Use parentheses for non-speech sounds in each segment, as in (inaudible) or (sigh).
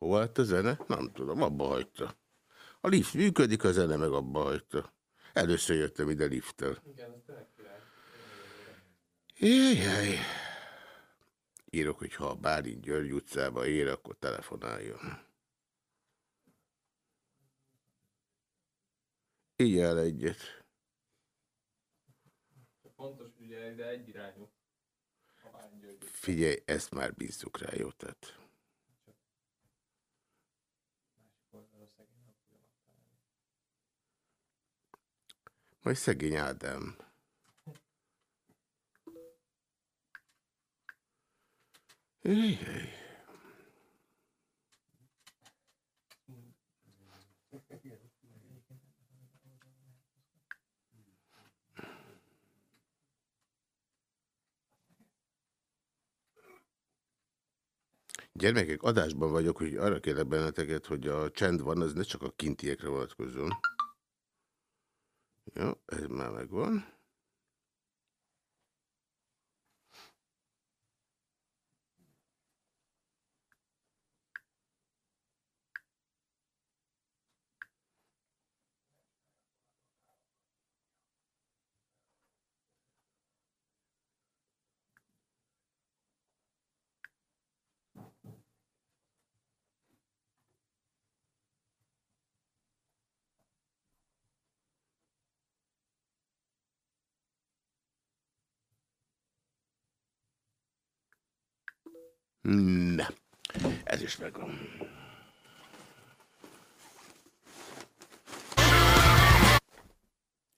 Hova lett a zene? Nem tudom, abba hagyta. A lift működik, a zene meg abba hagyta. Először jöttem ide lifttel. Jajjaj. Írok, hogy ha a Bálint György utcába ér, akkor telefonáljon. Így el egyet. Fontos ugye, de egyirányú. Figyelj, ezt már bízzuk rá, jó? Tehát. Majd szegény Ádám. Gyermekek, adásban vagyok, hogy arra kérlek benneteket, hogy a csend van, az ne csak a kintiekre vonatkozzon. Jó, ez már megvan. Nem. Ez is megvan.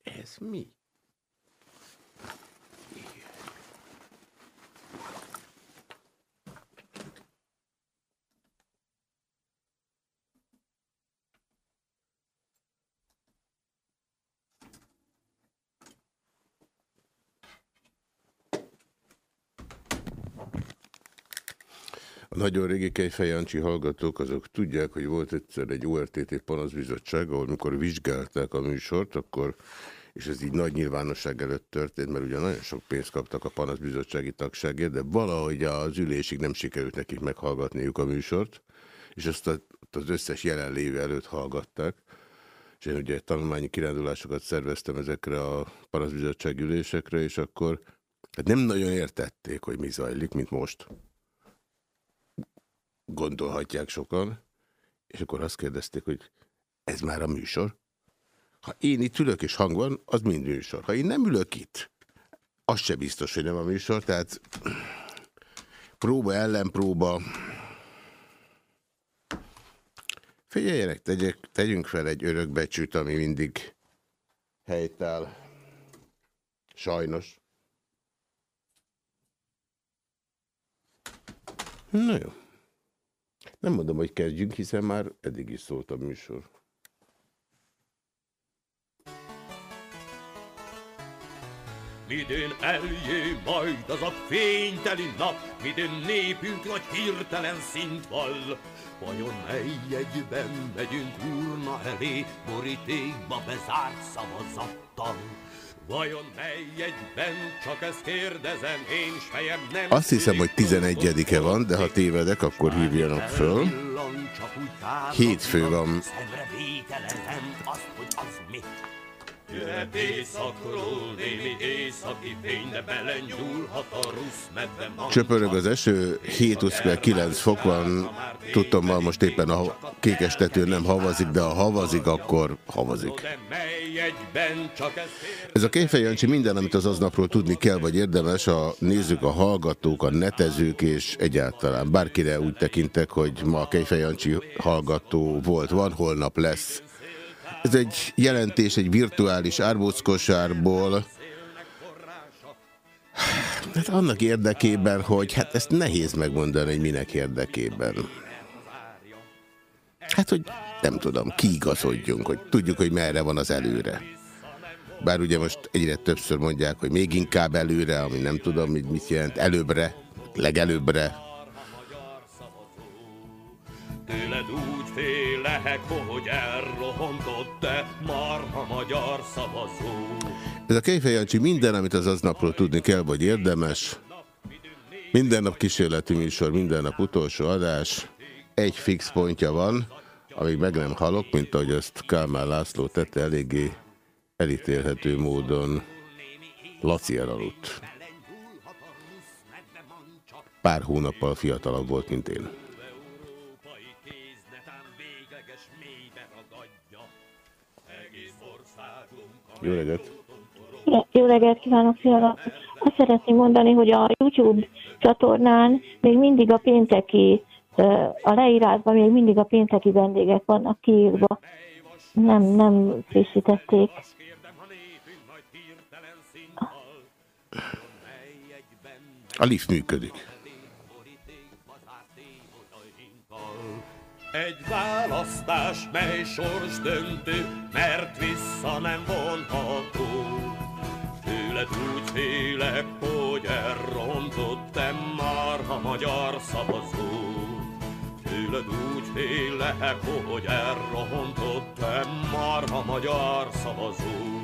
Ez mi? Nagyon régi Kejfejancsi hallgatók azok tudják, hogy volt egyszer egy ORTT panaszbizottság, ahol mikor vizsgálták a műsort, akkor, és ez így nagy nyilvánosság előtt történt, mert ugye nagyon sok pénzt kaptak a panaszbizottsági tagságért, de valahogy az ülésig nem sikerült nekik meghallgatniuk a műsort, és azt az összes jelenlévő előtt hallgatták. És én ugye tanulmányi kirándulásokat szerveztem ezekre a panaszbizottsági ülésekre, és akkor hát nem nagyon értették, hogy mi zajlik, mint most gondolhatják sokan, és akkor azt kérdezték, hogy ez már a műsor? Ha én itt ülök és hang van, az mind műsor. Ha én nem ülök itt, az se biztos, hogy nem a műsor, tehát próba, ellenpróba. Figyeljenek, tegyek, tegyünk fel egy örökbecsűt, ami mindig helytáll. Sajnos. Na jó. Nem mondom, hogy kezdjünk, hiszen már eddig is szólt a műsor. Midőn eljé majd az a fényteli nap, midőn népünk nagy hirtelen szint val. Vajon mely egyben megyünk urna elé, borítékba bezárt szavazattal? Vajon mely egyben, csak ezt kérdezem, én s fejem nem... Azt hiszem, hogy 11-e van, de ha tévedek, akkor hívjanak föl. Hétfő van. Azt, hogy az mi. Jöhet éjszakról némi északi fény, de belenyúlhat a rusz medve Csöpörög az eső, 7 9 fok van, tudtam ma most éppen a kékes tető nem havazik, de ha havazik, akkor havazik. Ez a Kejfej Jancsi minden, amit az aznapról tudni kell, vagy érdemes, a nézők, a hallgatók, a netezők és egyáltalán bárkire úgy tekintek, hogy ma a Kejfej Jancsi hallgató volt, van, holnap lesz. Ez egy jelentés egy virtuális árbóckosárból, Hát annak érdekében, hogy hát ezt nehéz megmondani, hogy minek érdekében. Hát, hogy nem tudom, kiigazodjunk, hogy tudjuk, hogy merre van az előre. Bár ugye most egyre többször mondják, hogy még inkább előre, ami nem tudom, mit jelent, előbbre, legelőbbre. Tőled úgy félek, hogy elrohontott-e marha magyar szavazó. Ez a Kejfej Jancsi minden, amit az aznapról tudni kell, vagy érdemes. Minden nap kísérleti műsor, minden nap utolsó adás. egy fix pontja van, amíg meg nem halok, mint ahogy azt Kálmán László tette eléggé elítélhető módon Laci elaludt. Pár hónappal fiatalabb volt, mint én. Jó reggelt! Jó reggelt kívánok, fiala! Azt szeretném mondani, hogy a YouTube csatornán még mindig a pénteki, a leírásban még mindig a pénteki vendégek vannak kiírva. Nem, nem frissítették. A lift működik. Egy választás, mely sors döntő, mert vissza nem vonható. Tőled úgy félek, hogy elrontottam már a magyar szavazó. Tőled úgy félek, hogy elrontottam már a magyar szavazó.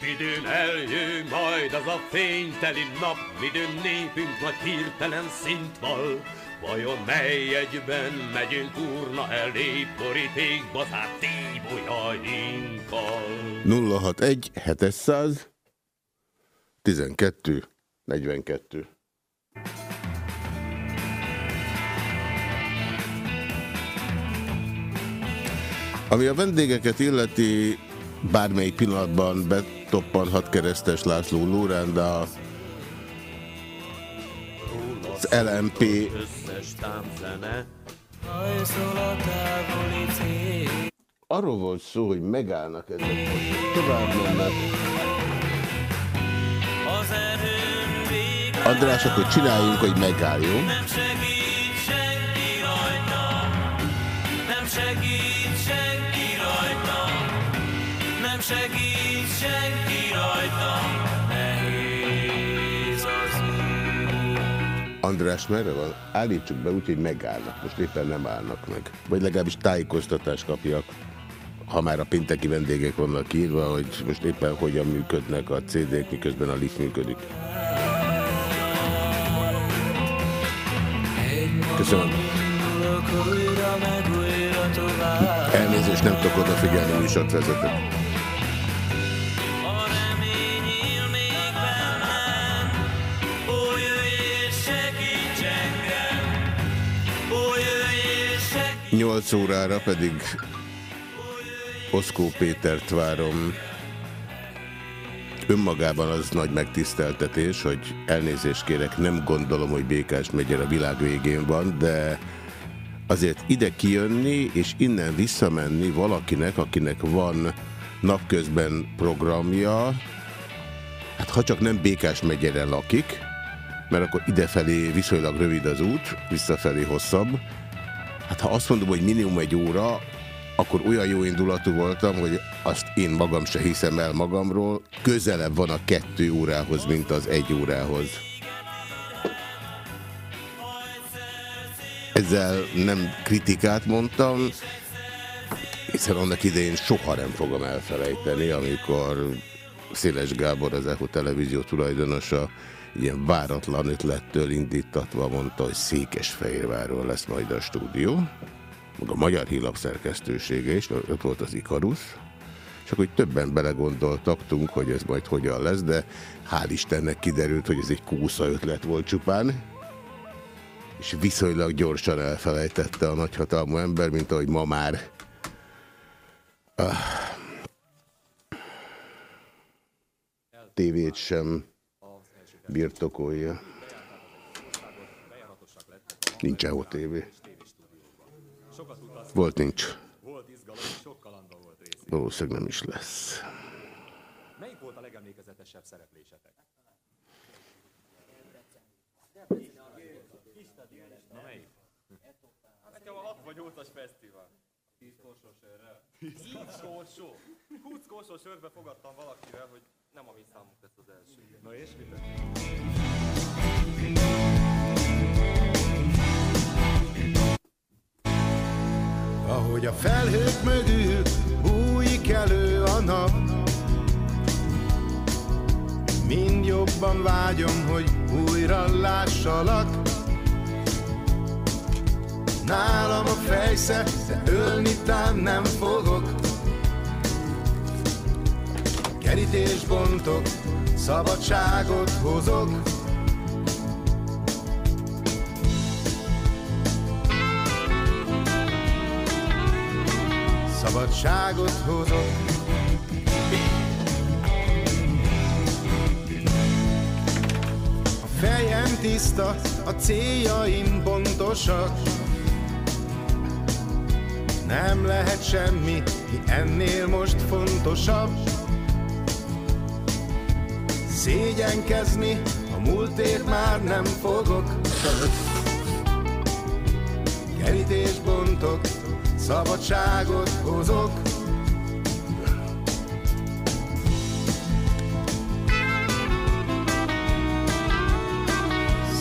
Midőn eljön majd az a fényteli nap, midőn népünk nagy hirtelen szint val. Vajon mely egyben megyünk úrna elé borítékba zárt tíbolyainkkal? 061 700 12 42 Ami a vendégeket illeti, bármelyik pillanatban betoppanhat keresztes László Lórán, de az LMP arról volt szó, hogy megállnak ezek, hogy tovább mennek. András, akkor csináljunk, hogy megálljon. Nem segít senki rajta, nem segít senki rajta, nem segít András merre van? Állítsuk be úgy, hogy megállnak. Most éppen nem állnak meg. Vagy legalábbis tájékoztatást kapjak ha már a pénteki vendégek vannak írva, hogy most éppen hogyan működnek a CD-k, miközben a lift működik. Köszönöm. Elnézést, nem tudok odafigyelni, műsort vezetek. Nyolc órára pedig Oszkó Pétert várom. Önmagában az nagy megtiszteltetés, hogy elnézést kérek, nem gondolom, hogy Békás megyer a világ végén van, de azért ide kijönni, és innen visszamenni valakinek, akinek van napközben programja, hát ha csak nem Békás megyere lakik, mert akkor idefelé viszonylag rövid az út, visszafelé hosszabb. Hát ha azt mondom, hogy minimum egy óra, akkor olyan jó indulatú voltam, hogy azt én magam se hiszem el magamról, közelebb van a kettő órához, mint az egy órához. Ezzel nem kritikát mondtam, hiszen annak idején soha nem fogom elfelejteni, amikor Széles Gábor, az EHO televízió tulajdonosa, ilyen váratlan ötlettől indítatva mondta, hogy Székesfehérváron lesz majd a stúdió. A Magyar Hírlap szerkesztősége is, ott volt az Ikarusz, és akkor hogy többen belegondoltaktunk, hogy ez majd hogyan lesz, de hál' Istennek kiderült, hogy ez egy kúsza ötlet volt csupán, és viszonylag gyorsan elfelejtette a nagyhatalmú ember, mint ahogy ma már. A tévét sem birtokolja. Nincs. Volt nincs. Volt rész. Valószínűleg nem is lesz. Melyik volt a legemlékezetesebb szereplésetek? Nekem a 68-as fesztivál. 10 korsó sörrel. 10 korsó? 20 korsó sörbe fogadtam valakivel, hogy nem a mi számunk lesz az első. Na és mit? Ahogy a felhők mögül bújik elő a nap Mind jobban vágyom, hogy újra lássalak nálam a fejsze, de ölni tám nem fogok. Kerítés bontok, szabadságot hozok. Szabadságot hozok. A fejem tiszta, a céljaim pontosak. Nem lehet semmi, mi ennél most fontosabb. Szégyenkezni, a múltért már nem fogok. Kerítés bontok, szabadságot hozok.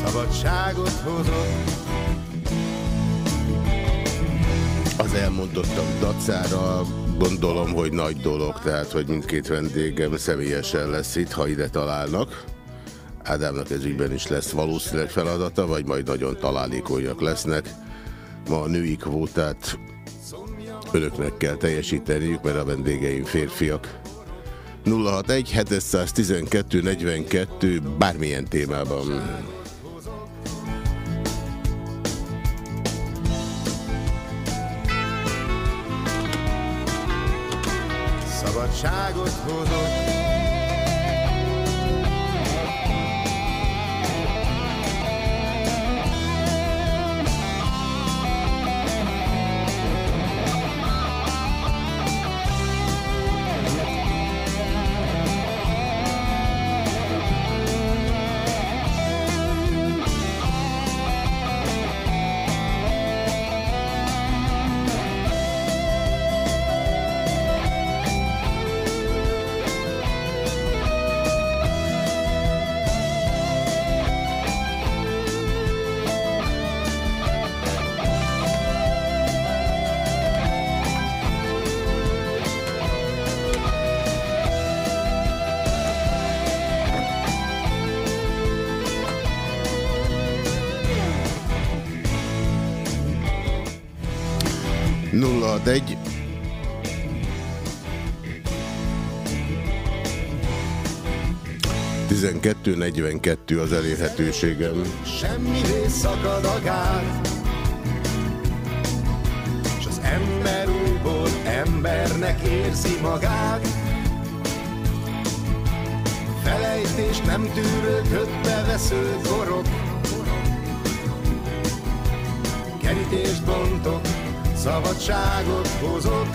Szabadságot hozok. Az elmondottam dacára gondolom, hogy nagy dolog, tehát hogy mindkét vendégem személyesen lesz itt, ha ide találnak. Ádámnak ez ügyben is lesz valószínűleg feladata, vagy majd nagyon találékonyak lesznek. Ma a női kvótát önöknek kell teljesíteniük, mert a vendégeim férfiak. 061 712 42 bármilyen témában. Chagos Bodoy. 061. Tizenkettő negyvenkettő az elérhetőségem. Semmi szakad a gát, és az ember újból embernek érzi magát. Felejtés nem tűrődött vesző korok, kerítést bontok, szabadságot hozok.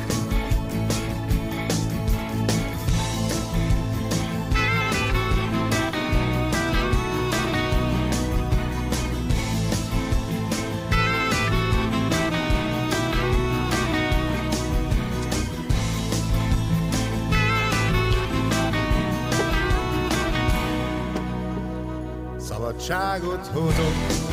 Szabadságot hozok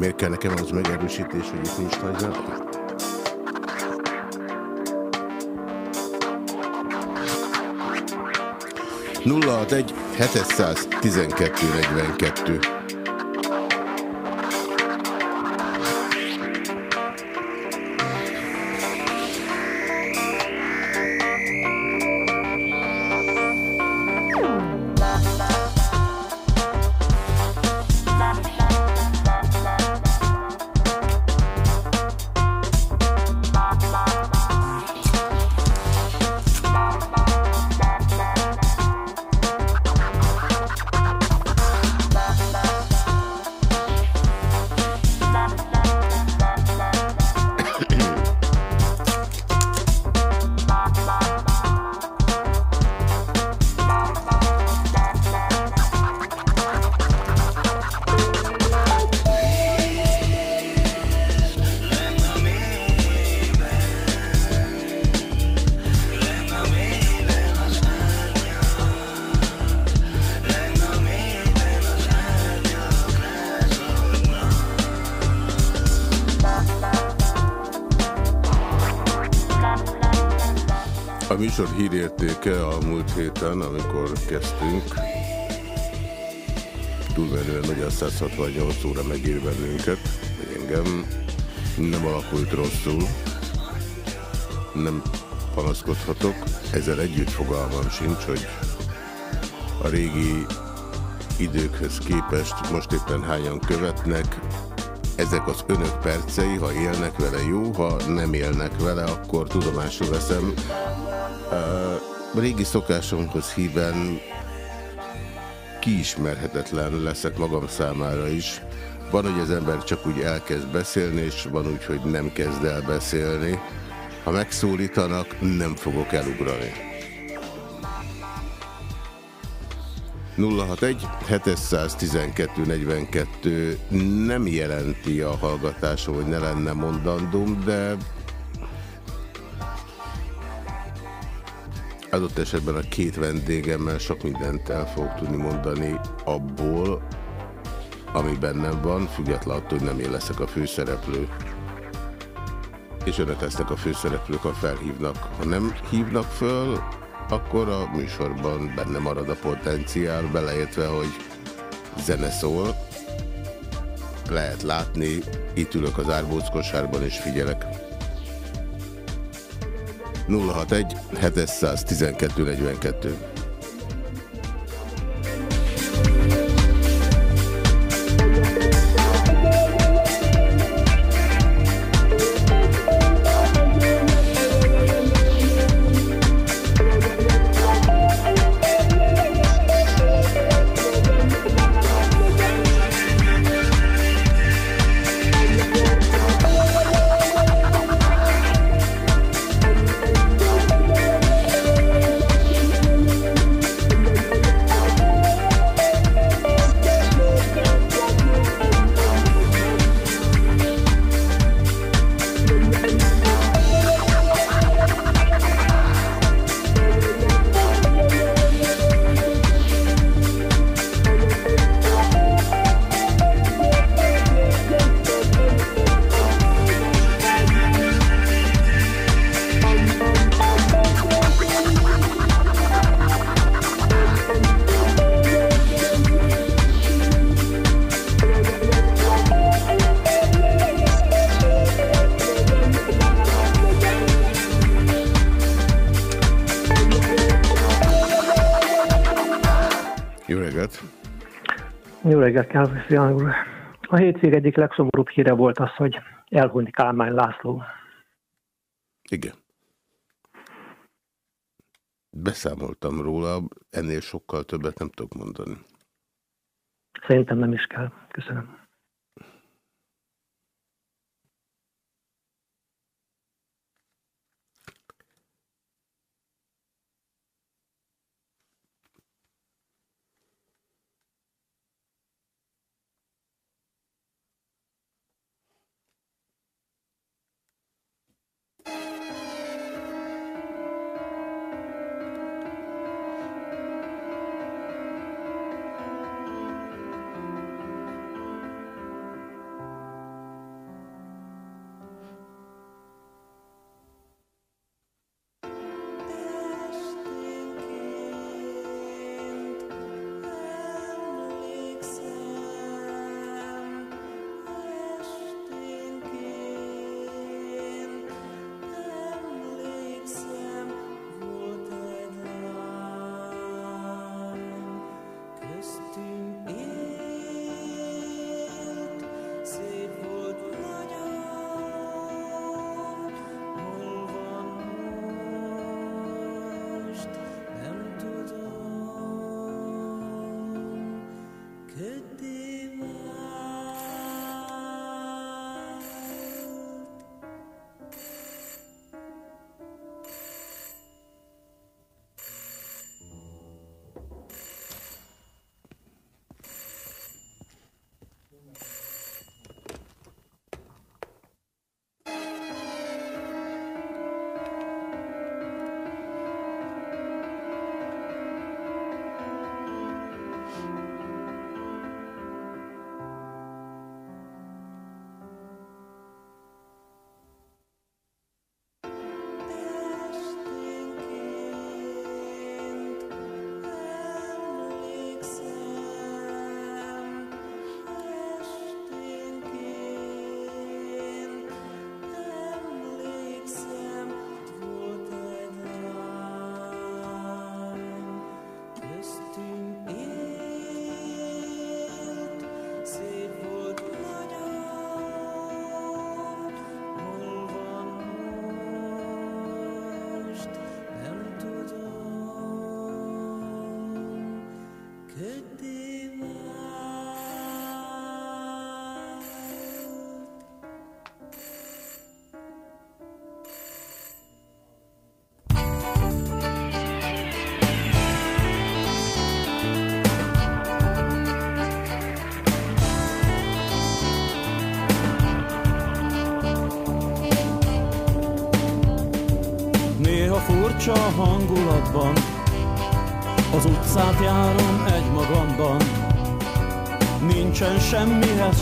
Miért kell nekem az megerősítés, hogy itt nincs nagy menet? Nulla egy 712 42. hírértéke a múlt héten, amikor kezdtünk, túlmenően nagy 168 óra megír bennünket, vagy engem, nem alakult rosszul, nem panaszkodhatok, ezzel együtt fogalmam sincs, hogy a régi időkhöz képest most éppen hányan követnek, ezek az önök percei, ha élnek vele jó, ha nem élnek vele, akkor tudomásul veszem, régi szokásomhoz híven kiismerhetetlen leszek magam számára is. Van, hogy az ember csak úgy elkezd beszélni, és van úgy, hogy nem kezd el beszélni. Ha megszólítanak, nem fogok elugrani. 061 712 42 nem jelenti a hallgatásom, hogy ne lenne mondandum, de adott esetben a két vendégemmel sok mindent el fogok tudni mondani abból, ami bennem van, függetlenül attól, hogy nem én leszek a főszereplő. És önök lesznek a főszereplők, ha felhívnak. Ha nem hívnak föl, akkor a műsorban benne marad a potenciál, beleértve, hogy zene szól. Lehet látni, itt ülök az árbóckosárban és figyelek. 061 712 42. Kálván úr. A hétvég egyik legszomorúbb híre volt az, hogy elhunyt Kálmán László. Igen. Beszámoltam róla, ennél sokkal többet nem tudok mondani. Szerintem nem is kell. Köszönöm.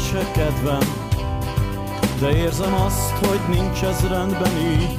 Se kedvem, de érzem azt, hogy nincs ez rendben így.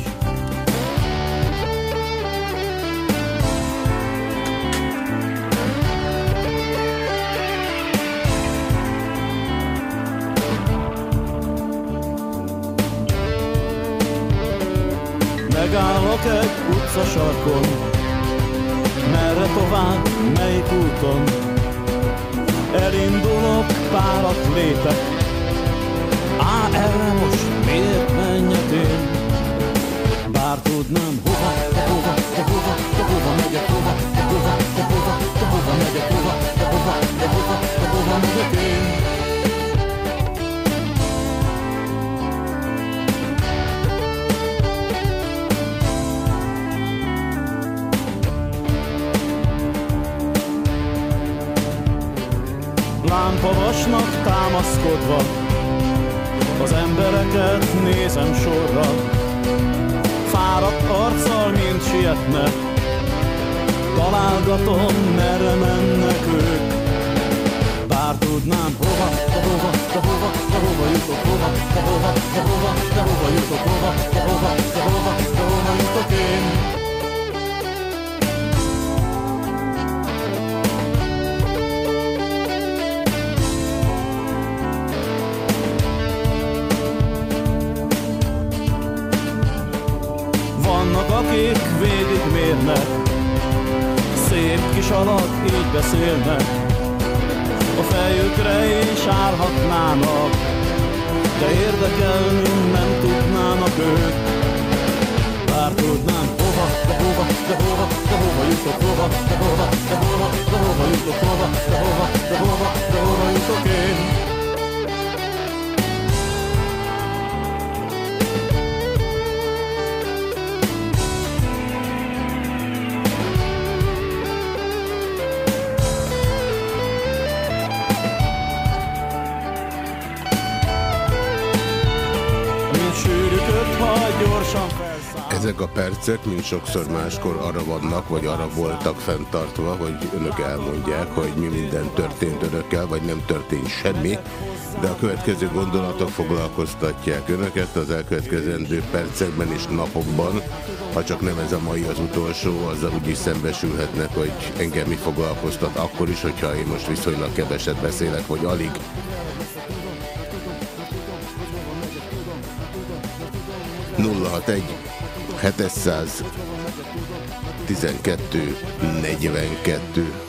Percek, mint sokszor máskor arra vannak, vagy arra voltak fenntartva, hogy önök elmondják, hogy mi minden történt önökkel, vagy nem történt semmi, de a következő gondolatok foglalkoztatják önöket az elkövetkezendő percekben és napokban. Ha csak nem ez a mai az utolsó, azzal úgy is szembesülhetnek, hogy engem mi foglalkoztat akkor is, hogyha én most viszonylag keveset beszélek, vagy alig. nulla egy 700 12 42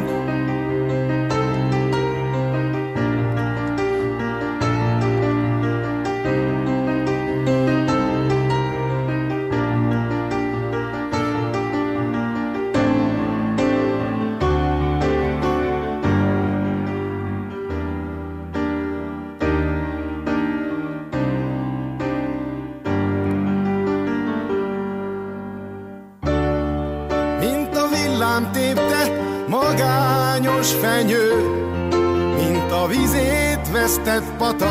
Vesztett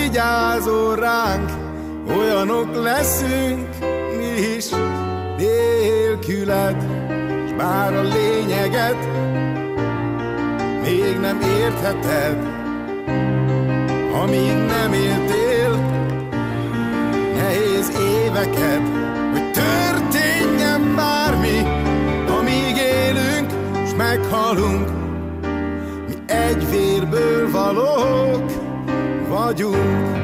vigyázol ránk, olyanok leszünk mi is. Nélküled, s bár a lényeget még nem értheted, amíg nem éltél nehéz éveket, hogy történjen bármi, amíg élünk, s meghalunk, mi egy vérből valók vagyunk.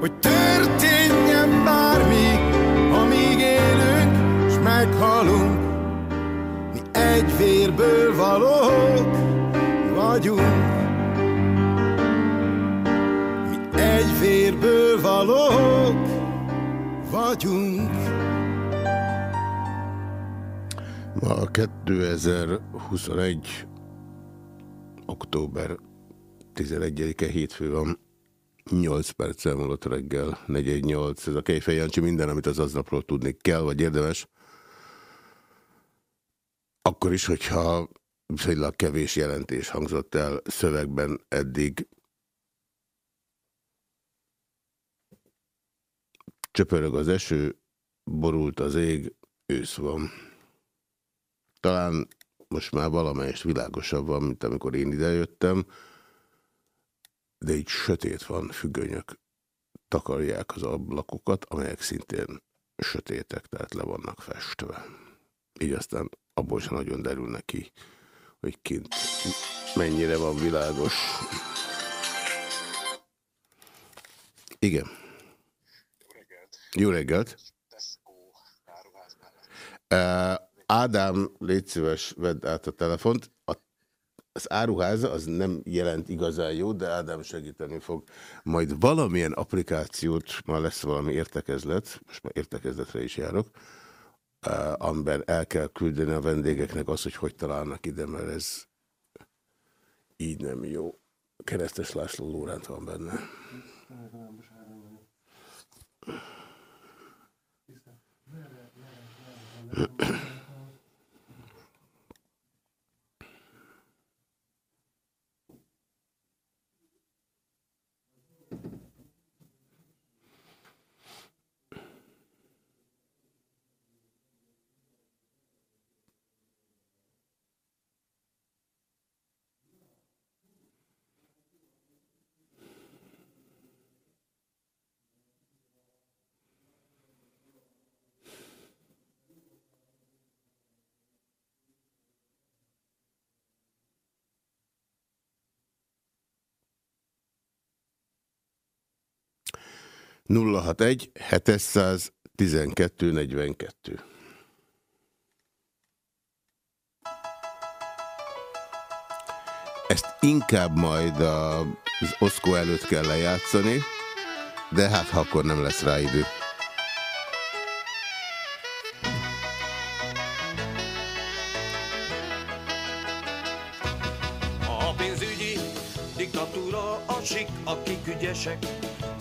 Hogy történjen bármi, amíg élünk, s meghalunk, mi egy vérből valók vagyunk. Mi egy vérből valók vagyunk. Ma 2021. október 11-e hétfő van. 8 perccel múlott reggel, 418. Ez a Kejfej Jancsi minden, amit az aznapról tudni kell, vagy érdemes. Akkor is, hogyha viszonylag kevés jelentés hangzott el szövegben eddig. Csöpörög az eső, borult az ég, ősz van. Talán most már valamelyest világosabb van, mint amikor én idejöttem, de így sötét van, függönyök takarják az ablakokat, amelyek szintén sötétek, tehát le vannak festve. Így aztán abból sem nagyon derül neki, hogy kint mennyire van világos. Igen. Jó reggelt! Uh, Ádám, légy szíves, vedd át a telefont az áruház az nem jelent igazán jó, de Ádám segíteni fog. Majd valamilyen applikációt, ma lesz valami értekezlet, most már értekezletre is járok, eh, amiben el kell küldeni a vendégeknek az hogy hogy találnak ide, mert ez így nem jó. Keresztes László Lóránt van benne. Mm-hmm. 061 712 42. Ezt inkább majd az oszkó előtt kell lejátszani, de hát ha akkor nem lesz rá idő. A pénzügyi diktatúra a sik, akik ügyesek,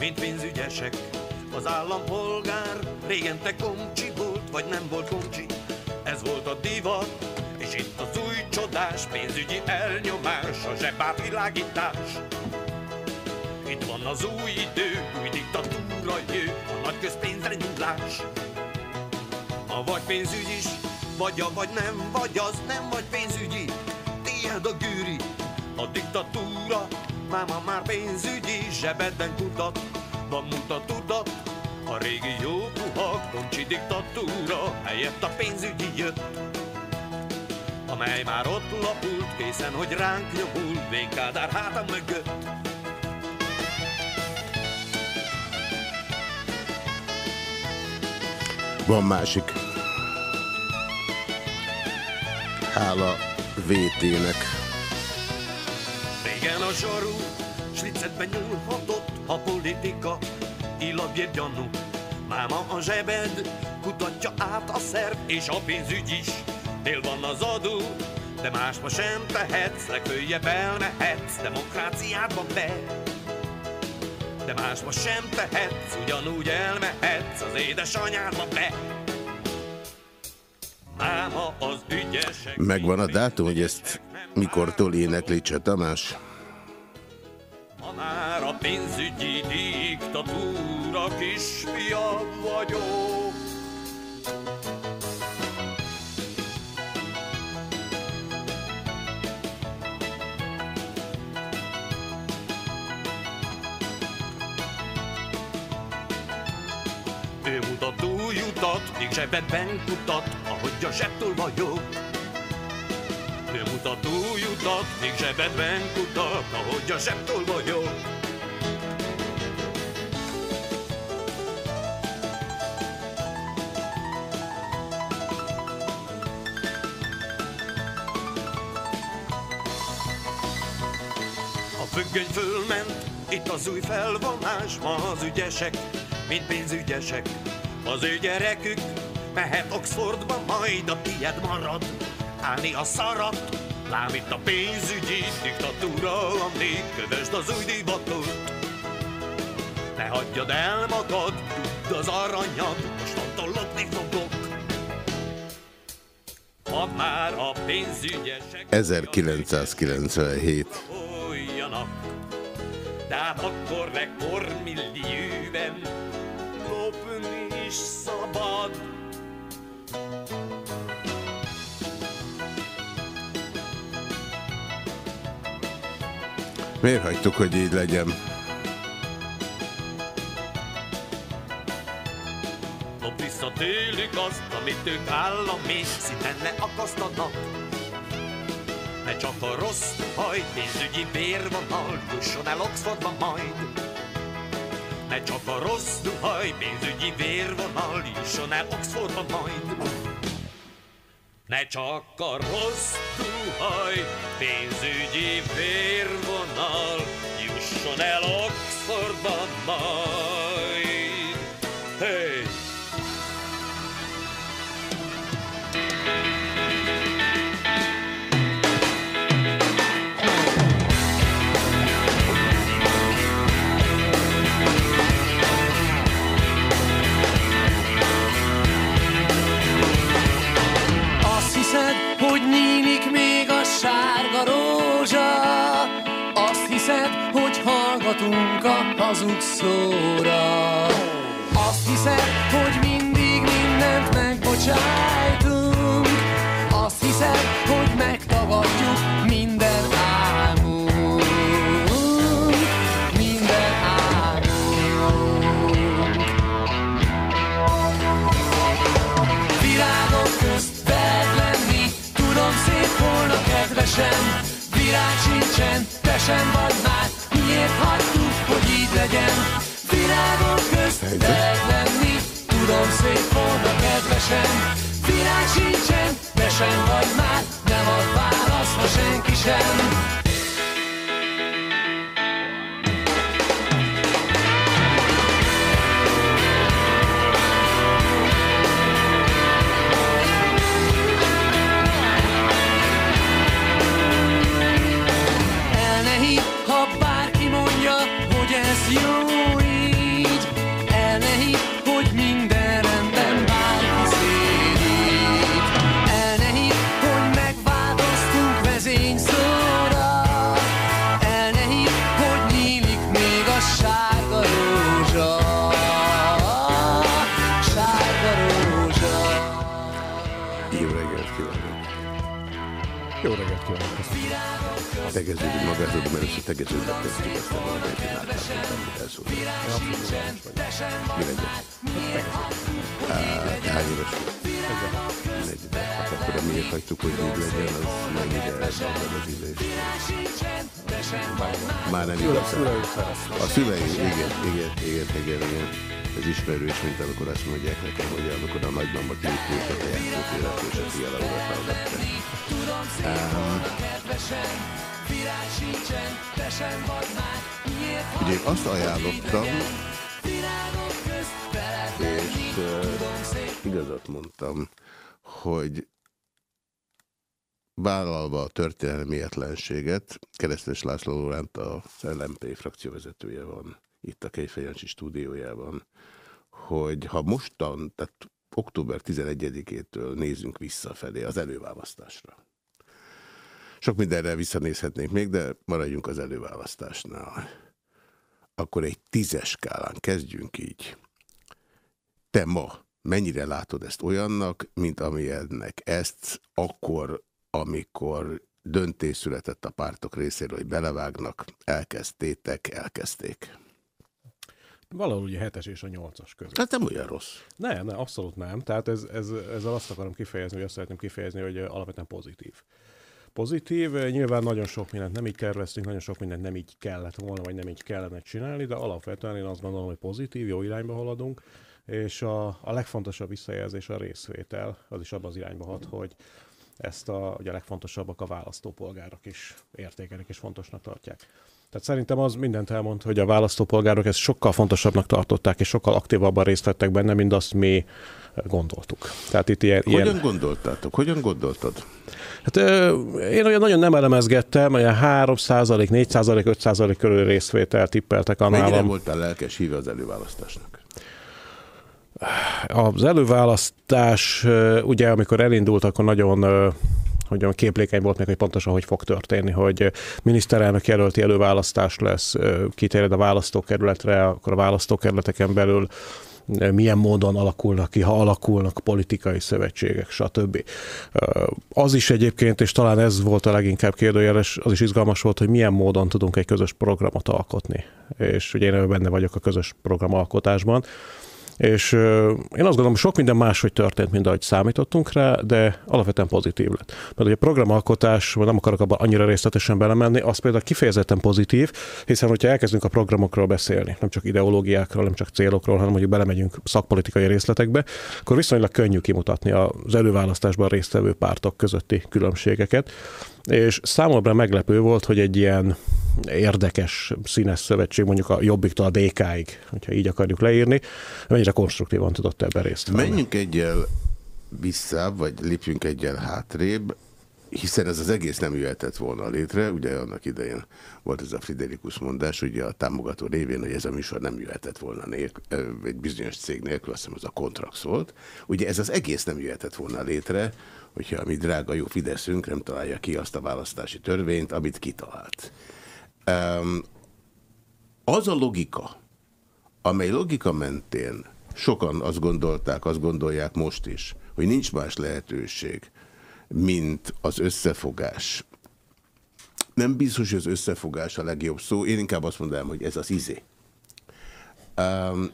mint pénzügyesek. Az állampolgár régen te komcsi volt, vagy nem volt komcsi. Ez volt a divat, és itt az új csodás pénzügyi elnyomás, a zsebátvilágítás. Itt van az új idő, új diktatúra jő, a nagy közpénzre nyúlás. Ha vagy pénzügy is, vagy a vagy nem, vagy az nem vagy pénzügyi, tiéd a gűri, a diktatúra, máma már pénzügyi, zsebedben kutat, Hiába mutat a tudat, a régi jó puha koncsi diktatúra helyett a pénzügyi jött, amely már ott lapult, készen, hogy ránk jobbul, vén háta mögött. Van másik. Hála VT-nek. Régen a zsarú, slicetben nyúlhatott, a politika, illagér gyanú. Máma a zsebed, kutatja át a szerv és a pénzügy is. Tél van az adó, de másba sem tehetsz, legfőjebb elmehetsz demokráciádba be. De másba sem tehetsz, ugyanúgy elmehetsz az édesanyádba be. Máma az ügyesek... Megvan a dátum, hogy ezt mikortól énekli Cseh Tamás? Már a pénzügyi diktatúra kisfia vagyok. Ő mutat új utat, zsebedben kutat, ahogy a zsebtől vagyok. Ő mutat új utat, míg zsebedben kutat, ahogy a zsebtől vagyok. A függöny fölment, itt az új felvonás, ma az ügyesek, mint pénzügyesek. Az ő gyerekük mehet Oxfordba, majd a tied marad, állni a szarat. Lám itt a pénzügyi diktatúra, amíg kövesd az új divatot. Ne hagyjad el magad, tudd az aranyad, mostantól lopni fogok. Ha már a pénzügyesek 1997. olyanak, de hát akkor rekordmillióben lopni is szabad. Miért hagytuk, hogy így legyen? Lop vissza tőlük azt, amit ők állami szinten leakasztanak. Ne csak a rossz haj, pénzügyi vérvonal jusson el Oxfordba majd. Ne csak a rossz duhaj, pénzügyi vérvonal jusson el Oxfordba majd. Ne csak a rossz duhaj, pénzügyi vérvonal jusson el Oxfordba majd. Hey! Hazug szóra. Azt hiszed, hogy mindig mindent megbocsájtunk? Azt hiszed, hogy megtagadjuk minden álmunk Minden álmunk Virágok közt veled lenni Tudom szép volna kedvesen. Virág sincsen, te sem vagy már. Miért így legyen. Virágok közt veled lenni Tudom szép volna kedvesen. Virág sincsen, te sem vagy már Nem ad választ ma senki sem történelmi értlenséget, Keresztes László Lóránt, a LMP frakcióvezetője van itt a Kejfejancsi stúdiójában, hogy ha mostan, tehát október 11-től nézzünk visszafelé az előválasztásra. Sok mindenre visszanézhetnénk még, de maradjunk az előválasztásnál. Akkor egy tízes skálán kezdjünk így. Te ma mennyire látod ezt olyannak, mint amilyennek ezt akkor amikor döntés született a pártok részéről, hogy belevágnak, elkezdtétek, elkezdték. Valahol ugye a 7-es és a 8-as között. Hát nem olyan rossz. Nem, nem, abszolút nem. Tehát ez, ez, ezzel azt akarom kifejezni, hogy azt szeretném kifejezni, hogy alapvetően pozitív. Pozitív, nyilván nagyon sok mindent nem így terveztünk, nagyon sok mindent nem így kellett volna, vagy nem így kellene csinálni, de alapvetően én azt gondolom, hogy pozitív, jó irányba haladunk, és a, a legfontosabb visszajelzés a részvétel, az is abban az irányba hat, hogy ezt a, ugye a legfontosabbak a választópolgárok is értékelik és fontosnak tartják. Tehát szerintem az mindent elmond, hogy a választópolgárok ezt sokkal fontosabbnak tartották, és sokkal aktívabban részt vettek benne, mint azt mi gondoltuk. Tehát itt ilyen, Hogyan ilyen... gondoltátok? Hogyan gondoltad? Hát én olyan nagyon nem elemezgettem, olyan 3% 4% 5% körül részvétel tippeltek a Mennyire nálam. voltál lelkes híve az előválasztásnak? Az előválasztás, ugye amikor elindult, akkor nagyon hogy képlékeny volt még, hogy pontosan hogy fog történni, hogy miniszterelnök jelölti előválasztás lesz, kitéred a választókerületre, akkor a választókerületeken belül milyen módon alakulnak ki, ha alakulnak politikai szövetségek, stb. Az is egyébként, és talán ez volt a leginkább kérdőjeles, az is izgalmas volt, hogy milyen módon tudunk egy közös programot alkotni. És ugye én benne vagyok a közös programalkotásban. És én azt gondolom, sok minden máshogy történt, mint ahogy számítottunk rá, de alapvetően pozitív lett. Mert ugye a programalkotás, nem akarok abban annyira részletesen belemenni, az például kifejezetten pozitív, hiszen hogyha elkezdünk a programokról beszélni, nem csak ideológiákról, nem csak célokról, hanem hogy belemegyünk szakpolitikai részletekbe, akkor viszonylag könnyű kimutatni az előválasztásban résztvevő pártok közötti különbségeket. És számomra meglepő volt, hogy egy ilyen érdekes színes szövetség, mondjuk a Jobbiktól a DK-ig, hogyha így akarjuk leírni, mennyire konstruktívan tudott ebben részt venni. Menjünk egyel vissza, vagy lépjünk egyel hátrébb, hiszen ez az egész nem jöhetett volna létre, ugye annak idején volt ez a Friderikus mondás, ugye a támogató révén, hogy ez a műsor nem jöhetett volna nélkül, egy bizonyos cég nélkül, azt hiszem az a kontrakt volt. Ugye ez az egész nem jöhetett volna létre, hogyha a mi drága jó Fideszünk nem találja ki azt a választási törvényt, amit kitalált. Um, az a logika, amely logika mentén sokan azt gondolták, azt gondolják most is, hogy nincs más lehetőség, mint az összefogás. Nem biztos, hogy az összefogás a legjobb szó, én inkább azt mondanám, hogy ez az izé. Um,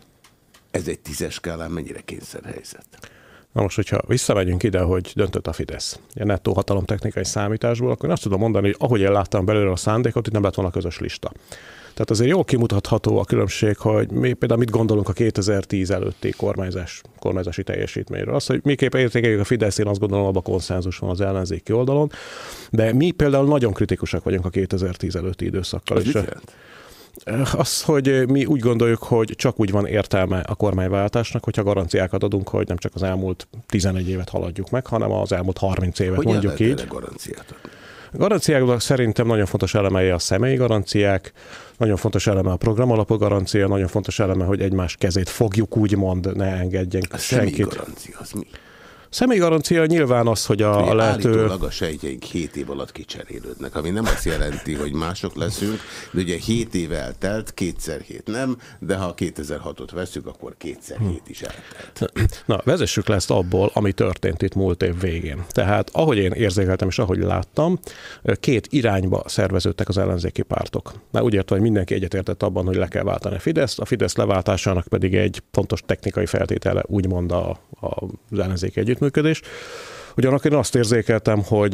ez egy tízes skálán mennyire kényszerhelyzet? Na most, hogyha visszamegyünk ide, hogy döntött a Fidesz, ilyen nettó hatalomtechnikai számításból, akkor én azt tudom mondani, hogy ahogy én láttam belőle a szándékot, itt nem lett volna közös lista. Tehát azért jól kimutatható a különbség, hogy mi például mit gondolunk a 2010 előtti kormányzás, kormányzási teljesítményről. Az, hogy miképp értékeljük a Fidesz, én azt gondolom, abban konszenzus van az ellenzéki oldalon, de mi például nagyon kritikusak vagyunk a 2010 előtti időszakkal. Az és az, hogy mi úgy gondoljuk, hogy csak úgy van értelme a kormányváltásnak, hogyha garanciákat adunk, hogy nem csak az elmúlt 11 évet haladjuk meg, hanem az elmúlt 30 évet Hogyan mondjuk lehet így. garanciát adni? Garanciáknak szerintem nagyon fontos elemei a személyi garanciák, nagyon fontos eleme a programalapú garancia, nagyon fontos eleme, hogy egymás kezét fogjuk úgymond, ne engedjen A senkit. garancia az mi? Személyi garancia nyilván az, hogy a, a lehető... Állítólag a sejtjeink 7 év alatt kicserélődnek, ami nem azt jelenti, hogy mások leszünk, de ugye 7 év eltelt, kétszer hét nem, de ha 2006-ot veszük, akkor kétszer hét is eltelt. Na, vezessük le ezt abból, ami történt itt múlt év végén. Tehát, ahogy én érzékeltem és ahogy láttam, két irányba szerveződtek az ellenzéki pártok. Már úgy értem, hogy mindenki egyetértett abban, hogy le kell váltani a Fideszt, a Fidesz leváltásának pedig egy fontos technikai feltétele, úgymond a, a, az ellenzéki együttműködés. Ugyanakkor én azt érzékeltem, hogy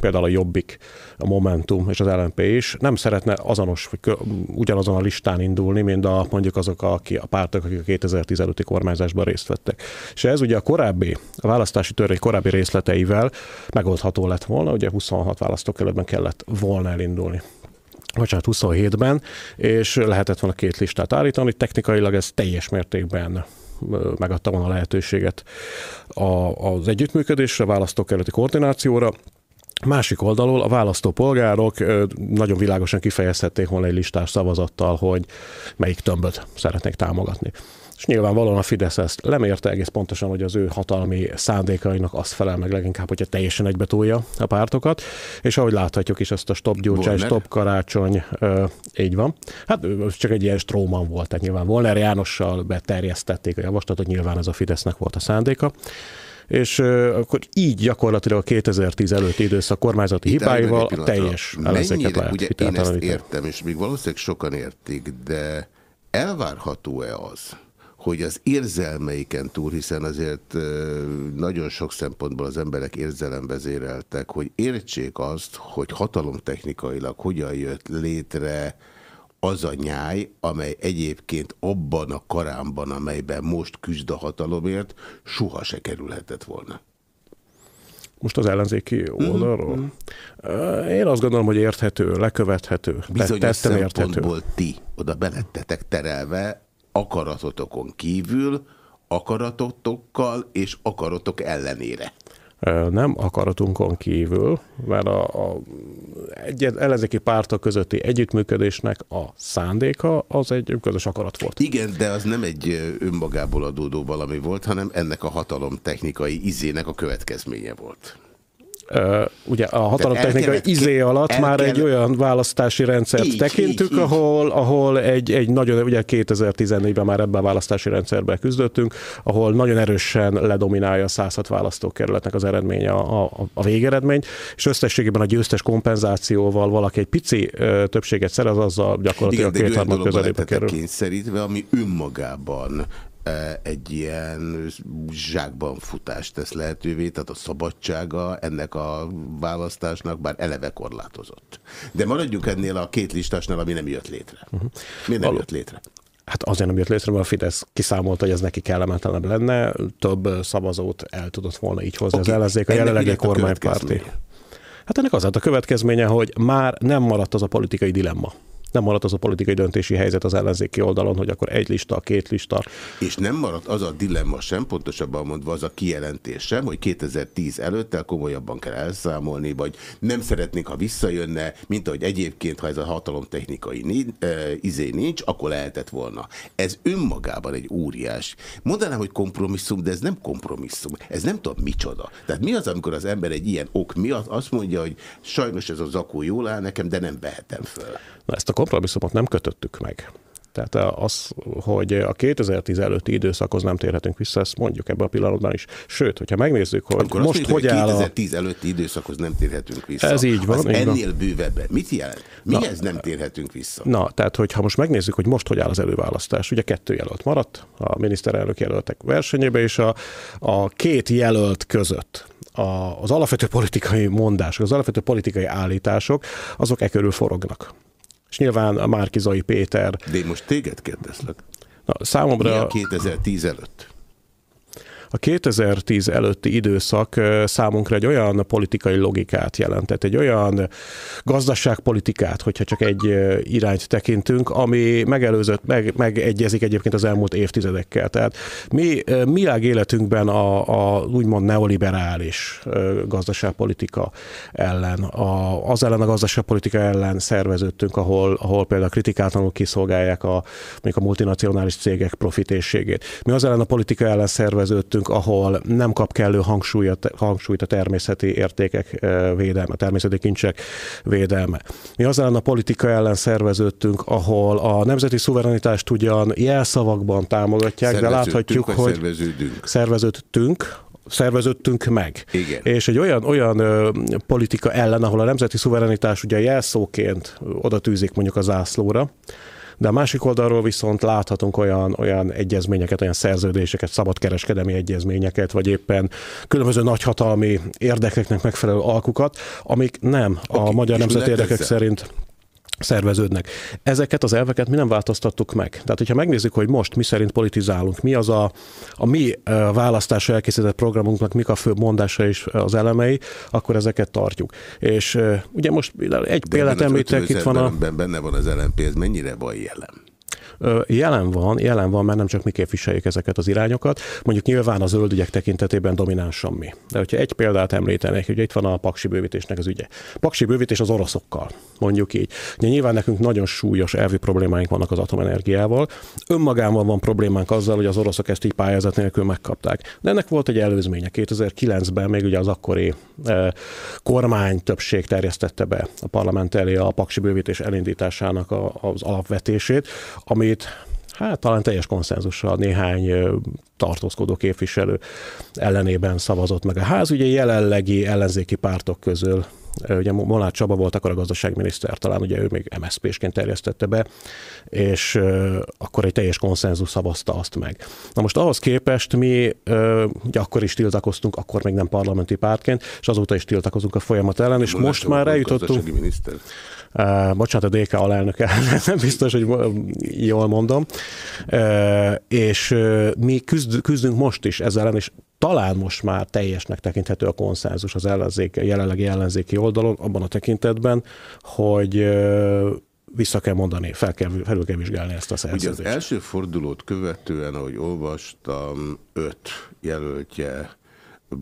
például a Jobbik, a Momentum és az LNP is nem szeretne azonos, vagy ugyanazon a listán indulni, mint a, mondjuk azok a, a pártok, akik a 2010 előtti kormányzásban részt vettek. És ez ugye a korábbi, a választási törvény korábbi részleteivel megoldható lett volna, ugye 26 választókerületben kellett volna elindulni bocsánat, 27-ben, és lehetett volna két listát állítani. Technikailag ez teljes mértékben megadta volna a lehetőséget az együttműködésre, választókerületi koordinációra, Másik oldalról a választópolgárok nagyon világosan kifejezhették volna egy listás szavazattal, hogy melyik tömböt szeretnék támogatni. És nyilvánvalóan a Fidesz ezt lemérte egész pontosan, hogy az ő hatalmi szándékainak azt felel meg leginkább, hogyha teljesen egybetolja a pártokat. És ahogy láthatjuk is, ezt a stop gyurcsány, stop karácsony, így van. Hát csak egy ilyen stróman volt, tehát nyilván Volner Jánossal beterjesztették a javaslatot, nyilván ez a Fidesznek volt a szándéka. És akkor így gyakorlatilag a 2010 előtti időszak kormányzati Itt hibáival a teljes ellenzéket lehet ugye én ezt értem, és még valószínűleg sokan értik, de elvárható-e az, hogy az érzelmeiken túl, hiszen azért nagyon sok szempontból az emberek érzelemvezéreltek, hogy értsék azt, hogy hatalomtechnikailag hogyan jött létre az a nyáj, amely egyébként abban a karámban, amelyben most küzd a hatalomért, soha se kerülhetett volna. Most az ellenzéki oldalról? Mm -hmm. Én azt gondolom, hogy érthető, lekövethető. Bizonyos szempontból érthető. ti oda belettetek terelve akaratotokon kívül, akaratotokkal és akaratok ellenére nem akaratunkon kívül, mert a, a egy ellenzéki pártok közötti együttműködésnek a szándéka az egy közös akarat volt. Igen, de az nem egy önmagából adódó valami volt, hanem ennek a hatalom technikai izének a következménye volt. Ugye a hatalomtechnikai izé alatt már kellett... egy olyan választási rendszert így, tekintünk, így, így. ahol, ahol egy, egy nagyon, ugye 2014-ben már ebben a választási rendszerben küzdöttünk, ahol nagyon erősen ledominálja a 106 választókerületnek az eredménye a, a, a végeredmény, és összességében a győztes kompenzációval valaki egy pici többséget szerez, azzal gyakorlatilag Igen, a kétharmad közelébe kerül. kényszerítve, ami önmagában egy ilyen zsákban futást tesz lehetővé, tehát a szabadsága ennek a választásnak bár eleve korlátozott. De maradjuk ennél a két listásnál, ami nem jött létre. Uh mhm. -huh. Miért nem Való. jött létre? Hát azért nem jött létre, mert a Fidesz kiszámolta, hogy ez neki kellemetlenebb lenne, több szavazót el tudott volna így hozni okay. az ellenzék, a jelenlegi kormánypárti. Hát ennek az a következménye, hogy már nem maradt az a politikai dilemma nem maradt az a politikai döntési helyzet az ellenzéki oldalon, hogy akkor egy lista, két lista. És nem maradt az a dilemma sem, pontosabban mondva az a kijelentés sem, hogy 2010 előtt el komolyabban kell elszámolni, vagy nem szeretnénk, ha visszajönne, mint ahogy egyébként, ha ez a hatalomtechnikai nincs, izé nincs, akkor lehetett volna. Ez önmagában egy óriás. Mondanám, hogy kompromisszum, de ez nem kompromisszum. Ez nem tudom micsoda. Tehát mi az, amikor az ember egy ilyen ok miatt azt mondja, hogy sajnos ez a zakó jól áll nekem, de nem vehetem föl. Na ezt a kompromisszumot nem kötöttük meg. Tehát az, hogy a 2010 előtti időszakhoz nem térhetünk vissza, ezt mondjuk ebben a pillanatban is. Sőt, hogyha megnézzük, hogy Akkor most mondjuk, hogy áll 2010 a... előtti időszakhoz nem térhetünk vissza. Ez így van. Az így ennél van. bővebben. Mit jelent? Mi na, ez nem térhetünk vissza? Na, tehát hogyha most megnézzük, hogy most hogy áll az előválasztás, ugye kettő jelölt maradt, a miniszterelnök jelöltek versenyébe, és a, a két jelölt között a, az alapvető politikai mondások, az alapvető politikai állítások, azok e körül forognak és nyilván a Márkizai Péter. De én most téged kérdezlek. Na, számomra... Mi a 2010 előtt? A 2010 előtti időszak számunkra egy olyan politikai logikát jelentett, egy olyan gazdaságpolitikát, hogyha csak egy irányt tekintünk, ami megelőzött, meg, megegyezik egyébként az elmúlt évtizedekkel. Tehát mi világ életünkben a, a úgymond neoliberális gazdaságpolitika ellen, a, az ellen a gazdaságpolitika ellen szerveződtünk, ahol, ahol például kritikátlanul kiszolgálják a, mondjuk a multinacionális cégek profitésségét. Mi az ellen a politika ellen szerveződtünk, szerveződünk, ahol nem kap kellő hangsúlyt, hangsúlyt a természeti értékek védelme, a természeti kincsek védelme. Mi az ellen a politika ellen szerveződtünk, ahol a nemzeti szuverenitást ugyan jelszavakban támogatják, de láthatjuk, hogy szerveződünk. szerveződtünk, szerveződtünk meg. Igen. És egy olyan, olyan ö, politika ellen, ahol a nemzeti szuverenitás ugye jelszóként oda tűzik mondjuk a zászlóra, De a másik oldalról viszont láthatunk olyan, olyan egyezményeket, olyan szerződéseket, szabadkereskedelmi egyezményeket, vagy éppen különböző nagyhatalmi érdekeknek megfelelő alkukat, amik nem a magyar nemzeti érdekek ezzel? szerint szerveződnek. Ezeket az elveket mi nem változtattuk meg. Tehát, hogyha megnézzük, hogy most mi szerint politizálunk, mi az a, a mi választásra elkészített programunknak, mik a fő mondása és az elemei, akkor ezeket tartjuk. És ugye most egy példát említek, itt van a... 50 benne van az LNP, ez mennyire van jelen? Jelen van, jelen van, mert nem csak mi képviseljük ezeket az irányokat. Mondjuk nyilván a zöld ügyek tekintetében dominánsan mi. De hogyha egy példát említenék, ugye itt van a paksi bővítésnek az ügye. Paksi bővítés az oroszokkal, mondjuk így. Ugye nyilván nekünk nagyon súlyos elvi problémáink vannak az atomenergiával. Önmagában van problémánk azzal, hogy az oroszok ezt így pályázat nélkül megkapták. De ennek volt egy előzménye. 2009-ben még ugye az akkori eh, kormány többség terjesztette be a parlament elé a paksi bővítés elindításának a, az alapvetését, amit hát talán teljes konszenzussal néhány tartózkodó képviselő ellenében szavazott meg a ház. Ugye jelenlegi ellenzéki pártok közül ugye Molnár Csaba volt akkor a gazdaságminiszter, talán ugye ő még MSZP-sként terjesztette be, és akkor egy teljes konszenzus szavazta azt meg. Na most ahhoz képest mi ugye akkor is tiltakoztunk, akkor még nem parlamenti pártként, és azóta is tiltakozunk a folyamat ellen, és Molnár most már eljutottunk... Miniszter. Uh, bocsánat, a DK alelnöke, (laughs) nem biztos, hogy jól mondom. Uh, és uh, mi küzd, küzdünk most is ezzel ellen, és talán most már teljesnek tekinthető a konszenzus az ellenzék, jelenlegi ellenzéki oldalon, abban a tekintetben, hogy uh, vissza kell mondani, fel kell, felül kell vizsgálni ezt a Ugye szerződést. az első fordulót követően, ahogy olvastam, öt jelöltje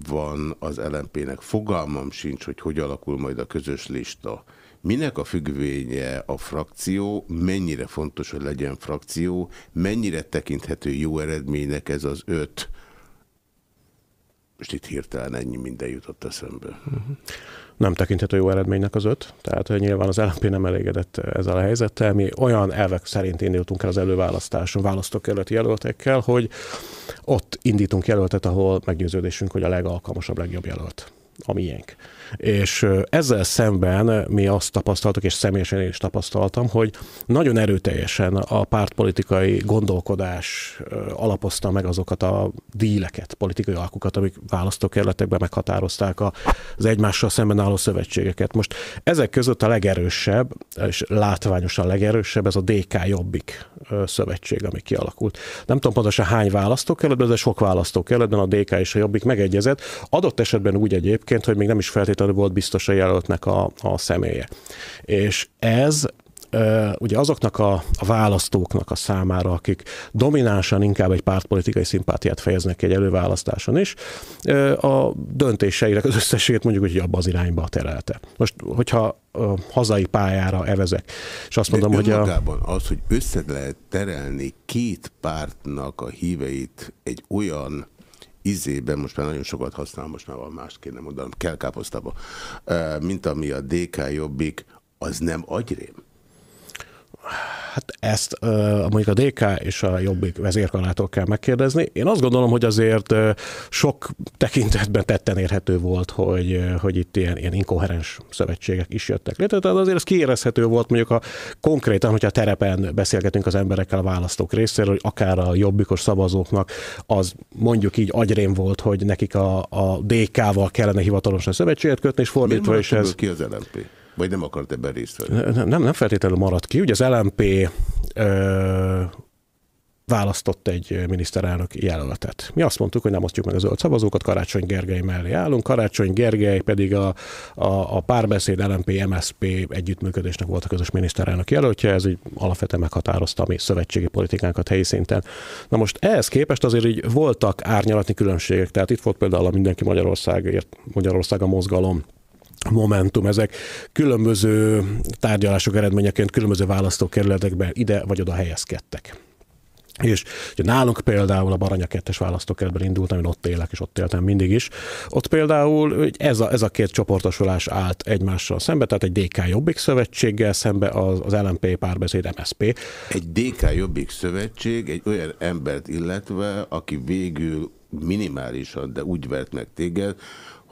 van az LNP-nek. Fogalmam sincs, hogy hogy alakul majd a közös lista. Minek a függvénye a frakció, mennyire fontos, hogy legyen frakció, mennyire tekinthető jó eredménynek ez az öt, most itt hirtelen ennyi minden jutott eszembe. nem tekinthető jó eredménynek az öt, tehát nyilván az LNP nem elégedett ezzel a helyzettel. Mi olyan elvek szerint indultunk el az előválasztáson választókerületi jelöltekkel, hogy ott indítunk jelöltet, ahol meggyőződésünk, hogy a legalkalmasabb, legjobb jelölt a miénk. És ezzel szemben mi azt tapasztaltuk, és személyesen én is tapasztaltam, hogy nagyon erőteljesen a pártpolitikai gondolkodás alapozta meg azokat a díleket, politikai alkukat, amik választókerületekben meghatározták az egymással szemben álló szövetségeket. Most ezek között a legerősebb, és látványosan legerősebb, ez a DK Jobbik ö, szövetség, ami kialakult. Nem tudom pontosan hány választókerületben, de sok választókerületben a DK és a Jobbik megegyezett. Adott esetben úgy egyébként, hogy még nem is feltétlenül volt biztos a jelöltnek a, a személye. És ez ugye azoknak a, a választóknak a számára, akik dominánsan inkább egy pártpolitikai szimpátiát fejeznek ki egy előválasztáson is, a döntéseinek az összességét mondjuk, hogy abba az irányba terelte. Most, hogyha ö, hazai pályára evezek, és azt mondom, De hogy a... önmagában az, hogy össze lehet terelni két pártnak a híveit egy olyan izében, most már nagyon sokat használom, most már van más kéne mondanom, kell káposztába, mint ami a DK Jobbik, az nem agyrém. Hát ezt mondjuk a DK és a Jobbik vezérkarától kell megkérdezni. Én azt gondolom, hogy azért sok tekintetben tetten érhető volt, hogy, hogy itt ilyen, ilyen inkoherens szövetségek is jöttek létre. Tehát azért ez kiérezhető volt mondjuk a konkrétan, hogyha a terepen beszélgetünk az emberekkel a választók részéről, hogy akár a jobbikos szavazóknak az mondjuk így agyrém volt, hogy nekik a, a DK-val kellene hivatalosan szövetséget kötni, és fordítva is ez... ki az LNP? Vagy nem akart ebben részt venni? Nem, nem feltétlenül maradt ki. Ugye az LMP ö, választott egy miniszterelnök jelöltet. Mi azt mondtuk, hogy nem osztjuk meg a zöld szavazókat, Karácsony Gergely mellé állunk, Karácsony Gergely pedig a, a, a párbeszéd LMP MSP együttműködésnek volt a közös miniszterelnök jelöltje, ez így alapvetően meghatározta a mi szövetségi politikánkat helyi szinten. Na most ehhez képest azért így voltak árnyalatni különbségek, tehát itt volt például a Mindenki Magyarországért, Magyarország a mozgalom, Momentum, ezek különböző tárgyalások eredményeként különböző választókerületekben ide vagy oda helyezkedtek. És ugye nálunk például a Baranya 2-es választókerületben indultam, én ott élek, és ott éltem mindig is. Ott például ez a, ez a két csoportosulás állt egymással szembe, tehát egy DK Jobbik szövetséggel szembe az, az LMP párbeszéd MSP. Egy DK Jobbik szövetség egy olyan embert illetve, aki végül minimálisan, de úgy vert meg téged,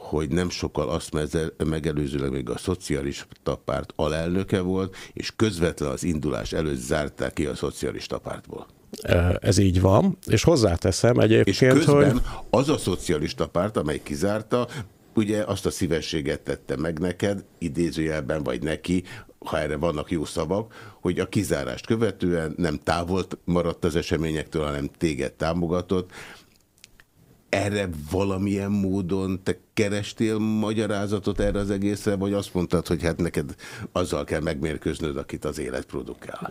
hogy nem sokkal azt megelőzőleg még a szocialista párt alelnöke volt, és közvetlen az indulás előtt zárták ki a szocialista pártból. Ez így van, és hozzáteszem egyébként, és közben hogy... az a szocialista párt, amely kizárta, ugye azt a szívességet tette meg neked, idézőjelben vagy neki, ha erre vannak jó szavak, hogy a kizárást követően nem távol maradt az eseményektől, hanem téged támogatott. Erre valamilyen módon te kerestél magyarázatot erre az egészre, vagy azt mondtad, hogy hát neked azzal kell megmérkőznöd, akit az élet produkál?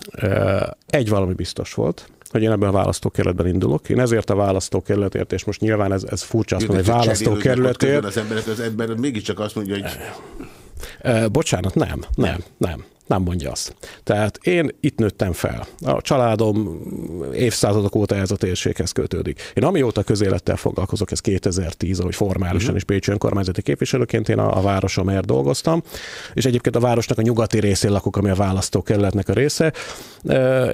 Egy valami biztos volt, hogy én ebben a választókerületben indulok. Én ezért a választókerületért, és most nyilván ez, ez furcsa azt mondani, hogy választókerületért. Az ember, az ember mégiscsak azt mondja, hogy... Bocsánat, nem, nem, nem nem mondja azt. Tehát én itt nőttem fel. A családom évszázadok óta ez a térséghez kötődik. Én amióta közélettel foglalkozok, ez 2010, ahogy formálisan uh-huh. is Pécsi önkormányzati képviselőként én a, a városomért dolgoztam, és egyébként a városnak a nyugati részén lakok, ami a választókerületnek a része.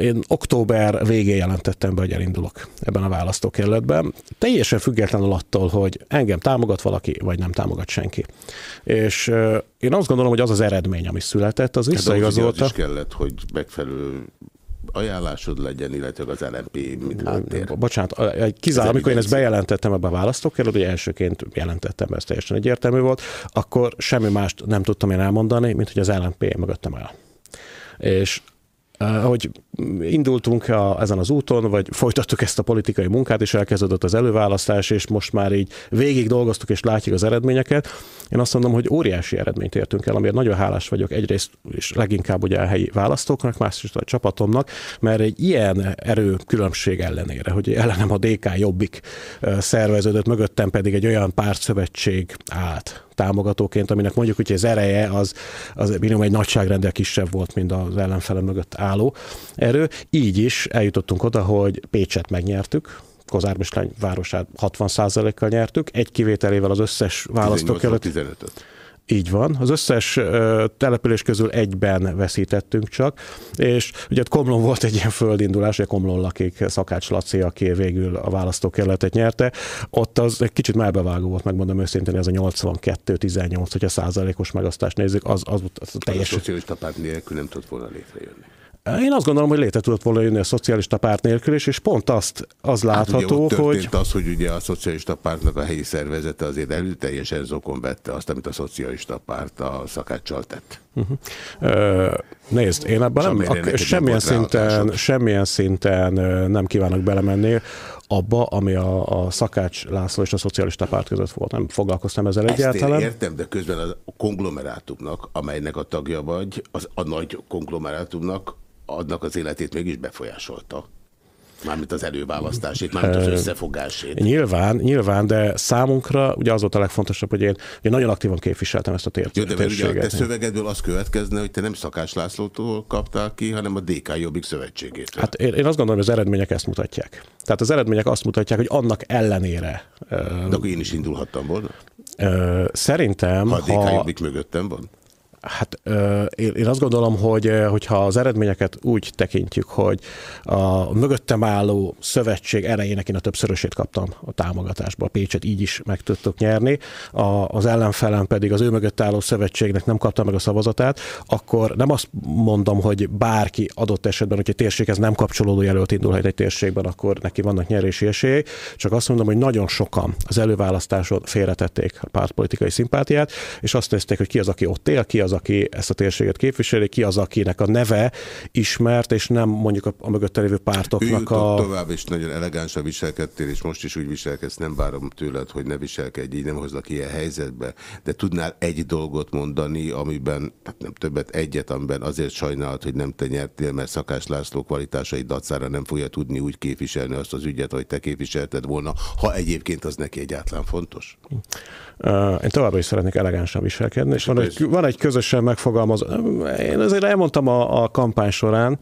Én október végén jelentettem be, hogy elindulok ebben a választókerületben. Teljesen függetlenül attól, hogy engem támogat valaki, vagy nem támogat senki. És én azt gondolom, hogy az az eredmény, ami született, az vissza igazolta. Az is kellett, hogy megfelelő ajánlásod legyen, illetve az LNP mint háttér. Bocsánat, kizár, amikor én ezt bejelentettem ebbe a választókerült, hogy elsőként jelentettem, ez teljesen egyértelmű volt, akkor semmi mást nem tudtam én elmondani, mint hogy az LNP mögöttem el. És ahogy indultunk a, ezen az úton, vagy folytattuk ezt a politikai munkát, és elkezdődött az előválasztás, és most már így végig dolgoztuk, és látjuk az eredményeket. Én azt mondom, hogy óriási eredményt értünk el, amiért nagyon hálás vagyok egyrészt, és leginkább ugye a helyi választóknak, másrészt a csapatomnak, mert egy ilyen erő különbség ellenére, hogy ellenem a DK jobbik szerveződött, mögöttem pedig egy olyan pártszövetség állt, támogatóként, aminek mondjuk, hogy az ereje az, az minimum egy nagyságrendel kisebb volt, mint az ellenfele mögött álló erő. Így is eljutottunk oda, hogy Pécset megnyertük, Kozármislány városát 60%-kal nyertük, egy kivételével az összes választókerület. 15 így van. Az összes uh, település közül egyben veszítettünk csak, és ugye Komlon volt egy ilyen földindulás, hogy Komlon lakik Szakács Laci, aki végül a választókerületet nyerte. Ott az egy kicsit melbevágó volt, megmondom őszintén, ez a 82-18, hogyha százalékos megosztást nézzük, az, az, az teljesen... A szocialista párt nélkül nem tudott volna létrejönni. Én azt gondolom, hogy létre tudott volna jönni a szocialista párt nélkül is, és pont azt az látható, hát ugye hogy... az, hogy ugye a szocialista pártnak a helyi szervezete azért előteljesen zokon vette azt, amit a szocialista párt a szakáccsal tett. Uh, nézd, én ebben nem, a, semmilyen, szinten, semmilyen szinten nem kívánok belemenni abba, ami a, a Szakács László és a szocialista párt között volt. Nem foglalkoztam ezzel Ezt egyáltalán. Én értem, de közben a konglomerátumnak, amelynek a tagja vagy, az a nagy konglomerátumnak adnak az életét mégis befolyásolta. Mármint az előválasztásét, mármint az összefogásét. Nyilván, nyilván, de számunkra ugye az volt a legfontosabb, hogy én, én nagyon aktívan képviseltem ezt a tért, Jó, de térséget. Ugye a te szövegedből az következne, hogy te nem Szakács Lászlótól kaptál ki, hanem a DK Jobbik Szövetségét. Hát én, én azt gondolom, hogy az eredmények ezt mutatják. Tehát az eredmények azt mutatják, hogy annak ellenére. De akkor én is indulhattam volna? Szerintem, ha a DK ha... Jobbik mögöttem van? Hát én azt gondolom, hogy hogyha az eredményeket úgy tekintjük, hogy a mögöttem álló szövetség erejének én a többszörösét kaptam a támogatásba. A Pécset így is meg tudtuk nyerni, a, az ellenfelem pedig az ő mögött álló szövetségnek nem kapta meg a szavazatát, akkor nem azt mondom, hogy bárki adott esetben, hogy egy térséghez nem kapcsolódó jelölt indulhat egy térségben, akkor neki vannak nyerési esélyei, csak azt mondom, hogy nagyon sokan az előválasztáson félretették a pártpolitikai szimpátiát, és azt nézték, hogy ki az, aki ott él, ki az, az, aki ezt a térséget képviseli, ki az, akinek a neve ismert, és nem mondjuk a, a mögötte lévő pártoknak a... tovább, és nagyon elegánsan viselkedtél, és most is úgy viselkedsz, nem várom tőled, hogy ne viselkedj így, nem hozlak ilyen helyzetbe, de tudnál egy dolgot mondani, amiben, hát nem többet, egyet, amiben azért sajnálod, hogy nem te nyertél, mert Szakás László kvalitásai dacára nem fogja tudni úgy képviselni azt az ügyet, hogy te képviselted volna, ha egyébként az neki egyáltalán fontos? Én továbbra is szeretnék elegánsan viselkedni, és van egy, van egy közösen megfogalmazó. Én azért elmondtam a, a kampány során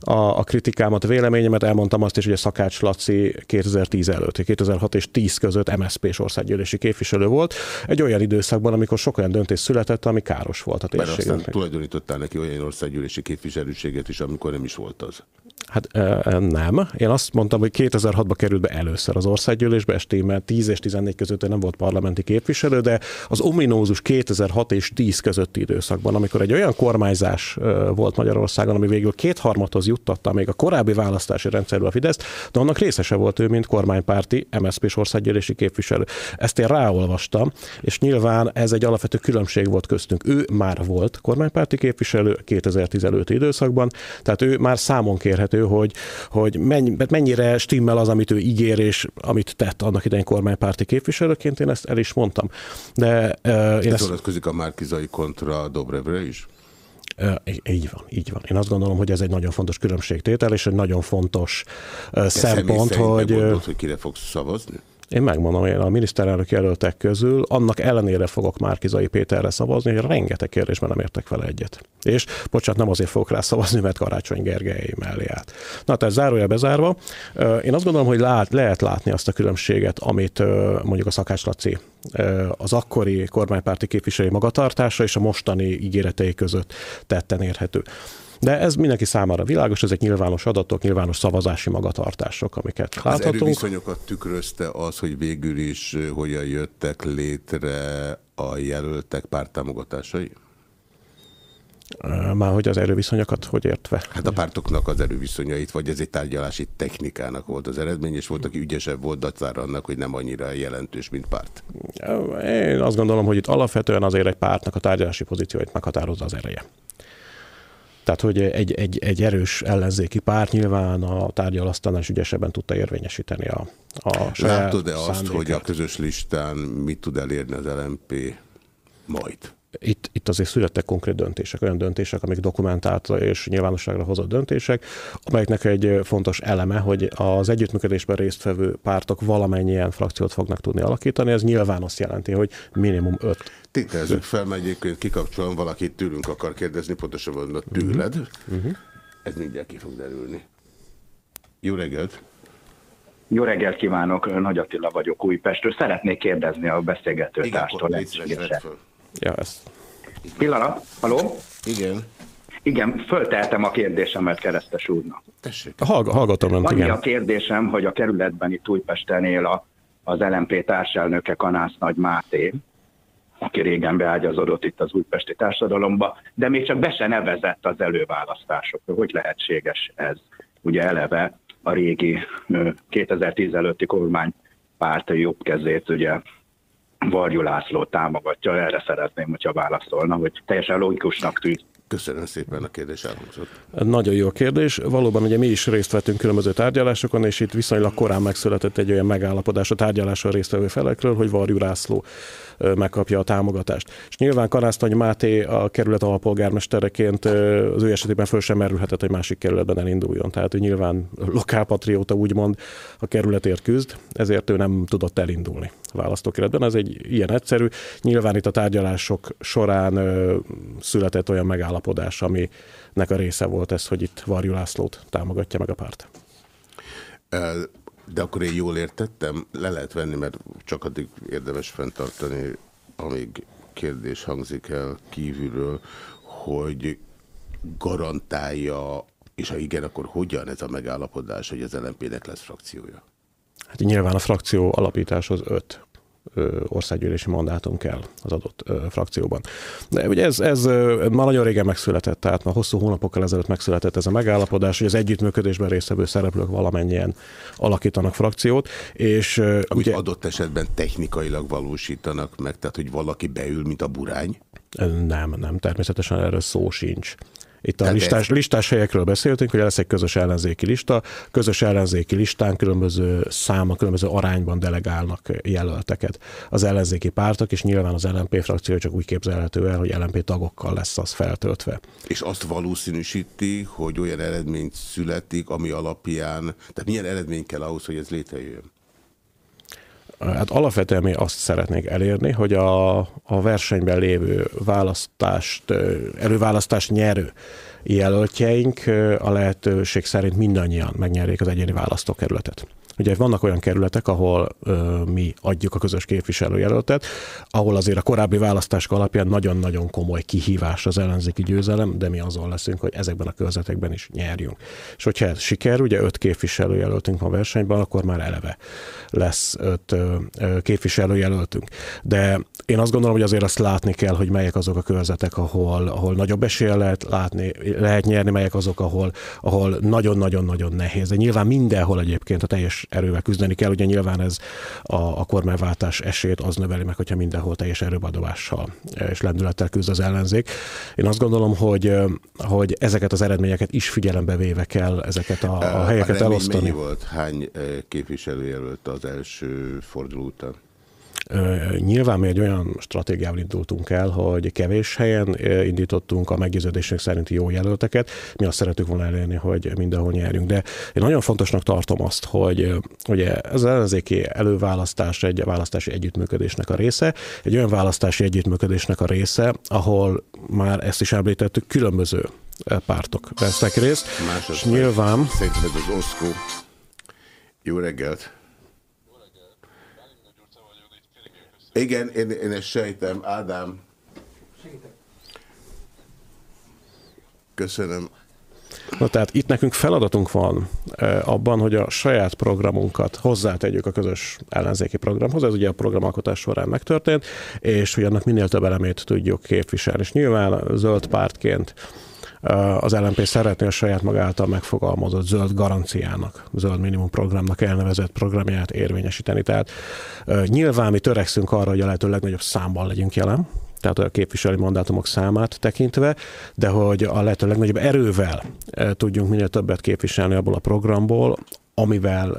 a, a kritikámat, a véleményemet, elmondtam azt is, hogy a Szakács Laci 2010 előtt, 2006 és 10 között MSZP-s országgyűlési képviselő volt, egy olyan időszakban, amikor sok olyan döntés született, ami káros volt a térségnek. Mert aztán tulajdonítottál neki olyan országgyűlési képviselőséget is, amikor nem is volt az. Hát nem. Én azt mondtam, hogy 2006-ban került be először az országgyűlésbe, estémmel 10 és 14 között nem volt parlamenti képviselő, de az ominózus 2006 és 10 közötti időszakban, amikor egy olyan kormányzás volt Magyarországon, ami végül kétharmadhoz juttatta még a korábbi választási rendszerből a Fidesz, de annak részese volt ő, mint kormánypárti MSZP-s országgyűlési képviselő. Ezt én ráolvastam, és nyilván ez egy alapvető különbség volt köztünk. Ő már volt kormánypárti képviselő 2015 időszakban, tehát ő már számon kérhető hogy, hogy mennyire stimmel az, amit ő ígér, és amit tett annak idején kormánypárti képviselőként, én ezt el is mondtam. De, uh, én ezt vonatkozik a Márkizai kontra Dobrevre is? Így van, így van. Én azt gondolom, hogy ez egy nagyon fontos különbségtétel, és egy nagyon fontos Te szempont, hogy... Gondolod, hogy kire fogsz szavazni? Én megmondom, én a miniszterelnök jelöltek közül annak ellenére fogok Márkizai Péterre szavazni, hogy rengeteg kérdésben nem értek vele egyet. És bocsánat, nem azért fogok rá szavazni, mert Karácsony Gergely mellé állt. Na, tehát zárója bezárva. Én azt gondolom, hogy lát, lehet látni azt a különbséget, amit mondjuk a Szakács Laci az akkori kormánypárti képviselői magatartása és a mostani ígéretei között tetten érhető. De ez mindenki számára világos, ezek nyilvános adatok, nyilvános szavazási magatartások, amiket az láthatunk. Az erőviszonyokat tükrözte az, hogy végül is hogyan jöttek létre a jelöltek pártámogatásai? Már hogy az erőviszonyokat hogy értve? Hát a pártoknak az erőviszonyait, vagy ez egy tárgyalási technikának volt az eredmény, és volt, aki ügyesebb volt dacára annak, hogy nem annyira jelentős, mint párt. Én azt gondolom, hogy itt alapvetően azért egy pártnak a tárgyalási pozícióit meghatározza az ereje. Tehát, hogy egy, egy, egy erős ellenzéki párt nyilván a tárgyalasztánál is ügyesebben tudta érvényesíteni a, a saját Látod-e azt, hogy a közös listán mit tud elérni az LMP majd? Itt, itt azért születtek konkrét döntések, olyan döntések, amik dokumentált és nyilvánosságra hozott döntések, amelyeknek egy fontos eleme, hogy az együttműködésben résztvevő pártok valamennyien frakciót fognak tudni alakítani. Ez nyilván azt jelenti, hogy minimum öt. Tételezzük fel, mert egyébként kikapcsolom, valakit tőlünk akar kérdezni, pontosabban a tőled. Uh -huh. Ez mindjárt ki fog derülni. Jó reggelt! Jó reggelt kívánok, Nagy Attila vagyok Újpestről. Szeretnék kérdezni a beszélgető társtól. Ja, ez. Pillanat, haló? Igen. Igen, fölteltem a kérdésemet Keresztes úrnak. Tessék. Hallg hallgatom önt, igen. a kérdésem, hogy a kerületben itt Újpesten él a, az LMP társelnöke Kanász Nagy Máté, aki régen beágyazódott itt az újpesti társadalomba, de még csak be se nevezett az előválasztásokra. Hogy lehetséges ez? Ugye eleve a régi 2010 előtti kormány párt jobb kezét ugye Varjú László támogatja, erre szeretném, hogyha válaszolna, hogy teljesen logikusnak tűnt. Köszönöm szépen a kérdés elhangzott. Nagyon jó kérdés. Valóban ugye mi is részt vettünk különböző tárgyalásokon, és itt viszonylag korán megszületett egy olyan megállapodás a tárgyaláson résztvevő felekről, hogy Varjú László megkapja a támogatást. És nyilván Karásztany Máté a kerület alpolgármestereként az ő esetében föl sem merülhetett, hogy másik kerületben elinduljon. Tehát ő nyilván lokálpatrióta úgymond a kerületért küzd, ezért ő nem tudott elindulni a választókeretben. Ez egy ilyen egyszerű. Nyilván itt a tárgyalások során született olyan megállapodás, aminek a része volt ez, hogy itt Varjú Lászlót támogatja meg a párt. De akkor én jól értettem, le lehet venni, mert csak addig érdemes fenntartani, amíg kérdés hangzik el kívülről, hogy garantálja, és ha igen, akkor hogyan ez a megállapodás, hogy az LNP-nek lesz frakciója? Hát nyilván a frakció alapításhoz öt országgyűlési mandátum kell az adott frakcióban. De ugye ez, ez már nagyon régen megszületett, tehát már hosszú hónapokkal ezelőtt megszületett ez a megállapodás, hogy az együttműködésben résztvevő szereplők valamennyien alakítanak frakciót, és Amit ugye... adott esetben technikailag valósítanak meg, tehát hogy valaki beül, mint a burány? Nem, nem, természetesen erről szó sincs. Itt a listás, listás helyekről beszéltünk, hogy lesz egy közös ellenzéki lista. Közös ellenzéki listán különböző száma, különböző arányban delegálnak jelölteket az ellenzéki pártok, és nyilván az LNP frakció csak úgy képzelhető el, hogy LNP tagokkal lesz az feltöltve. És azt valószínűsíti, hogy olyan eredményt születik, ami alapján, tehát milyen eredmény kell ahhoz, hogy ez létrejöjjön? Hát alapvetően mi azt szeretnék elérni, hogy a, a versenyben lévő választást, előválasztást nyerő jelöltjeink a lehetőség szerint mindannyian megnyerjék az egyéni választókerületet. Ugye vannak olyan kerületek, ahol ö, mi adjuk a közös képviselőjelöltet, ahol azért a korábbi választások alapján nagyon-nagyon komoly kihívás az ellenzéki győzelem, de mi azon leszünk, hogy ezekben a körzetekben is nyerjünk. És hogyha ez siker, ugye öt képviselőjelöltünk van versenyben, akkor már eleve lesz öt ö, ö, képviselőjelöltünk. De én azt gondolom, hogy azért azt látni kell, hogy melyek azok a körzetek, ahol, ahol nagyobb esélye lehet látni, lehet nyerni, melyek azok, ahol, ahol nagyon-nagyon-nagyon nehéz. De nyilván mindenhol egyébként a teljes erővel küzdeni kell, ugye nyilván ez a, a kormányváltás esélyt az növeli meg, hogyha mindenhol teljes erőbadobással és lendülettel küzd az ellenzék. Én azt gondolom, hogy, hogy ezeket az eredményeket is figyelembe véve kell ezeket a, a helyeket a elosztani. Mennyi volt? Hány képviselőjelölt az első forduló után? Nyilván mi egy olyan stratégiával indultunk el, hogy kevés helyen indítottunk a meggyőződésünk szerinti jó jelölteket. Mi azt szeretük volna elérni, hogy mindenhol nyerjünk. De én nagyon fontosnak tartom azt, hogy ugye az ellenzéki előválasztás egy választási együttműködésnek a része, egy olyan választási együttműködésnek a része, ahol már ezt is említettük, különböző pártok vesznek részt. Másodszor. Nyilván... Szerintem ez az Oszkó. Jó reggelt! Igen, én, én ezt sejtem. Ádám. Köszönöm. Na tehát itt nekünk feladatunk van abban, hogy a saját programunkat hozzátegyük a közös ellenzéki programhoz, ez ugye a programalkotás során megtörtént, és hogy annak minél több elemét tudjuk képviselni. És nyilván zöld pártként az LNP szeretné a saját maga által megfogalmazott zöld garanciának, zöld minimum programnak elnevezett programját érvényesíteni. Tehát nyilván mi törekszünk arra, hogy a lehető legnagyobb számban legyünk jelen, tehát a képviselői mandátumok számát tekintve, de hogy a lehető legnagyobb erővel tudjunk minél többet képviselni abból a programból, amivel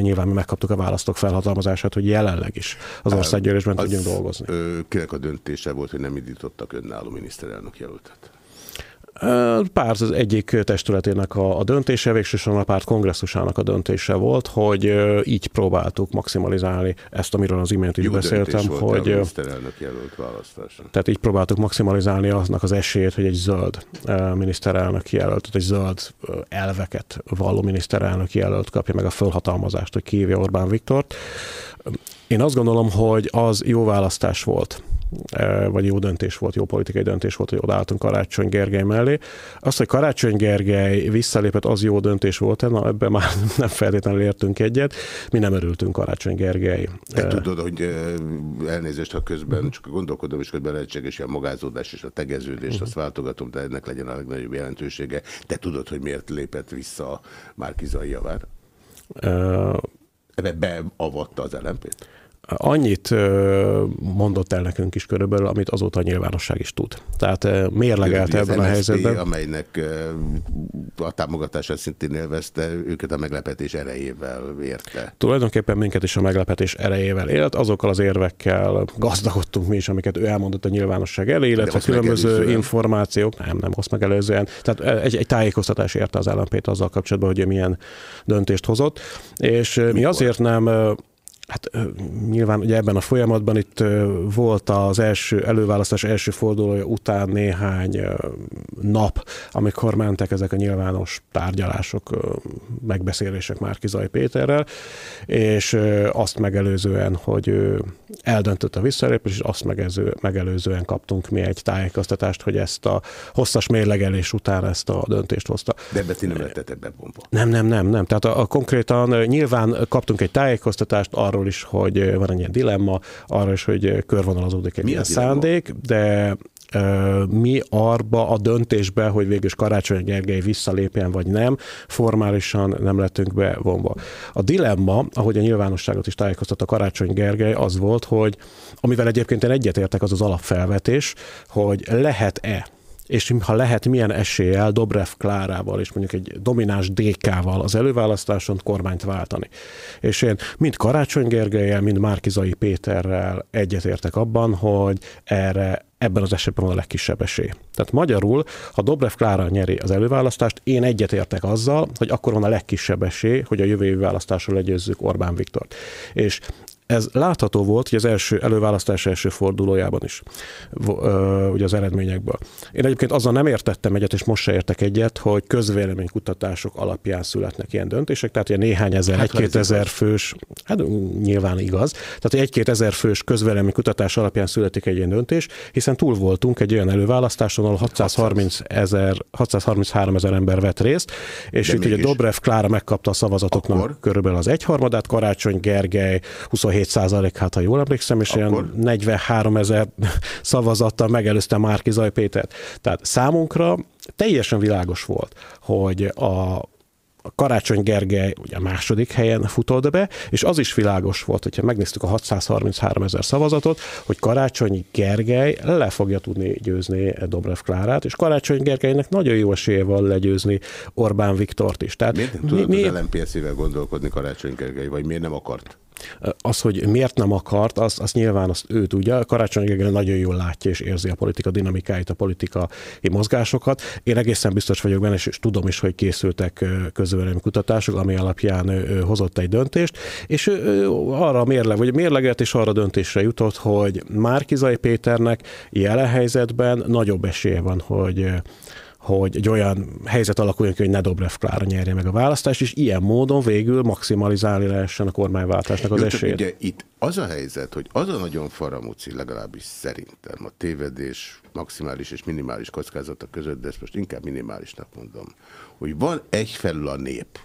nyilván mi megkaptuk a választók felhatalmazását, hogy jelenleg is az országgyűlésben tudjunk dolgozni. Kinek a döntése volt, hogy nem indítottak önálló miniszterelnök jelöltet? Párt az egyik testületének a, a döntése, végsősorban a párt kongresszusának a döntése volt, hogy így próbáltuk maximalizálni ezt, amiről az imént is beszéltem, volt hogy... A miniszterelnök jelölt választása. Tehát így próbáltuk maximalizálni aznak az esélyét, hogy egy zöld miniszterelnök jelölt, egy zöld elveket valló miniszterelnök jelölt kapja meg a fölhatalmazást, hogy kívja Orbán Viktort. Én azt gondolom, hogy az jó választás volt vagy jó döntés volt, jó politikai döntés volt, hogy odaálltunk Karácsony Gergely mellé. Az, hogy Karácsony Gergely visszalépett, az jó döntés volt, na ebben már (laughs) nem feltétlenül értünk egyet. Mi nem örültünk Karácsony Gergely. Te tudod, hogy elnézést, ha közben csak gondolkodom, és közben lehetséges a magázódás és a tegeződés, uh-huh. azt váltogatom, de ennek legyen a legnagyobb jelentősége. Te tudod, hogy miért lépett vissza Márkizai javár? Uh, Ebbe beavatta az LMP-t? Annyit mondott el nekünk is körülbelül, amit azóta a nyilvánosság is tud. Tehát mérlegelte ebben a helyzetben. amelynek a támogatását szintén élvezte, őket a meglepetés erejével érte. Tulajdonképpen minket is a meglepetés erejével élt, azokkal az érvekkel gazdagodtunk mi is, amiket ő elmondott a nyilvánosság elé, illetve különböző megelőzően. információk, nem, nem azt megelőzően. Tehát egy, egy tájékoztatás érte az LNP-t azzal kapcsolatban, hogy milyen döntést hozott. És Mikor? mi azért nem Hát nyilván ugye ebben a folyamatban itt volt az első előválasztás első fordulója után néhány nap, amikor mentek ezek a nyilvános tárgyalások, megbeszélések Márkizai Péterrel, és azt megelőzően, hogy ő eldöntött a visszalépés, és azt megelőző, megelőzően kaptunk mi egy tájékoztatást, hogy ezt a hosszas mérlegelés után ezt a döntést hozta. De ebbe ti nem lettetek be bomba. Nem, nem, nem, nem. Tehát a, a konkrétan nyilván kaptunk egy tájékoztatást arról, arról is, hogy van egy ilyen dilemma, arra is, hogy körvonalazódik egy Mi ilyen szándék, de mi arba a döntésbe, hogy végül is Karácsony Gergely visszalépjen vagy nem, formálisan nem lettünk bevonva. A dilemma, ahogy a nyilvánosságot is tájékoztatta Karácsony Gergely, az volt, hogy amivel egyébként én egyetértek, az az alapfelvetés, hogy lehet-e és ha lehet, milyen eséllyel Dobrev Klárával és mondjuk egy domináns DK-val az előválasztáson kormányt váltani. És én mind Karácsony Gergelyel, mind Márkizai Péterrel egyetértek abban, hogy erre ebben az esetben van a legkisebb esély. Tehát magyarul, ha Dobrev Klára nyeri az előválasztást, én egyetértek azzal, hogy akkor van a legkisebb esély, hogy a jövő évi választáson legyőzzük Orbán Viktort. És ez látható volt, hogy az első előválasztás első fordulójában is, ugye az eredményekből. Én egyébként azzal nem értettem egyet, és most se értek egyet, hogy közvéleménykutatások alapján születnek ilyen döntések, tehát ugye néhány ezer, hát, egy-két ezer fős, hát nyilván igaz, tehát egy-két ezer fős közvéleménykutatás alapján születik egy ilyen döntés, hiszen túl voltunk egy olyan előválasztáson, ahol 630 ezer, 633 ezer ember vett részt, és itt ugye Dobrev Klára megkapta a szavazatoknak Akkor? körülbelül az egyharmadát, Karácsony Gergely 27 százalék, hát ha jól emlékszem, és Akkor? ilyen 43 ezer szavazattal megelőzte Márki Zaj Pétert. Tehát számunkra teljesen világos volt, hogy a, Karácsony Gergely ugye a második helyen futott be, és az is világos volt, hogyha megnéztük a 633 ezer szavazatot, hogy Karácsony Gergely le fogja tudni győzni Dobrev Klárát, és Karácsony Gergelynek nagyon jó esélye van legyőzni Orbán Viktort is. Tehát miért nem mi, tudott mi... az LMPS-ével gondolkodni Karácsony Gergely, vagy miért nem akart? Az, hogy miért nem akart, az, az nyilván azt ő tudja. Karácsony Gergely nagyon jól látja és érzi a politika dinamikáit, a politikai mozgásokat. Én egészen biztos vagyok benne, és tudom is, hogy készültek közvélemény kutatások, ami alapján ő hozott egy döntést, és ő arra mérleg, vagy mérleget és arra döntésre jutott, hogy Márkizai Péternek jelen helyzetben nagyobb esélye van, hogy hogy egy olyan helyzet alakuljon ki, hogy ne Dobrev Klára nyerje meg a választást, és ilyen módon végül maximalizálni lehessen a kormányváltásnak az esélyt. Ugye itt az a helyzet, hogy az a nagyon faramúci, legalábbis szerintem a tévedés maximális és minimális kockázata között, de ezt most inkább minimálisnak mondom, hogy van egyfelül a nép,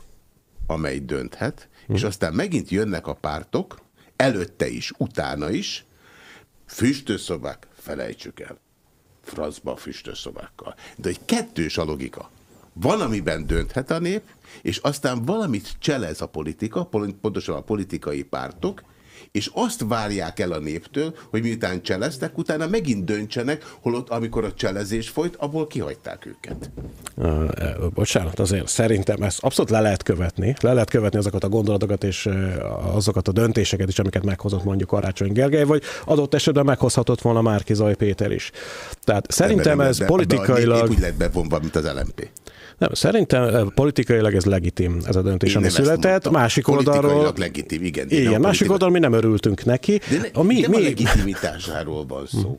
amely dönthet, hm. és aztán megint jönnek a pártok, előtte is, utána is, füstőszobák, felejtsük el francba füstös szobákkal. De egy kettős a logika. Van, amiben dönthet a nép, és aztán valamit cselez a politika, pontosan a politikai pártok, és azt várják el a néptől, hogy miután cseleztek, utána megint döntsenek, holott amikor a cselezés folyt, abból kihagyták őket. Uh, bocsánat, azért szerintem ezt abszolút le lehet követni. Le lehet követni azokat a gondolatokat és azokat a döntéseket is, amiket meghozott mondjuk Karácsony Gergely, vagy adott esetben meghozhatott volna Márki Zaj Péter is. Tehát szerintem nem, nem, ez de, politikailag... De úgy lett bevonva, mint az LMP. Nem, szerintem politikailag ez legitim, ez a döntés, ami született. Másik oldalról... legitim, igen. Igen, másik oldalról mi nem örültünk neki. De ne, a mi, nem mi... a legitimitásáról van szó.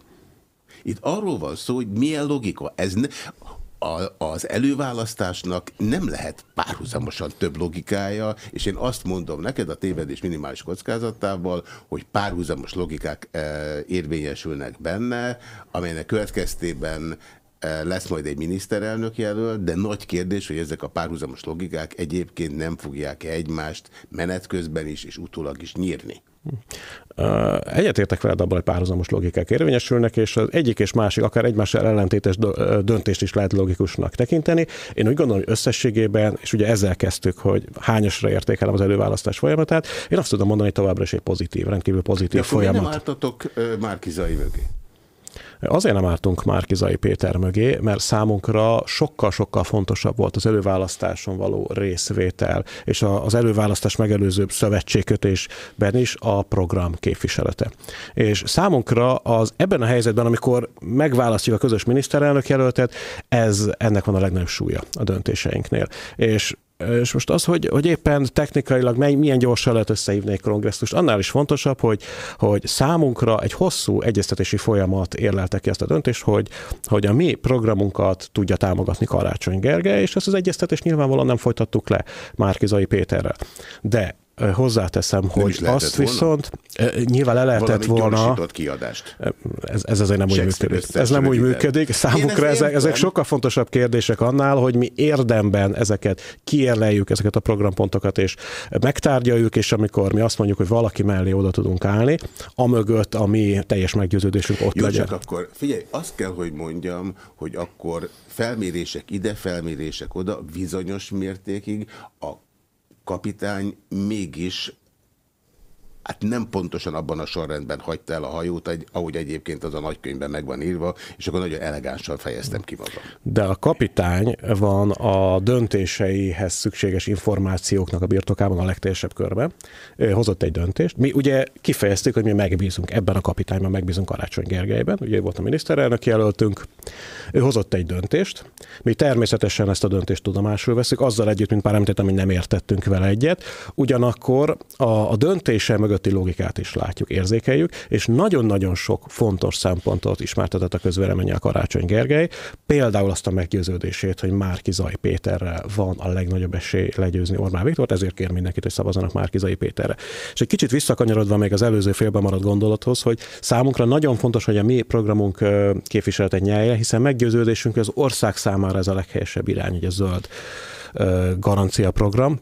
Itt arról van szó, hogy milyen logika. Ez ne, a, az előválasztásnak nem lehet párhuzamosan több logikája, és én azt mondom neked a tévedés minimális kockázatával, hogy párhuzamos logikák e, érvényesülnek benne, amelynek következtében lesz majd egy miniszterelnök jelölt, de nagy kérdés, hogy ezek a párhuzamos logikák egyébként nem fogják -e egymást menet közben is és utólag is nyírni. Egyetértek veled abban, hogy párhuzamos logikák érvényesülnek, és az egyik és másik, akár egymással ellentétes döntést is lehet logikusnak tekinteni. Én úgy gondolom, hogy összességében, és ugye ezzel kezdtük, hogy hányosra értékelem az előválasztás folyamatát, én azt tudom mondani, hogy továbbra is egy pozitív, rendkívül pozitív De folyamat. nem álltatok Márkizai mögé? Azért nem álltunk Márkizai Péter mögé, mert számunkra sokkal-sokkal fontosabb volt az előválasztáson való részvétel, és az előválasztás megelőző szövetségkötésben is a program képviselete. És számunkra az ebben a helyzetben, amikor megválasztjuk a közös miniszterelnök jelöltet, ez ennek van a legnagyobb súlya a döntéseinknél. És és most az, hogy, hogy éppen technikailag mely, milyen gyorsan lehet összehívni egy kongresszust, annál is fontosabb, hogy, hogy számunkra egy hosszú egyeztetési folyamat érlelte ki ezt a döntést, hogy, hogy a mi programunkat tudja támogatni Karácsony Gergely, és ezt az egyeztetést nyilvánvalóan nem folytattuk le Márkizai Péterrel. De hozzáteszem, nem hogy azt volna? viszont nyilván le lehetett Valami volna... kiadást. Ez, ez azért nem úgy működik. Ez nem úgy működik. Számukra ezek, ezek sokkal fontosabb kérdések annál, hogy mi érdemben ezeket kiérleljük, ezeket a programpontokat, és megtárgyaljuk, és amikor mi azt mondjuk, hogy valaki mellé oda tudunk állni, amögött a mi teljes meggyőződésünk ott Jó, legyen. csak akkor figyelj, azt kell, hogy mondjam, hogy akkor felmérések ide, felmérések oda, bizonyos mértékig a kapitány mégis hát nem pontosan abban a sorrendben hagyta el a hajót, ahogy egyébként az a nagykönyvben meg van írva, és akkor nagyon elegánsan fejeztem ki magam. De a kapitány van a döntéseihez szükséges információknak a birtokában a legteljesebb körben. Hozott egy döntést. Mi ugye kifejeztük, hogy mi megbízunk ebben a kapitányban, megbízunk Karácsony Gergelyben, ugye volt a miniszterelnök jelöltünk. Ő hozott egy döntést. Mi természetesen ezt a döntést tudomásul veszük, azzal együtt, mint már említettem, hogy nem értettünk vele egyet. Ugyanakkor a, a döntése meg mögötti logikát is látjuk, érzékeljük, és nagyon-nagyon sok fontos szempontot ismertetett a közvéleménnyel Karácsony Gergely, például azt a meggyőződését, hogy Márkizai Péterrel van a legnagyobb esély legyőzni Orbán Viktort, ezért kér mindenkit, hogy szavazzanak Márkizai Péterre. És egy kicsit visszakanyarodva még az előző félben maradt gondolathoz, hogy számunkra nagyon fontos, hogy a mi programunk képviseletet nyelje, hiszen meggyőződésünk, hogy az ország számára ez a leghelyesebb irány, hogy a zöld garancia program,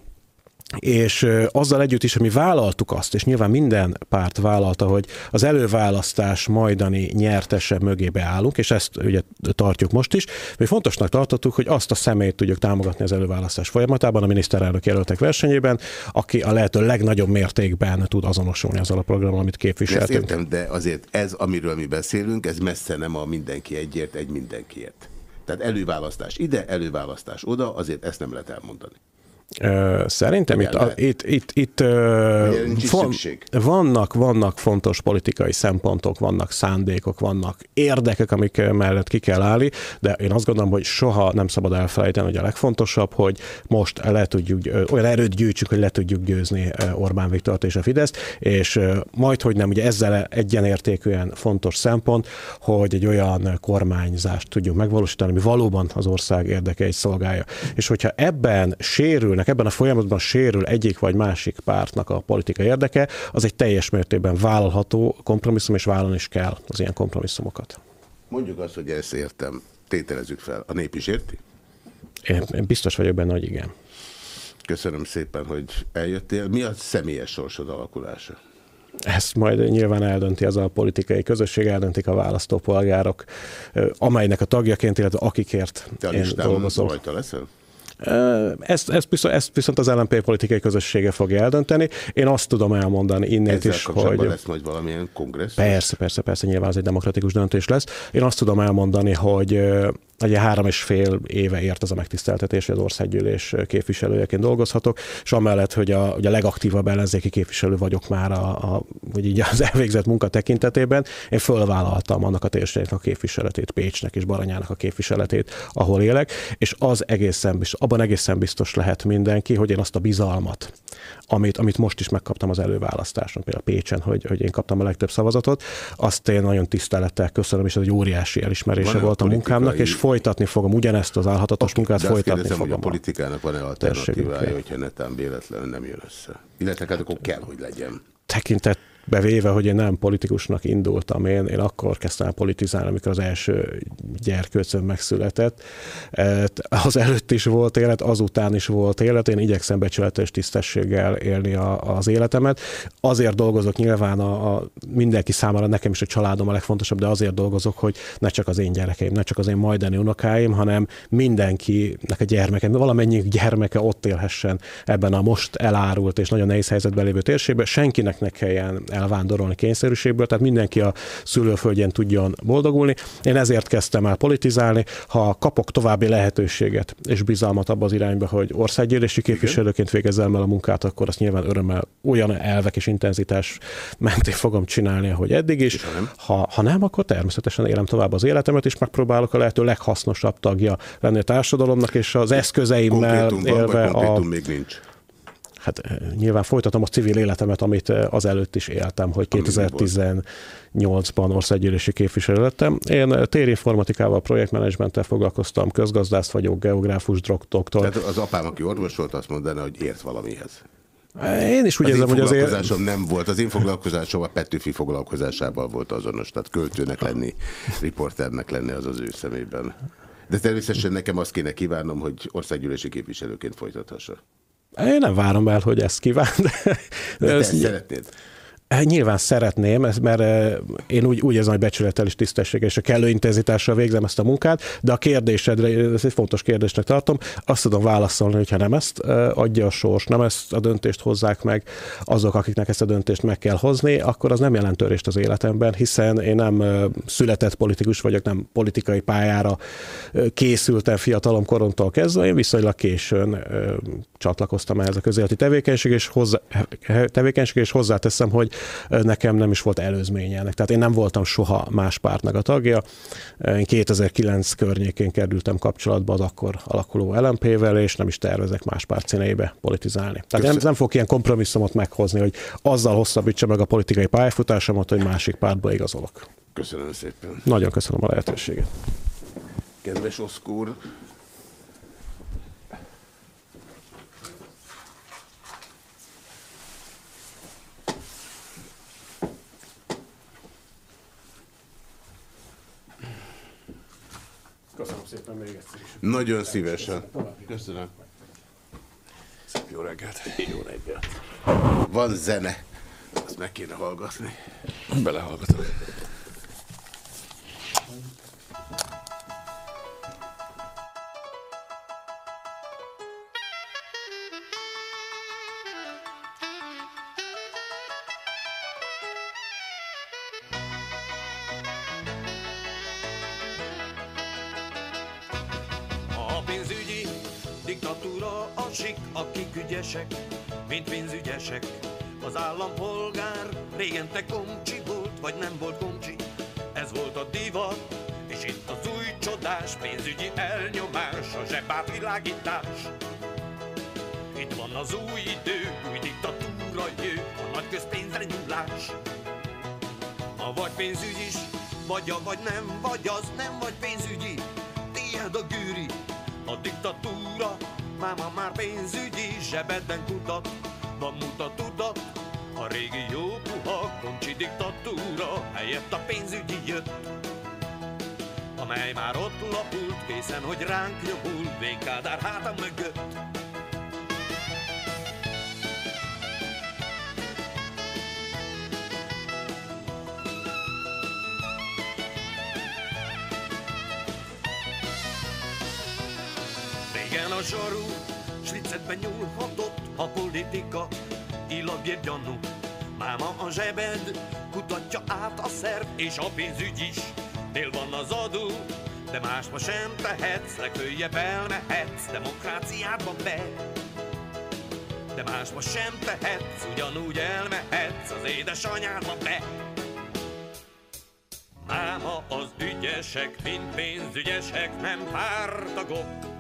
és azzal együtt is, ami vállaltuk azt, és nyilván minden párt vállalta, hogy az előválasztás majdani nyertese mögébe állunk, és ezt ugye tartjuk most is. Mi fontosnak tartottuk, hogy azt a személyt tudjuk támogatni az előválasztás folyamatában, a miniszterelnök jelöltek versenyében, aki a lehető legnagyobb mértékben tud azonosulni azzal a programmal, amit képviseltünk. Ezt értem, de azért ez, amiről mi beszélünk, ez messze nem a mindenki egyért, egy mindenkiért. Tehát előválasztás ide, előválasztás oda, azért ezt nem lehet elmondani. Szerintem itt, a, itt, itt, itt von, vannak, vannak fontos politikai szempontok, vannak szándékok, vannak érdekek, amik mellett ki kell állni, de én azt gondolom, hogy soha nem szabad elfelejteni, hogy a legfontosabb, hogy most le tudjuk, olyan erőt gyűjtsük, hogy le tudjuk győzni Orbán Viktort és a Fideszt, és majd, hogy nem, ugye ezzel egyenértékűen fontos szempont, hogy egy olyan kormányzást tudjuk megvalósítani, ami valóban az ország érdekeit szolgálja. És hogyha ebben sérül sérülnek, ebben a folyamatban sérül egyik vagy másik pártnak a politikai érdeke, az egy teljes mértékben vállalható kompromisszum, és vállalni is kell az ilyen kompromisszumokat. Mondjuk azt, hogy ezt értem, tételezzük fel. A nép is érti? Én, én biztos vagyok benne, hogy igen. Köszönöm szépen, hogy eljöttél. Mi a személyes sorsod alakulása? Ezt majd nyilván eldönti az a politikai közösség, eldöntik a választópolgárok, amelynek a tagjaként, illetve akikért Te én dolgozom. Te leszel? Ezt, ezt, viszont, ezt viszont az LNP politikai közössége fogja eldönteni. Én azt tudom elmondani innét Ezzel is, hogy... lesz majd valamilyen kongresszus? Persze, persze, persze, nyilván ez egy demokratikus döntés lesz. Én azt tudom elmondani, hogy Ugye három és fél éve ért az a megtiszteltetés, hogy az országgyűlés képviselőjeként dolgozhatok, és amellett, hogy a, hogy a legaktívabb ellenzéki képviselő vagyok már a, a, vagy így az elvégzett munka tekintetében, én fölvállaltam annak a térségnek a képviseletét, Pécsnek és Baranyának a képviseletét, ahol élek, és az egészen biztos, abban egészen biztos lehet mindenki, hogy én azt a bizalmat, amit, amit most is megkaptam az előválasztáson, például Pécsen, hogy, hogy én kaptam a legtöbb szavazatot, azt én nagyon tisztelettel köszönöm, és ez egy óriási elismerése van volt a munkámnak, és folytatni fogom ugyanezt az álhatatos okay, munkát, folytatni kérdezem, fogom. Hogy a politikának van-e alternatívája, hogyha netán véletlenül nem jön össze? Illetve hát akkor kell, hogy legyen. Tekintet bevéve, hogy én nem politikusnak indultam, én, én akkor kezdtem el politizálni, amikor az első gyerkőcöm megszületett. Az előtt is volt élet, azután is volt élet, én igyekszem becsületes tisztességgel élni a, az életemet. Azért dolgozok nyilván a, a mindenki számára, nekem is a családom a legfontosabb, de azért dolgozok, hogy ne csak az én gyerekeim, ne csak az én majdani unokáim, hanem mindenkinek a gyermeke, valamennyi gyermeke ott élhessen ebben a most elárult és nagyon nehéz helyzetben lévő térségben, senkinek ne kelljen elvándorolni kényszerűségből, tehát mindenki a szülőföldjén tudjon boldogulni. Én ezért kezdtem el politizálni. Ha kapok további lehetőséget és bizalmat abba az irányba, hogy országgyűlési képviselőként végezzem el a munkát, akkor azt nyilván örömmel olyan elvek és intenzitás mentén fogom csinálni, ahogy eddig is. Ha, ha nem, akkor természetesen élem tovább az életemet, és megpróbálok a lehető leghasznosabb tagja lenni a társadalomnak, és az eszközeimmel élve a... még nincs. Hát nyilván folytatom a civil életemet, amit azelőtt is éltem, hogy 2018-ban országgyűlési képviselő lettem. Én térinformatikával, projektmenedzsmenttel foglalkoztam, közgazdász vagyok, geográfus, doktor. Tehát az apám, aki orvos volt, azt mondaná, hogy ért valamihez. Én is úgy az érzem, hogy azért... nem volt. Az én foglalkozásom a Petőfi foglalkozásával volt azonos, tehát költőnek lenni, riporternek lenni az az ő szemében. De természetesen nekem azt kéne kívánom, hogy országgyűlési képviselőként folytathassa. Én nem várom el, hogy ezt kíván. De, de, ezt szeretnéd? Nyilván szeretném, mert eh, én úgy, úgy érzem, hogy becsülettel és tisztességgel és a kellő intenzitással végzem ezt a munkát, de a kérdésedre, ez egy fontos kérdésnek tartom, azt tudom válaszolni, hogyha nem ezt eh, adja a sors, nem ezt a döntést hozzák meg azok, akiknek ezt a döntést meg kell hozni, akkor az nem jelent törést az életemben, hiszen én nem eh, született politikus vagyok, nem politikai pályára készültem fiatalom koromtól kezdve, én viszonylag későn csatlakoztam ehhez a közéleti tevékenység, és hozzá, tevékenység, és hozzáteszem, hogy nekem nem is volt előzménye ennek. Tehát én nem voltam soha más pártnak a tagja. Én 2009 környékén kerültem kapcsolatba az akkor alakuló LMP-vel, és nem is tervezek más párt színeibe politizálni. Tehát nem, nem fog ilyen kompromisszumot meghozni, hogy azzal hosszabbítsa meg a politikai pályafutásomat, hogy másik pártba igazolok. Köszönöm szépen. Nagyon köszönöm a lehetőséget. Kedves Oszkúr, Köszönöm szépen még egyszer is. Nagyon szívesen. Köszönöm. Jó reggelt. Jó reggelt. Van zene. Azt meg kéne hallgatni. Belehallgatok. Diktatúra a sik, akik ügyesek, mint pénzügyesek. Az állampolgár régen te komcsi volt, vagy nem volt komcsi. Ez volt a divat, és itt az új csodás, pénzügyi elnyomás, a zsebátvilágítás. Itt van az új idő, új diktatúra jő, a nagy közpénzre nyúlás. Ha vagy pénzügy is, vagy a vagy nem, vagy az nem vagy pénzügyi, tiéd a gűri, a diktatúra, máma már pénzügyi, zsebedben kutat, van mutatudat, a régi jó puha komcsi diktatúra, helyett a pénzügyi jött, amely már ott lapult, készen, hogy ránk nyomul, Vénkádár hátam mögött. Régen a zsarú, slicetben nyúlhatott a politika, illagér gyanú. Máma a zsebed, kutatja át a szerv és a pénzügy is. Dél van az adó, de másba sem tehetsz, legfőjebb elmehetsz demokráciádba be. De másba sem tehetsz, ugyanúgy elmehetsz az édesanyádba be. Máma az ügyesek, mint pénzügyesek, nem pártagok.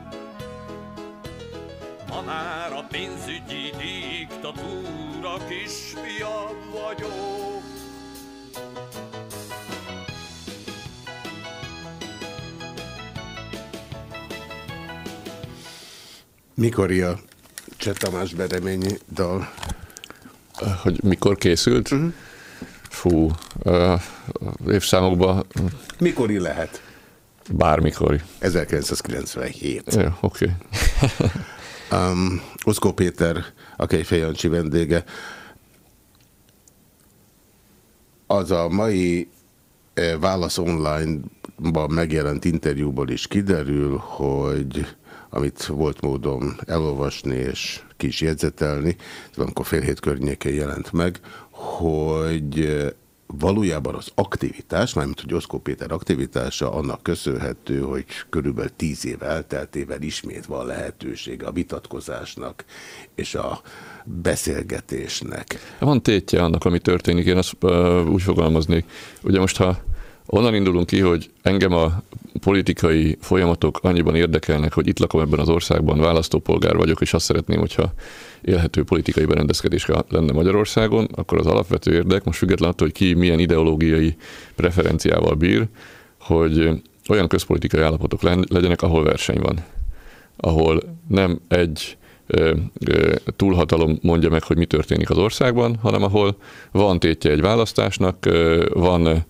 Ma már a pénzügyi diktatúra kisfia vagyok. Mikor a Cseh Tamás Bereményi dal? Hogy mikor készült? Uh-huh. Fú, uh, évszámokban Mikori lehet? bármikor. 1997. Jó, oké. (laughs) Um, Oszkó Péter, a Kejfej Jancsi vendége. Az a mai eh, Válasz online-ban megjelent interjúból is kiderül, hogy amit volt módom elolvasni és kis jegyzetelni, amikor fél hét környékén jelent meg, hogy eh, valójában az aktivitás, mármint hogy Oszkó Péter aktivitása annak köszönhető, hogy körülbelül tíz év elteltével ismét van lehetősége a vitatkozásnak és a beszélgetésnek. Van tétje annak, ami történik, én azt uh, úgy fogalmaznék. Ugye most, ha onnan indulunk ki, hogy engem a politikai folyamatok annyiban érdekelnek, hogy itt lakom ebben az országban, választópolgár vagyok, és azt szeretném, hogyha élhető politikai berendezkedés lenne Magyarországon, akkor az alapvető érdek, most függetlenül attól, hogy ki milyen ideológiai preferenciával bír, hogy olyan közpolitikai állapotok legyenek, ahol verseny van. Ahol nem egy túlhatalom mondja meg, hogy mi történik az országban, hanem ahol van tétje egy választásnak, van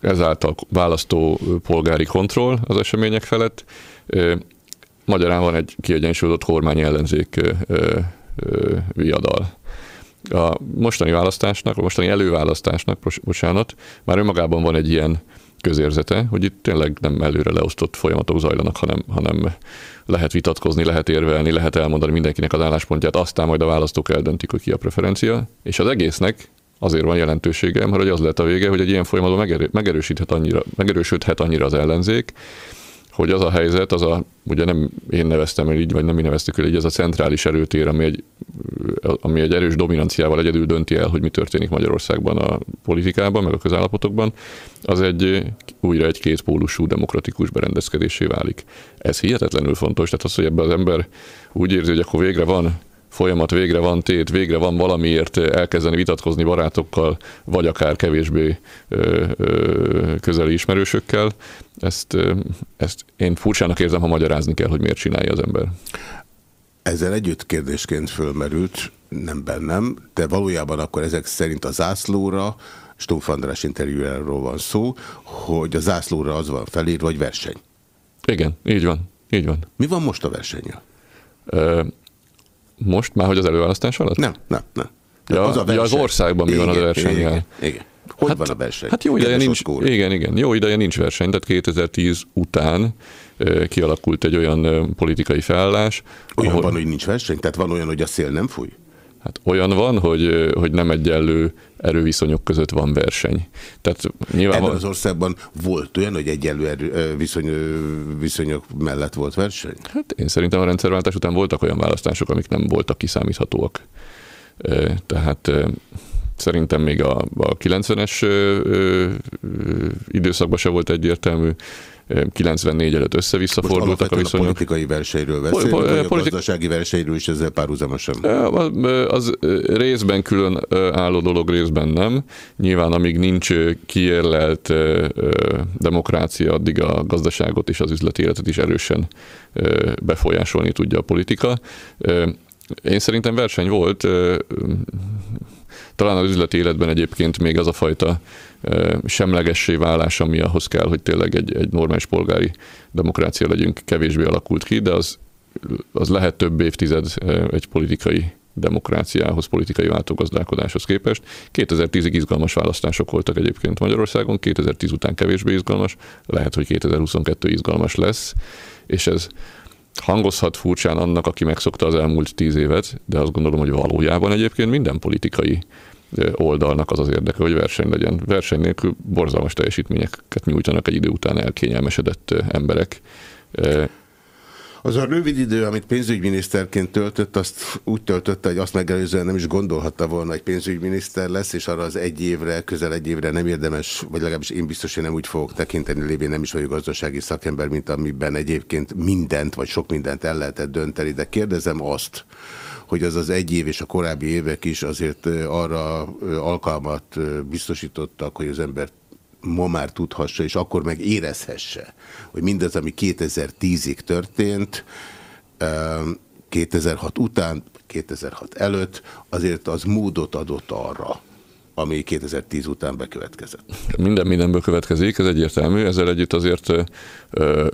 ezáltal választó polgári kontroll az események felett, magyarán van egy kiegyensúlyozott kormány ellenzék viadal. A mostani választásnak, a mostani előválasztásnak, bocsánat, már önmagában van egy ilyen közérzete, hogy itt tényleg nem előre leosztott folyamatok zajlanak, hanem, hanem lehet vitatkozni, lehet érvelni, lehet elmondani mindenkinek az álláspontját, aztán majd a választók eldöntik, hogy ki a preferencia, és az egésznek azért van jelentősége, mert hogy az lehet a vége, hogy egy ilyen folyamatban megerő, megerősíthet annyira, megerősödhet annyira az ellenzék, hogy az a helyzet, az a, ugye nem én neveztem el így, vagy nem mi neveztük el így, ez a centrális erőtér, ami egy, ami egy erős dominanciával egyedül dönti el, hogy mi történik Magyarországban a politikában, meg a közállapotokban, az egy újra egy kétpólusú demokratikus berendezkedésé válik. Ez hihetetlenül fontos, tehát az, hogy ebben az ember úgy érzi, hogy akkor végre van folyamat végre van tét, végre van valamiért elkezdeni vitatkozni barátokkal, vagy akár kevésbé közeli ismerősökkel. Ezt, ezt én furcsának érzem, ha magyarázni kell, hogy miért csinálja az ember. Ezzel együtt kérdésként fölmerült, nem bennem, de valójában akkor ezek szerint a zászlóra, Stumpf András interjújáról van szó, hogy a zászlóra az van felírva, vagy verseny. Igen, így van. Így van. Mi van most a versenyen? Most már, hogy az előválasztás alatt? Nem, nem, nem. Ja, az, a verseny. ja, az országban mi igen, van a versenyen? Igen, igen. Hogy hát, van a verseny? Hát jó ideje nincs, igen, igen, jó ideje nincs verseny, tehát 2010 után kialakult egy olyan politikai felállás. Olyan ahol... van, hogy nincs verseny? Tehát van olyan, hogy a szél nem fúj? Hát olyan van, hogy, hogy nem egyenlő erőviszonyok között van verseny. Tehát nyilván Ebben az országban volt olyan, hogy egyenlő erő, viszony, viszonyok mellett volt verseny? Hát én szerintem a rendszerváltás után voltak olyan választások, amik nem voltak kiszámíthatóak. Tehát szerintem még a, a 90-es időszakban se volt egyértelmű, 94 előtt össze-vissza Most fordultak a viszonyok. a politikai versenyről beszélünk, po, po, vagy a politi- gazdasági versenyről is ezzel párhuzamosan? Az részben külön álló dolog, részben nem. Nyilván amíg nincs kiérlelt demokrácia, addig a gazdaságot és az üzleti életet is erősen befolyásolni tudja a politika. Én szerintem verseny volt, talán az üzleti életben egyébként még az a fajta semlegessé válás, ami ahhoz kell, hogy tényleg egy, egy normális polgári demokrácia legyünk, kevésbé alakult ki, de az, az lehet több évtized egy politikai demokráciához, politikai váltogazdálkodáshoz képest. 2010-ig izgalmas választások voltak egyébként Magyarországon, 2010 után kevésbé izgalmas, lehet, hogy 2022 izgalmas lesz, és ez hangozhat furcsán annak, aki megszokta az elmúlt tíz évet, de azt gondolom, hogy valójában egyébként minden politikai oldalnak az az érdeke, hogy verseny legyen. Verseny nélkül borzalmas teljesítményeket nyújtanak egy idő után elkényelmesedett emberek. Az a rövid idő, amit pénzügyminiszterként töltött, azt úgy töltötte, hogy azt megelőzően nem is gondolhatta volna, hogy pénzügyminiszter lesz, és arra az egy évre, közel egy évre nem érdemes, vagy legalábbis én biztos, hogy nem úgy fogok tekinteni, lévén nem is vagyok gazdasági szakember, mint amiben egyébként mindent, vagy sok mindent el lehetett dönteni. De kérdezem azt, hogy az az egy év és a korábbi évek is azért arra alkalmat biztosítottak, hogy az ember ma már tudhassa, és akkor meg érezhesse, hogy mindez, ami 2010-ig történt, 2006 után, 2006 előtt, azért az módot adott arra, ami 2010 után bekövetkezett. Minden mindenből következik, ez egyértelmű. Ezzel együtt azért ö,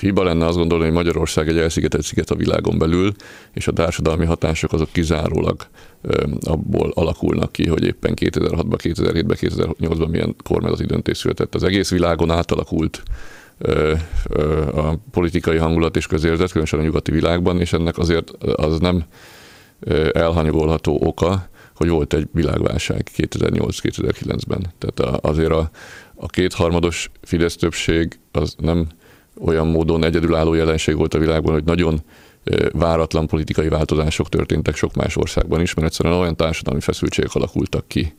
hiba lenne azt gondolni, hogy Magyarország egy elszigetelt sziget a világon belül, és a társadalmi hatások azok kizárólag ö, abból alakulnak ki, hogy éppen 2006-ban, 2007-ben, 2008-ban milyen kormányzati döntés született. Az egész világon átalakult a politikai hangulat és közérzet, különösen a nyugati világban, és ennek azért az nem elhanyagolható oka, hogy volt egy világválság 2008-2009-ben. Tehát azért a, a kétharmados Fidesz többség az nem olyan módon egyedülálló jelenség volt a világban, hogy nagyon váratlan politikai változások történtek sok más országban is, mert egyszerűen olyan társadalmi feszültségek alakultak ki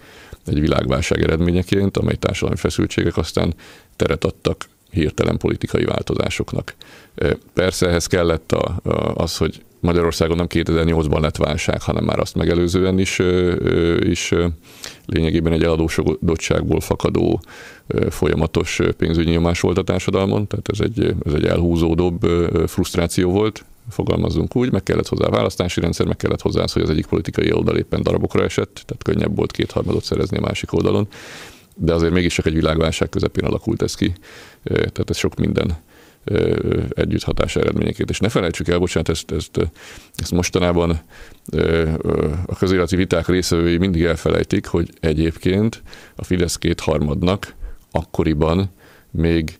egy világválság eredményeként, amely társadalmi feszültségek aztán teret adtak hirtelen politikai változásoknak. Persze ehhez kellett a, az, hogy Magyarországon nem 2008-ban lett válság, hanem már azt megelőzően is, is lényegében egy eladósodottságból fakadó folyamatos pénzügyi nyomás volt a társadalmon, tehát ez egy, ez egy elhúzódóbb frusztráció volt, fogalmazunk úgy, meg kellett hozzá választási rendszer, meg kellett hozzá az, hogy az egyik politikai oldal éppen darabokra esett, tehát könnyebb volt kétharmadot szerezni a másik oldalon, de azért mégis csak egy világválság közepén alakult ez ki, tehát ez sok minden együtt hatás eredményeként. És ne felejtsük el, bocsánat, ezt, ezt, ezt mostanában a közéleti viták részvevői mindig elfelejtik, hogy egyébként a Fidesz kétharmadnak akkoriban még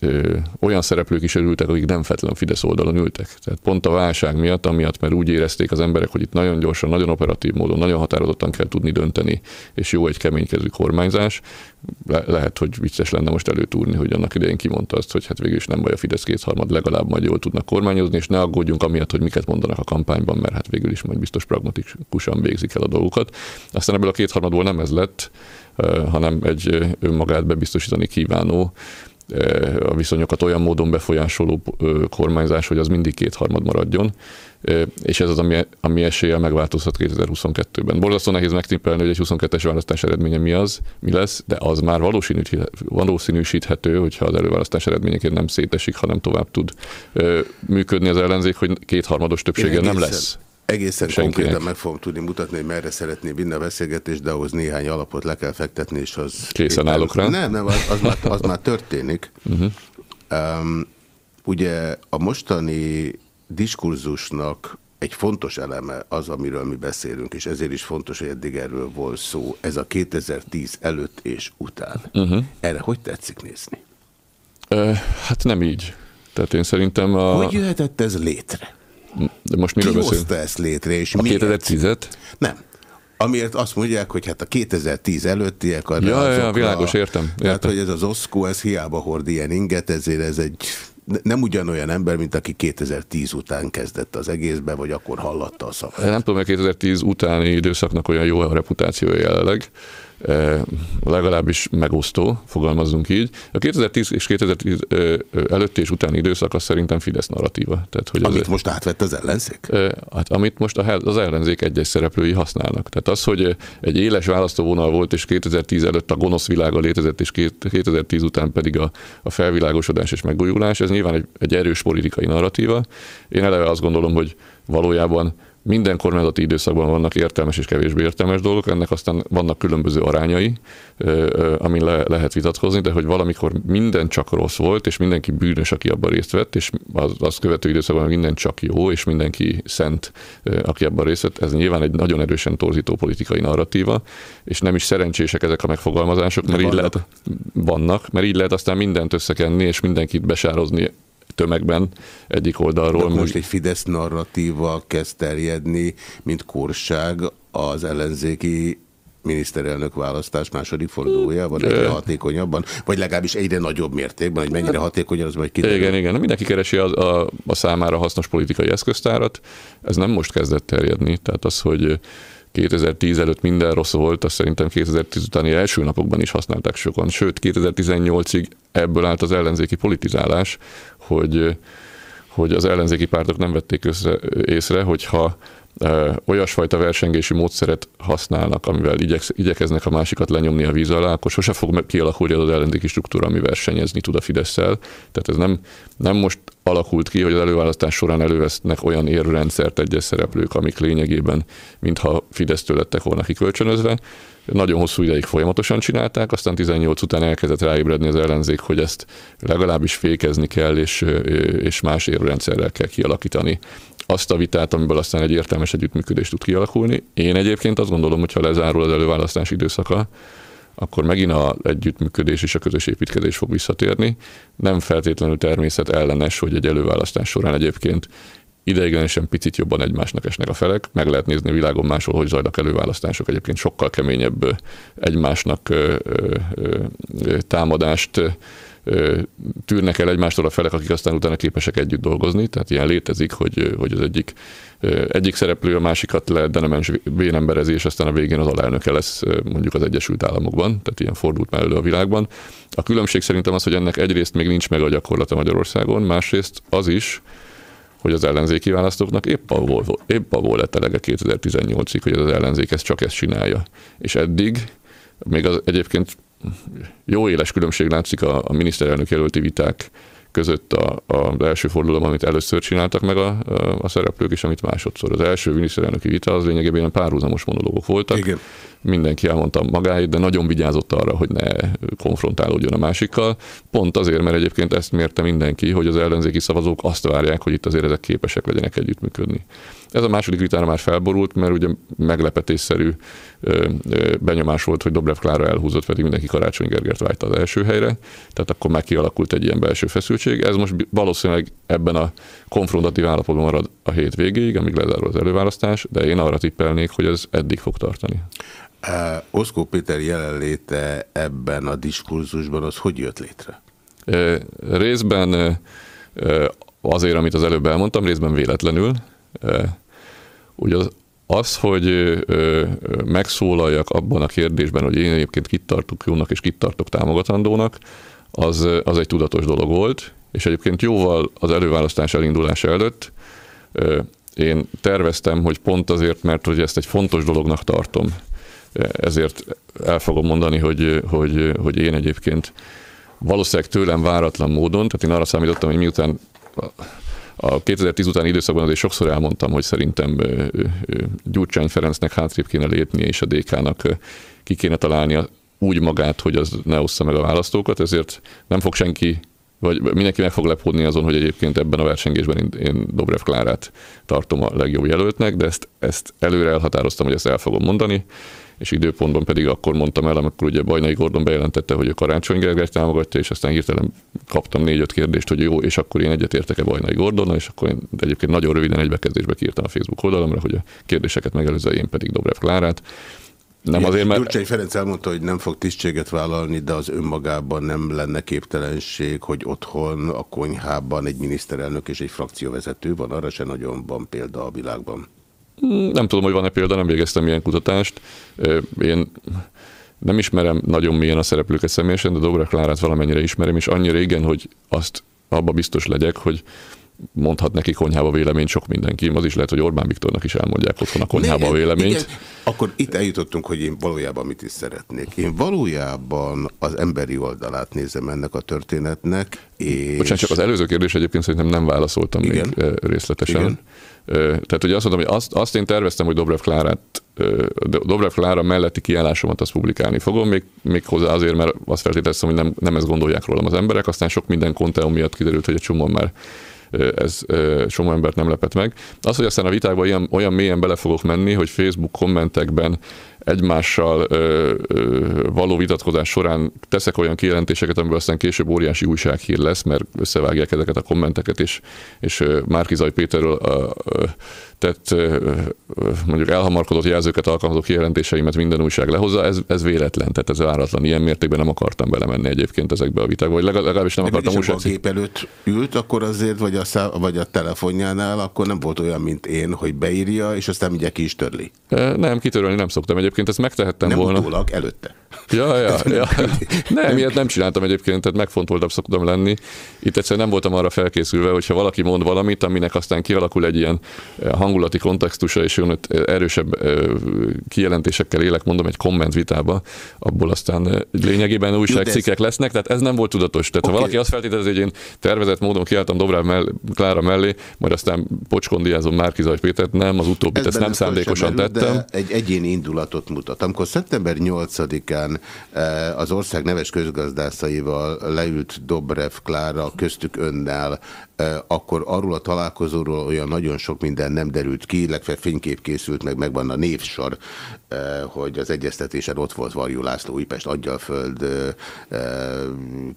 ö, olyan szereplők is örültek, akik nem feltétlenül Fidesz oldalon ültek. Tehát pont a válság miatt, amiatt, mert úgy érezték az emberek, hogy itt nagyon gyorsan, nagyon operatív módon, nagyon határozottan kell tudni dönteni, és jó egy keménykező kormányzás. Le- lehet, hogy vicces lenne most előtúrni, hogy annak idején kimondta azt, hogy hát végül is nem baj a Fidesz kétharmad, legalább majd jól tudnak kormányozni, és ne aggódjunk amiatt, hogy miket mondanak a kampányban, mert hát végül is majd biztos pragmatikusan végzik el a dolgokat. Aztán ebből a kétharmadból nem ez lett, hanem egy önmagát bebiztosítani kívánó, a viszonyokat olyan módon befolyásoló kormányzás, hogy az mindig kétharmad maradjon, és ez az, ami, ami eséllyel megváltozhat 2022-ben. Borzasztó nehéz megtippelni, hogy egy 22-es választás eredménye mi az, mi lesz, de az már valószínűsíthető, hogyha az előválasztás eredményeként nem szétesik, hanem tovább tud működni az ellenzék, hogy kétharmados többsége nem lesz. Egészen senkinek. konkrétan meg fogom tudni mutatni, hogy merre szeretné vinni a beszélgetést, de ahhoz néhány alapot le kell fektetni, és az... Készen állok rá. Nem, nem, az, az, már, az már történik. Uh-huh. Um, ugye a mostani diskurzusnak egy fontos eleme az, amiről mi beszélünk, és ezért is fontos, hogy eddig erről volt szó. Ez a 2010 előtt és után. Uh-huh. Erre hogy tetszik nézni? Ö, hát nem így. Tehát én szerintem a... Hogy jöhetett ez létre? De most miről Ki beszélünk? hozta ezt létre, és A miért? 2010-et? Nem. Amiért azt mondják, hogy hát a 2010 előttiek arra Ja, ja, világos, értem, Tehát, értem. hogy ez az oszkó, ez hiába hord ilyen inget, ezért ez egy ne- nem ugyanolyan ember, mint aki 2010 után kezdett az egészbe, vagy akkor hallatta a szavát. Nem tudom, hogy 2010 utáni időszaknak olyan jó a reputációja jelenleg, legalábbis megosztó, fogalmazzunk így. A 2010 és 2010 ö, ö, előtti és utáni időszak az szerintem Fidesz narratíva. Tehát, hogy Amit az, most átvett az ellenzék? Hát, amit most az ellenzék egyes szereplői használnak. Tehát az, hogy egy éles választóvonal volt, és 2010 előtt a gonosz világa létezett, és két- 2010 után pedig a, a felvilágosodás és megújulás, ez nyilván egy, egy erős politikai narratíva. Én eleve azt gondolom, hogy valójában minden kormányzati időszakban vannak értelmes és kevésbé értelmes dolgok, ennek aztán vannak különböző arányai, amin le, lehet vitatkozni, de hogy valamikor minden csak rossz volt, és mindenki bűnös, aki abban részt vett, és az, az követő időszakban minden csak jó, és mindenki szent, aki abban részt vett, ez nyilván egy nagyon erősen torzító politikai narratíva, és nem is szerencsések ezek a megfogalmazások, mert így vannak. lehet, vannak, mert így lehet aztán mindent összekenni, és mindenkit besározni tömegben egyik oldalról. De most egy Fidesz narratíva kezd terjedni, mint korság az ellenzéki miniszterelnök választás második fordulójában, egyre hatékonyabban, vagy legalábbis egyre nagyobb mértékben, hogy mennyire hatékonyan, az majd kiderül. Igen, igen. Mindenki keresi a, a, a számára hasznos politikai eszköztárat. Ez nem most kezdett terjedni. Tehát az, hogy 2010 előtt minden rossz volt, azt szerintem 2010 utáni első napokban is használták sokan. Sőt, 2018-ig ebből állt az ellenzéki politizálás, hogy, hogy az ellenzéki pártok nem vették össze, észre, hogyha olyasfajta versengési módszeret használnak, amivel igyeksz, igyekeznek a másikat lenyomni a víz alá, akkor sose fog kialakulni az ellenzéki struktúra, ami versenyezni tud a Fidesz-szel. Tehát ez nem, nem most alakult ki, hogy az előválasztás során elővesznek olyan érrendszert egyes szereplők, amik lényegében, mintha Fidesztől lettek volna kikölcsönözve. Nagyon hosszú ideig folyamatosan csinálták, aztán 18 után elkezdett ráébredni az ellenzék, hogy ezt legalábbis fékezni kell, és, és más érrendszerrel kell kialakítani azt a vitát, amiből aztán egy értelmes együttműködés tud kialakulni. Én egyébként azt gondolom, hogy ha lezárul az előválasztás időszaka, akkor megint a együttműködés és a közös építkezés fog visszatérni. Nem feltétlenül természet ellenes, hogy egy előválasztás során egyébként ideiglenesen picit jobban egymásnak esnek a felek. Meg lehet nézni a világon máshol, hogy zajlak előválasztások. Egyébként sokkal keményebb egymásnak támadást tűrnek el egymástól a felek, akik aztán utána képesek együtt dolgozni. Tehát ilyen létezik, hogy, hogy az egyik, egyik szereplő a másikat le denemens vénemberezi, és aztán a végén az alelnöke lesz mondjuk az Egyesült Államokban. Tehát ilyen fordult már elő a világban. A különbség szerintem az, hogy ennek egyrészt még nincs meg a gyakorlata Magyarországon, másrészt az is, hogy az ellenzéki választóknak épp abból, épp abból lett elege 2018-ig, hogy az ellenzék ezt csak ezt csinálja. És eddig, még az egyébként jó éles különbség látszik a, a miniszterelnök jelölti viták között a, a, az első fordulóban, amit először csináltak meg a, a, szereplők, és amit másodszor. Az első miniszterelnöki vita az lényegében ilyen párhuzamos monológok voltak. Igen. Mindenki elmondta magáit, de nagyon vigyázott arra, hogy ne konfrontálódjon a másikkal. Pont azért, mert egyébként ezt mérte mindenki, hogy az ellenzéki szavazók azt várják, hogy itt azért ezek képesek legyenek együttműködni. Ez a második vitára már felborult, mert ugye meglepetésszerű benyomás volt, hogy Dobrev Klára elhúzott, pedig mindenki Karácsony Gergert vágyta az első helyre, tehát akkor már kialakult egy ilyen belső feszültség. Ez most valószínűleg ebben a konfrontatív állapotban marad a hét végéig, amíg lezárul az előválasztás, de én arra tippelnék, hogy ez eddig fog tartani. Uh, Oszkó Péter jelenléte ebben a diskurzusban, az hogy jött létre? Uh, részben uh, azért, amit az előbb elmondtam, részben véletlenül. Ugye az, az, hogy megszólaljak abban a kérdésben, hogy én egyébként kit tartok jónak és kit tartok támogatandónak, az, az egy tudatos dolog volt, és egyébként jóval az előválasztás elindulása előtt én terveztem, hogy pont azért, mert hogy ezt egy fontos dolognak tartom, ezért el fogom mondani, hogy, hogy, hogy én egyébként valószínűleg tőlem váratlan módon, tehát én arra számítottam, hogy miután a 2010 utáni időszakban azért sokszor elmondtam, hogy szerintem Gyurcsány Ferencnek hátrébb kéne lépnie, és a DK-nak ki kéne találnia úgy magát, hogy az ne ossza meg a választókat, ezért nem fog senki vagy mindenki meg fog lepódni azon, hogy egyébként ebben a versengésben én, Dobrev Klárát tartom a legjobb jelöltnek, de ezt, ezt előre elhatároztam, hogy ezt el fogom mondani, és időpontban pedig akkor mondtam el, amikor ugye Bajnai Gordon bejelentette, hogy a Karácsony Gergely támogatja, és aztán hirtelen kaptam négy-öt kérdést, hogy jó, és akkor én egyetértek-e Bajnai Gordonnal, és akkor én egyébként nagyon röviden egy bekezdésbe kiírtam a Facebook oldalamra, hogy a kérdéseket megelőzze, én pedig Dobrev Klárát. Nem Igen, azért, mert... Gyurcsány Ferenc elmondta, hogy nem fog tisztséget vállalni, de az önmagában nem lenne képtelenség, hogy otthon a konyhában egy miniszterelnök és egy frakcióvezető van, arra se nagyon van példa a világban. Nem tudom, hogy van-e példa, nem végeztem ilyen kutatást. Én nem ismerem nagyon mélyen a szereplőket személyesen, de Dobra Klárát valamennyire ismerem, és annyira igen, hogy azt abba biztos legyek, hogy mondhat neki konyhába véleményt sok mindenki. Az is lehet, hogy Orbán Viktornak is elmondják otthon a konyhába a véleményt. Igen. Akkor itt eljutottunk, hogy én valójában mit is szeretnék. Én valójában az emberi oldalát nézem ennek a történetnek. És... Bocsánat, csak az előző kérdés egyébként szerintem nem válaszoltam Igen. még részletesen. Igen. Tehát ugye azt mondom, hogy azt, azt én terveztem, hogy Dobrev Klárát, Dobrev Klára melletti kiállásomat azt publikálni fogom, még, még hozzá azért, mert azt feltételeztem, hogy nem, nem ezt gondolják rólam az emberek, aztán sok minden konteum miatt kiderült, hogy a csomó már ez somó embert nem lepett meg. Az, hogy aztán a vitákban olyan, olyan mélyen bele fogok menni, hogy Facebook kommentekben egymással ö, ö, való vitatkozás során teszek olyan kijelentéseket, amiből aztán később óriási újsághír lesz, mert összevágják ezeket a kommenteket, és, és Márkizaj Péterről a, a, tett mondjuk elhamarkodott jelzőket alkalmazó kijelentéseimet minden újság lehozza, ez, ez véletlen, tehát ez váratlan. Ilyen mértékben nem akartam belemenni egyébként ezekbe a vitákba, vagy legalábbis nem De akartam újság. a gép előtt ült, akkor azért, vagy a, szá, vagy a telefonjánál, akkor nem volt olyan, mint én, hogy beírja, és aztán mindjárt ki is törli. Nem, kitörölni nem szoktam egyébként, ezt megtehettem nem volna. Utólag, előtte. Ja, ja, ja. Nem, ilyet nem csináltam egyébként, tehát megfontoltabb szoktam lenni. Itt egyszerűen nem voltam arra felkészülve, hogyha valaki mond valamit, aminek aztán kialakul egy ilyen hang hangulati kontextusa, és jön erősebb kijelentésekkel élek, mondom, egy komment vitába, abból aztán lényegében újságcikkek lesznek, tehát ez nem volt tudatos. Tehát okay. ha valaki azt feltételezi, hogy én tervezett módon kiálltam Dobráv mell Klára mellé, majd aztán pocskondiázom Márki Zaj Pétert, nem, az utóbbit, ezt nem szándékosan merül, tettem. Egy egyéni indulatot mutat. Amikor szeptember 8-án az ország neves közgazdászaival leült Dobrev Klára, köztük önnel, akkor arról a találkozóról olyan nagyon sok minden nem derült ki, legfeljebb fénykép készült, meg megvan a névsor, hogy az egyeztetésen ott volt Varjú László Újpest Adgyalföld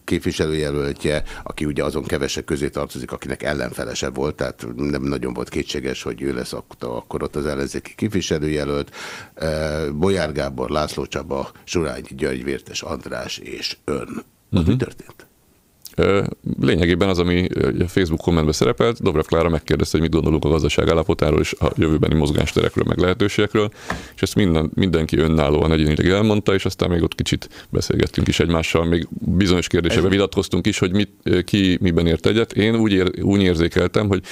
képviselőjelöltje, aki ugye azon kevesek közé tartozik, akinek ellenfelese volt, tehát nem nagyon volt kétséges, hogy ő lesz akkor ott az ellenzéki képviselőjelölt. Bolyár Gábor, László Csaba, Surányi György, Vértes András és ön. Uh -huh. Mi mhm. történt? Lényegében az, ami a Facebook kommentben szerepelt, Dobrev Klára megkérdezte, hogy mit gondolunk a gazdaság állapotáról és a jövőbeni mozgásterekről, meg lehetőségekről, és ezt minden, mindenki önállóan egyénileg elmondta, és aztán még ott kicsit beszélgettünk is egymással, még bizonyos kérdésekben vitatkoztunk is, hogy mit, ki miben ért egyet. Én úgy, ér, úgy érzékeltem, hogy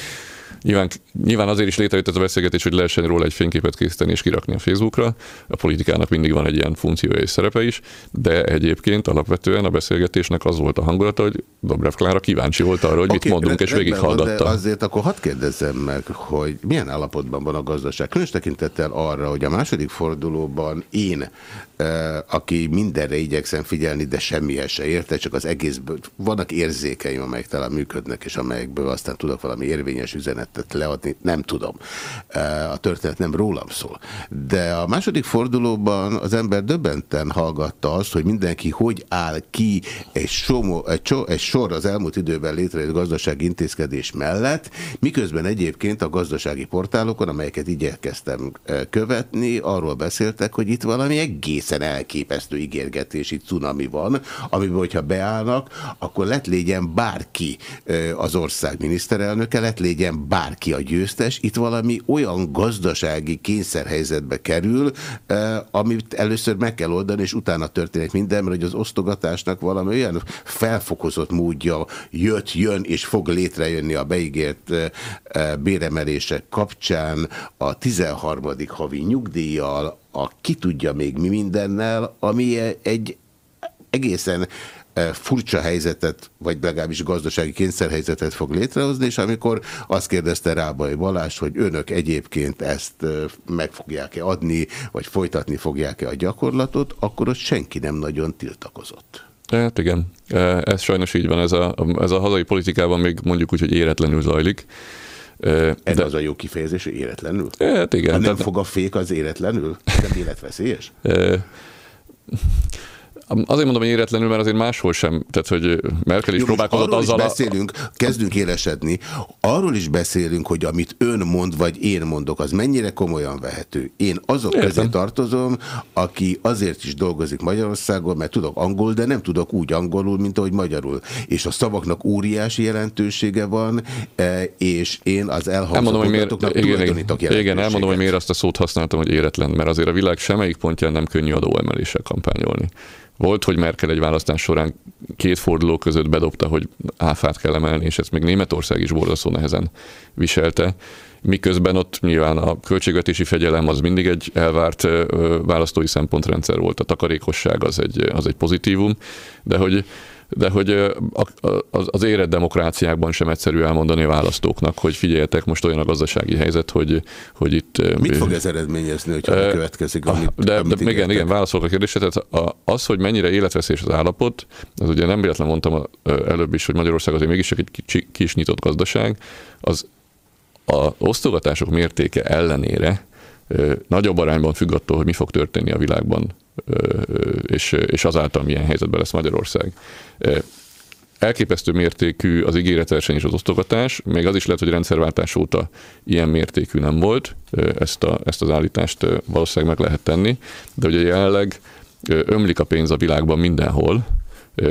Nyilván, nyilván azért is létrejött ez a beszélgetés, hogy lehessen róla egy fényképet készíteni és kirakni a Facebookra. A politikának mindig van egy ilyen funkciója és szerepe is, de egyébként alapvetően a beszélgetésnek az volt a hangulata, hogy Dobrev Klára kíváncsi volt arra, hogy okay, mit mondunk, és végighallgatta. Azért akkor hadd kérdezzem meg, hogy milyen állapotban van a gazdaság. Különös tekintettel arra, hogy a második fordulóban én aki mindenre igyekszem figyelni, de semmihez se érte, csak az egészből. Vannak érzékeim, amelyek talán működnek, és amelyekből aztán tudok valami érvényes üzenetet leadni, nem tudom. A történet nem rólam szól. De a második fordulóban az ember döbbenten hallgatta azt, hogy mindenki hogy áll ki egy, somo, egy, so, egy sor az elmúlt időben létrejött gazdasági intézkedés mellett, miközben egyébként a gazdasági portálokon, amelyeket igyekeztem követni, arról beszéltek, hogy itt valami egész egészen elképesztő ígérgetési cunami van, amiben, hogyha beállnak, akkor lett légyen bárki az ország miniszterelnöke, lett légyen bárki a győztes, itt valami olyan gazdasági kényszerhelyzetbe kerül, amit először meg kell oldani, és utána történik minden, mert hogy az osztogatásnak valami olyan felfokozott módja jött, jön, és fog létrejönni a beígért béremelések kapcsán a 13. havi nyugdíjjal, a ki tudja még mi mindennel, ami egy egészen e, furcsa helyzetet, vagy legalábbis gazdasági kényszerhelyzetet fog létrehozni, és amikor azt kérdezte Rábai Balázs, hogy önök egyébként ezt e, meg fogják-e adni, vagy folytatni fogják-e a gyakorlatot, akkor ott senki nem nagyon tiltakozott. Hát igen, e, ez sajnos így van, ez a, ez a hazai politikában még mondjuk úgy, hogy éretlenül zajlik. Ez de... az a jó kifejezés, hogy éretlenül? Hát igen. Ha nem fog a fék, az éretlenül? Nem életveszélyes? Azért mondom, hogy éretlenül, mert azért máshol sem, tehát hogy Merkel is Jó, próbálkozott arról azzal. Is beszélünk, a... kezdünk élesedni, arról is beszélünk, hogy amit ön mond, vagy én mondok, az mennyire komolyan vehető. Én azok Értem. közé tartozom, aki azért is dolgozik Magyarországon, mert tudok angol, de nem tudok úgy angolul, mint ahogy magyarul. És a szavaknak óriási jelentősége van, e, és én az elhangzott mondatoknak igen, igen, igen, elmondom, hogy miért azt a szót használtam, hogy éretlen, mert azért a világ semmelyik pontján nem könnyű adóemeléssel kampányolni. Volt, hogy Merkel egy választás során két forduló között bedobta, hogy áfát kell emelni, és ezt még Németország is borzasztó nehezen viselte. Miközben ott nyilván a költségvetési fegyelem az mindig egy elvárt választói szempontrendszer volt, a takarékosság az egy, az egy pozitívum, de hogy de hogy az érett demokráciákban sem egyszerű elmondani a választóknak, hogy figyeljetek, most olyan a gazdasági helyzet, hogy, hogy itt... Mit fog ez eredményezni, hogyha e, következik, amit, De, amit de igen, igen, válaszolok a kérdésre. Tehát az, hogy mennyire életveszélyes az állapot, az ugye nem véletlen mondtam előbb is, hogy Magyarország azért mégis egy kis nyitott gazdaság, az a osztogatások mértéke ellenére nagyobb arányban függ attól, hogy mi fog történni a világban és, és azáltal milyen helyzetben lesz Magyarország. Elképesztő mértékű az ígéretverseny és az osztogatás, még az is lehet, hogy rendszerváltás óta ilyen mértékű nem volt, ezt, a, ezt az állítást valószínűleg meg lehet tenni, de ugye jelenleg ömlik a pénz a világban mindenhol,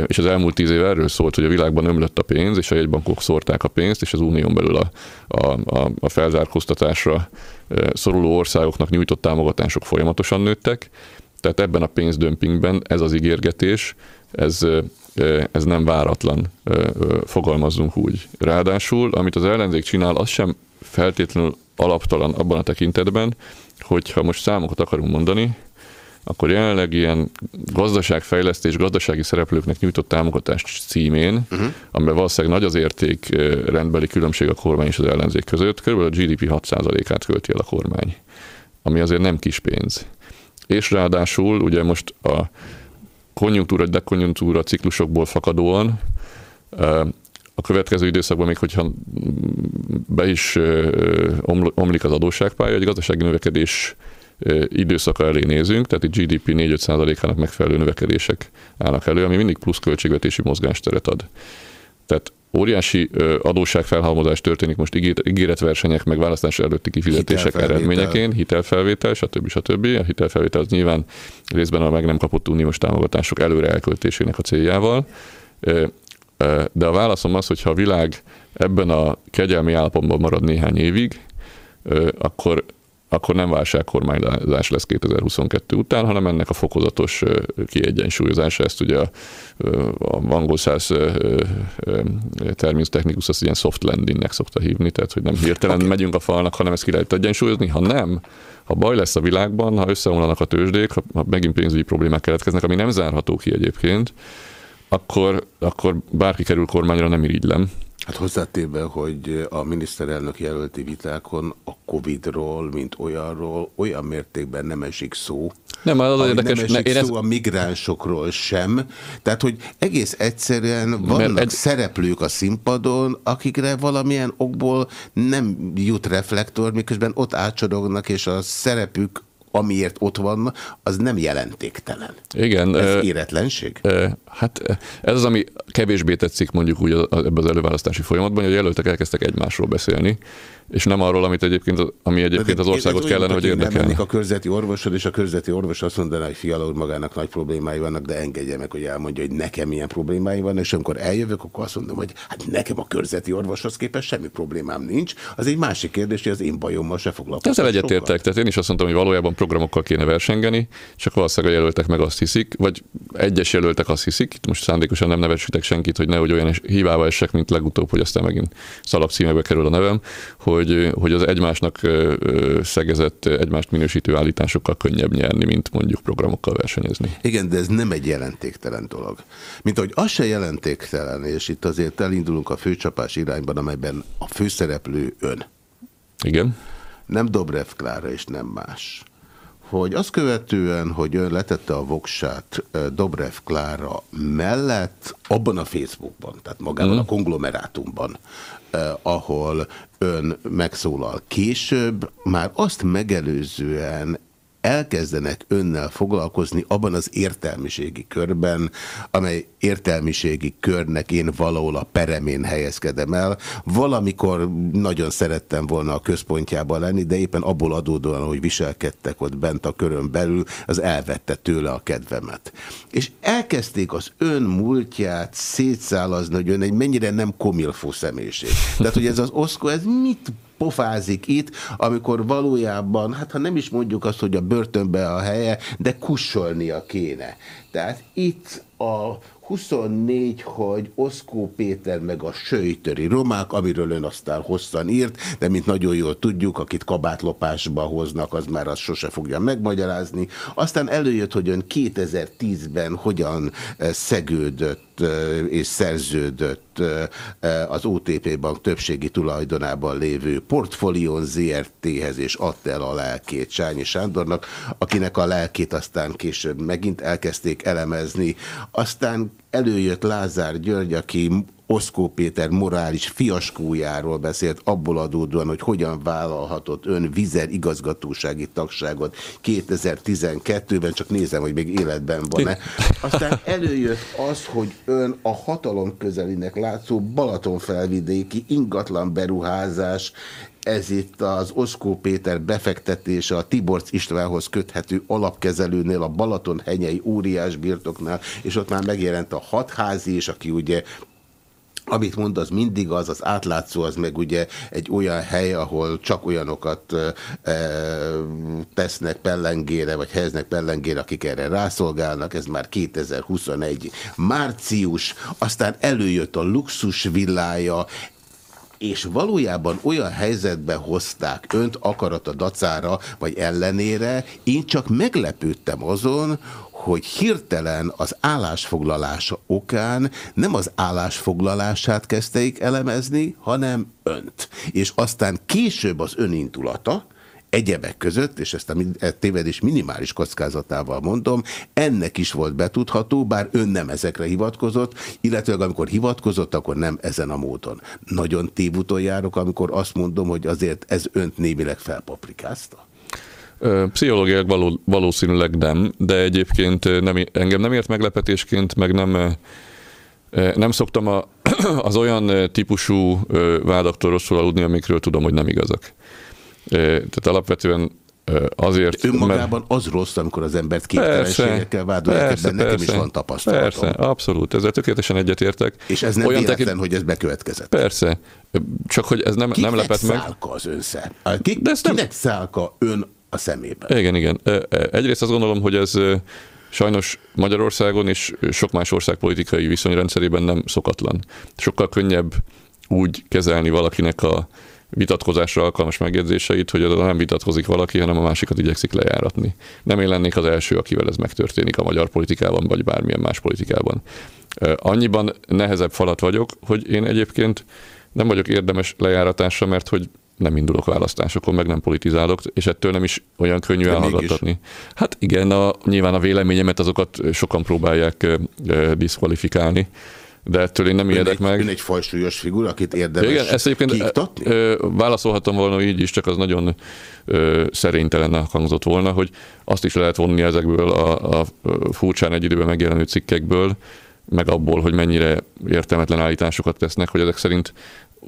és az elmúlt tíz év erről szólt, hogy a világban ömlött a pénz, és a jegybankok szórták a pénzt, és az unión belül a, a, a, a felzárkóztatásra szoruló országoknak nyújtott támogatások folyamatosan nőttek, tehát ebben a pénzdömpingben ez az ígérgetés, ez, ez nem váratlan, fogalmazzunk úgy. Ráadásul, amit az ellenzék csinál, az sem feltétlenül alaptalan abban a tekintetben, hogyha most számokat akarunk mondani, akkor jelenleg ilyen gazdaságfejlesztés, gazdasági szereplőknek nyújtott támogatást címén, uh-huh. amiben valószínűleg nagy az érték rendbeli különbség a kormány és az ellenzék között, kb. a GDP 6%-át költi el a kormány, ami azért nem kis pénz és ráadásul ugye most a konjunktúra, dekonjunktúra ciklusokból fakadóan a következő időszakban még, hogyha be is omlik az adósságpálya, egy gazdasági növekedés időszaka elé nézünk, tehát itt GDP 4-5%-ának megfelelő növekedések állnak elő, ami mindig plusz költségvetési mozgásteret ad. Tehát óriási adósságfelhalmozás történik most ígéretversenyek, meg választás előtti kifizetések eredményeként, hitelfelvétel, stb. stb. A hitelfelvétel az nyilván részben a meg nem kapott uniós támogatások előre elköltésének a céljával. De a válaszom az, hogy ha a világ ebben a kegyelmi állapotban marad néhány évig, akkor akkor nem válságkormányzás lesz 2022 után, hanem ennek a fokozatos kiegyensúlyozása, ezt ugye a, a angol száz terminus technikus azt ilyen soft landingnek szokta hívni, tehát hogy nem hirtelen okay. megyünk a falnak, hanem ezt ki lehet egyensúlyozni, ha nem, ha baj lesz a világban, ha összeomlanak a tőzsdék, ha megint pénzügyi problémák keletkeznek, ami nem zárható ki egyébként, akkor, akkor bárki kerül kormányra, nem irigylem. Hát hozzátéve, hogy a miniszterelnök jelölti vitákon a Covid-ról, mint olyanról olyan mértékben nem esik szó. Nem, az, az érdekes. Nem esik én szó ez... a migránsokról sem. Tehát, hogy egész egyszerűen vannak egy... szereplők a színpadon, akikre valamilyen okból nem jut reflektor, miközben ott átsorognak, és a szerepük amiért ott van, az nem jelentéktelen. Igen. Ez éretlenség? Hát ez az, ami kevésbé tetszik mondjuk úgy ebben az előválasztási folyamatban, hogy a jelöltek elkezdtek egymásról beszélni, és nem arról, amit egyébként, ami egyébként az országot kellene, hogy érdekelni. a körzeti orvosod, és a körzeti orvos azt mondaná, hogy fiala úr magának nagy problémái vannak, de engedje meg, hogy elmondja, hogy nekem milyen problémái van, és amikor eljövök, akkor azt mondom, hogy hát nekem a körzeti orvoshoz képest semmi problémám nincs. Az egy másik kérdés, hogy az én bajommal se foglalkozom. Ezzel egyetértek, tehát én is azt mondtam, hogy valójában programokkal kéne versengeni, csak valószínűleg a jelöltek meg azt hiszik, vagy egyes jelöltek azt hiszik, itt most szándékosan nem nevesítek senkit, hogy nehogy olyan hibába essek, mint legutóbb, hogy aztán megint szalagcímebe kerül a nevem, hogy, hogy az egymásnak szegezett, egymást minősítő állításokkal könnyebb nyerni, mint mondjuk programokkal versenyezni. Igen, de ez nem egy jelentéktelen dolog. Mint ahogy az se jelentéktelen, és itt azért elindulunk a főcsapás irányban, amelyben a főszereplő ön. Igen. Nem Dobrev Klára, és nem más hogy azt követően, hogy ön letette a voksát Dobrev Klára mellett, abban a Facebookban, tehát magában mm. a konglomerátumban, ahol ön megszólal később, már azt megelőzően elkezdenek önnel foglalkozni abban az értelmiségi körben, amely értelmiségi körnek én valahol a peremén helyezkedem el. Valamikor nagyon szerettem volna a központjában lenni, de éppen abból adódóan, hogy viselkedtek ott bent a körön belül, az elvette tőle a kedvemet. És elkezdték az ön múltját szétszálazni, hogy ön egy mennyire nem komilfó személyiség. Tehát, hogy ez az oszko, ez mit pofázik itt, amikor valójában, hát ha nem is mondjuk azt, hogy a börtönbe a helye, de kussolnia kéne. Tehát itt a 24, hogy Oszkó Péter meg a söjtöri romák, amiről ön aztán hosszan írt, de mint nagyon jól tudjuk, akit kabátlopásba hoznak, az már azt sose fogja megmagyarázni. Aztán előjött, hogy ön 2010-ben hogyan eh, szegődött eh, és szerződött eh, az OTP bank többségi tulajdonában lévő portfólión ZRT-hez, és adta el a lelkét Sányi Sándornak, akinek a lelkét aztán később megint elkezdték elemezni. Aztán előjött Lázár György, aki Oszkó Péter morális fiaskójáról beszélt, abból adódóan, hogy hogyan vállalhatott ön vizer igazgatósági tagságot 2012-ben, csak nézem, hogy még életben van-e. Aztán előjött az, hogy ön a hatalom közelinek látszó Balatonfelvidéki ingatlan beruházás ez itt az Oszkó Péter befektetése a Tiborc Istvánhoz köthető alapkezelőnél, a Balaton henyei óriás birtoknál, és ott már megjelent a hatházi, és aki ugye amit mond, az mindig az, az átlátszó, az meg ugye egy olyan hely, ahol csak olyanokat e, tesznek pellengére, vagy helyeznek pellengére, akik erre rászolgálnak, ez már 2021 március, aztán előjött a luxus villája, és valójában olyan helyzetbe hozták önt akarata dacára, vagy ellenére, én csak meglepődtem azon, hogy hirtelen az állásfoglalása okán nem az állásfoglalását kezdték elemezni, hanem önt. És aztán később az önintulata, egyebek között, és ezt a e tévedés minimális kockázatával mondom, ennek is volt betudható, bár ön nem ezekre hivatkozott, illetve amikor hivatkozott, akkor nem ezen a módon. Nagyon tévúton járok, amikor azt mondom, hogy azért ez önt némileg felpaprikázta. Pszichológiailag való, valószínűleg nem, de egyébként nem, engem nem ért meglepetésként, meg nem, nem szoktam a, (clears throat) az olyan típusú vádaktól rosszul aludni, amikről tudom, hogy nem igazak. Tehát alapvetően azért... Önmagában az rossz, amikor az embert képtelenségekkel vádolják, persze, ebben nekem persze, is van tapasztalatom. Persze, abszolút, ezzel tökéletesen egyetértek. És ez nem Olyan véletlen, tekint... hogy ez bekövetkezett. Persze, csak hogy ez nem, Kinek nem lepett meg. szálka az önsze? Ki, De kinek nem... szálka ön a szemében? Igen, igen. Egyrészt azt gondolom, hogy ez sajnos Magyarországon és sok más ország politikai viszonyrendszerében nem szokatlan. Sokkal könnyebb úgy kezelni valakinek a vitatkozásra alkalmas megjegyzéseit, hogy oda nem vitatkozik valaki, hanem a másikat igyekszik lejáratni. Nem én lennék az első, akivel ez megtörténik a magyar politikában, vagy bármilyen más politikában. Annyiban nehezebb falat vagyok, hogy én egyébként nem vagyok érdemes lejáratásra, mert hogy nem indulok választásokon, meg nem politizálok, és ettől nem is olyan könnyű elhallgattatni. Hát igen, a, nyilván a véleményemet azokat sokan próbálják diszkvalifikálni, de ettől én nem ön ijedek egy, meg. Ön egy fajsúlyos figura, akit érdemes Igen, ezt egyébként ö, válaszolhatom volna így is, csak az nagyon ö, szerénytelen hangzott volna, hogy azt is lehet vonni ezekből a, a furcsán egy időben megjelenő cikkekből, meg abból, hogy mennyire értelmetlen állításokat tesznek, hogy ezek szerint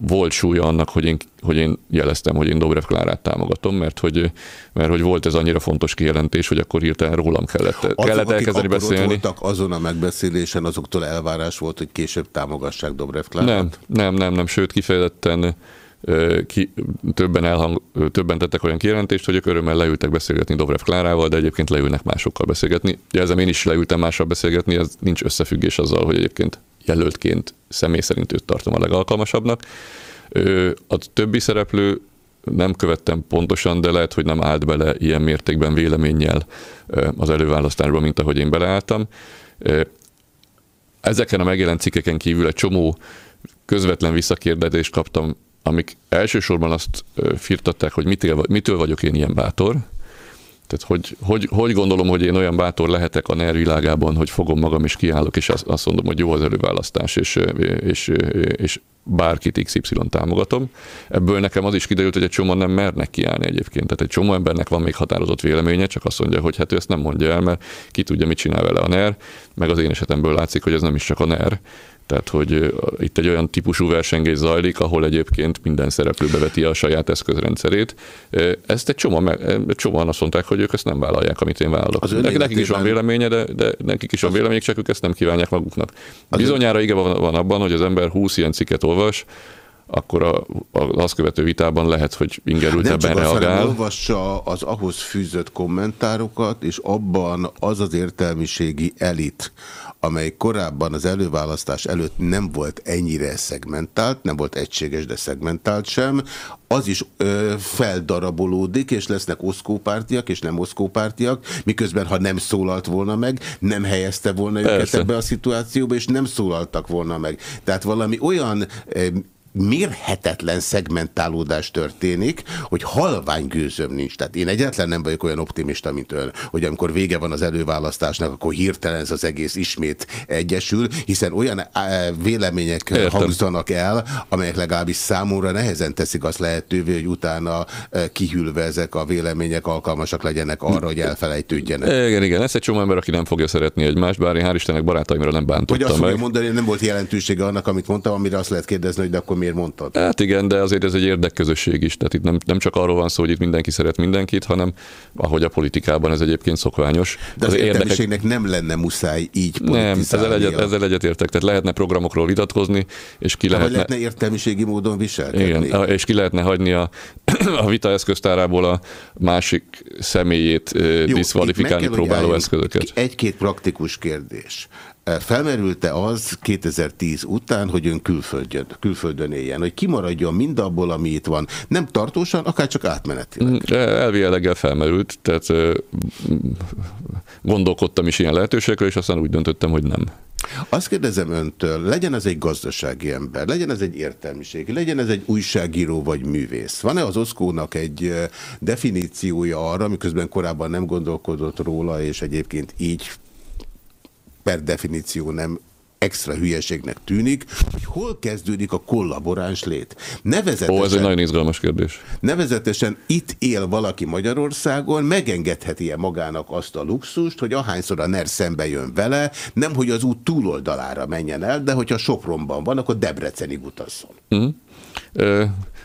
volt súlya annak, hogy én, hogy én jeleztem, hogy én Dobrev Klárát támogatom, mert hogy, mert hogy volt ez annyira fontos kijelentés, hogy akkor hirtelen rólam kellett, Azok, kellett elkezdeni beszélni. voltak azon a megbeszélésen, azoktól elvárás volt, hogy később támogassák Dobrev Klárát? Nem, nem, nem, nem, sőt kifejezetten ki, többen, elhang, többen tettek olyan kijelentést, hogy ők örömmel leültek beszélgetni Dobrev Klárával, de egyébként leülnek másokkal beszélgetni. Jelzem, én is leültem mással beszélgetni, ez nincs összefüggés azzal, hogy egyébként jelöltként személy szerint őt tartom a legalkalmasabbnak. A többi szereplő nem követtem pontosan, de lehet, hogy nem állt bele ilyen mértékben véleménnyel az előválasztásban, mint ahogy én beleálltam. Ezeken a megjelent cikkeken kívül egy csomó közvetlen visszakérdezést kaptam, amik elsősorban azt firtatták, hogy mitől vagyok én ilyen bátor, tehát hogy, hogy, hogy gondolom, hogy én olyan bátor lehetek a NER világában, hogy fogom magam és kiállok, és azt mondom, hogy jó az előválasztás, és, és, és bárkit XY támogatom. Ebből nekem az is kiderült, hogy egy csomó nem mernek kiállni egyébként. Tehát egy csomó embernek van még határozott véleménye, csak azt mondja, hogy hát ő ezt nem mondja el, mert ki tudja, mit csinál vele a NER, meg az én esetemből látszik, hogy ez nem is csak a NER, tehát, hogy itt egy olyan típusú versengés zajlik, ahol egyébként minden szereplő beveti a saját eszközrendszerét. Ezt egy csomó, egy csomóan azt mondták, hogy ők ezt nem vállalják, amit én vállalok. Az nekik, nekik is van véleménye, de, de nekik is van véleményük, csak ők ezt nem kívánják maguknak. Bizonyára igen van, van abban, hogy az ember 20 ilyen cikket olvas, akkor a, a, az követő vitában lehet, hogy ingerültebben reagál. Nem olvassa az ahhoz fűzött kommentárokat, és abban az az értelmiségi elit, amely korábban az előválasztás előtt nem volt ennyire szegmentált, nem volt egységes, de szegmentált sem, az is ö, feldarabolódik, és lesznek oszkópártiak, és nem oszkópártiak, miközben ha nem szólalt volna meg, nem helyezte volna Persze. őket ebbe a szituációba, és nem szólaltak volna meg. Tehát valami olyan mérhetetlen szegmentálódás történik, hogy halvány gőzöm nincs. Tehát én egyetlen nem vagyok olyan optimista, mint ön, hogy amikor vége van az előválasztásnak, akkor hirtelen ez az egész ismét egyesül, hiszen olyan vélemények Értem. hangzanak el, amelyek legalábbis számomra nehezen teszik azt lehetővé, hogy utána kihűlve ezek a vélemények alkalmasak legyenek arra, hogy elfelejtődjenek. Igen, igen, ez egy csomó ember, aki nem fogja szeretni egymást, bár én hál' Istennek barátaimra nem bántottam Hogy azt meg. mondani, nem volt jelentősége annak, amit mondtam, amire azt lehet kérdezni, hogy de akkor miért mondtad? Hát igen, de azért ez egy érdekközösség is. Tehát itt nem, nem csak arról van szó, hogy itt mindenki szeret mindenkit, hanem ahogy a politikában ez egyébként szokványos. De az, az érdekeltségnek nem lenne muszáj így Nem, ezzel, egyet, ezzel egyetértek. Tehát lehetne programokról vitatkozni, és ki lehetne... lehetne értelmiségi módon viselkedni. Igen, és ki lehetne hagyni a, (clears throat) a vita eszköztárából a másik személyét Jó, diszvalifikálni próbáló eszközöket. Egy-két praktikus kérdés. Felmerült-e az 2010 után, hogy ön külföldön, külföldön éljen, hogy kimaradjon mindabból, ami itt van, nem tartósan, akár csak átmenetileg? Mm, elvieleggel felmerült, tehát gondolkodtam is ilyen lehetőségekről, és aztán úgy döntöttem, hogy nem. Azt kérdezem öntől, legyen ez egy gazdasági ember, legyen ez egy értelmiség, legyen ez egy újságíró vagy művész. Van-e az Oszkónak egy definíciója arra, miközben korábban nem gondolkodott róla, és egyébként így per definíció nem extra hülyeségnek tűnik, hogy hol kezdődik a kollaboráns lét. Nevezetesen, Ó, ez egy nagyon izgalmas kérdés. Nevezetesen itt él valaki Magyarországon, megengedheti-e magának azt a luxust, hogy ahányszor a NER szembe jön vele, nem hogy az út túloldalára menjen el, de hogyha Sopronban van, akkor Debrecenig utazzon. Mm.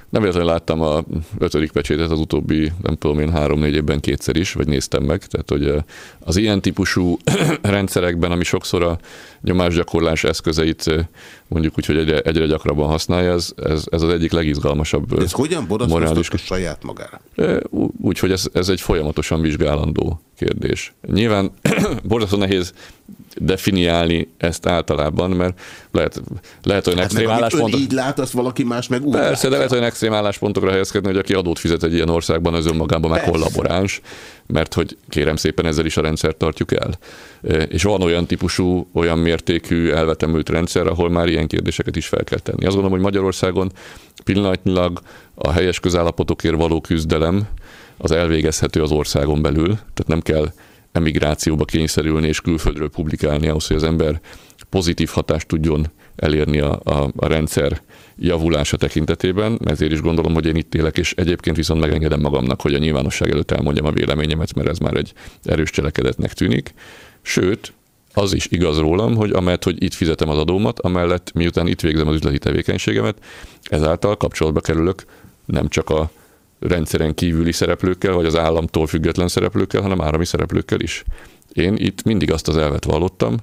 Nem véletlenül láttam a ötödik pecsétet az utóbbi, nem tudom én, három-négy évben kétszer is, vagy néztem meg. Tehát, hogy az ilyen típusú (clears throat) rendszerekben, ami sokszor a nyomásgyakorlás eszközeit mondjuk úgy, hogy egyre, egyre gyakrabban használja, ez, ez, ez az egyik legizgalmasabb. De ez hogyan morális... saját magára? Úgy, hogy ez, ez egy folyamatosan vizsgálandó kérdés. Nyilván (clears throat) borzasztó nehéz definiálni ezt általában, mert lehet, lehet olyan hát extrém álláspontok... így lát, azt valaki más meg úgy Persze, látja. de lehet olyan extrém álláspontokra helyezkedni, hogy aki adót fizet egy ilyen országban, az önmagában meg kollaboráns, mert hogy kérem szépen ezzel is a rendszert tartjuk el. És van olyan típusú, olyan mértékű elvetemült rendszer, ahol már ilyen kérdéseket is fel kell tenni. Azt gondolom, hogy Magyarországon pillanatnyilag a helyes közállapotokért való küzdelem az elvégezhető az országon belül, tehát nem kell emigrációba kényszerülni és külföldről publikálni ahhoz, hogy az ember pozitív hatást tudjon elérni a, a, a rendszer javulása tekintetében, ezért is gondolom, hogy én itt élek, és egyébként viszont megengedem magamnak, hogy a nyilvánosság előtt elmondjam a véleményemet, mert ez már egy erős cselekedetnek tűnik. Sőt, az is igaz rólam, hogy amellett, hogy itt fizetem az adómat, amellett miután itt végzem az üzleti tevékenységemet, ezáltal kapcsolatba kerülök nem csak a rendszeren kívüli szereplőkkel, vagy az államtól független szereplőkkel, hanem állami szereplőkkel is. Én itt mindig azt az elvet vallottam,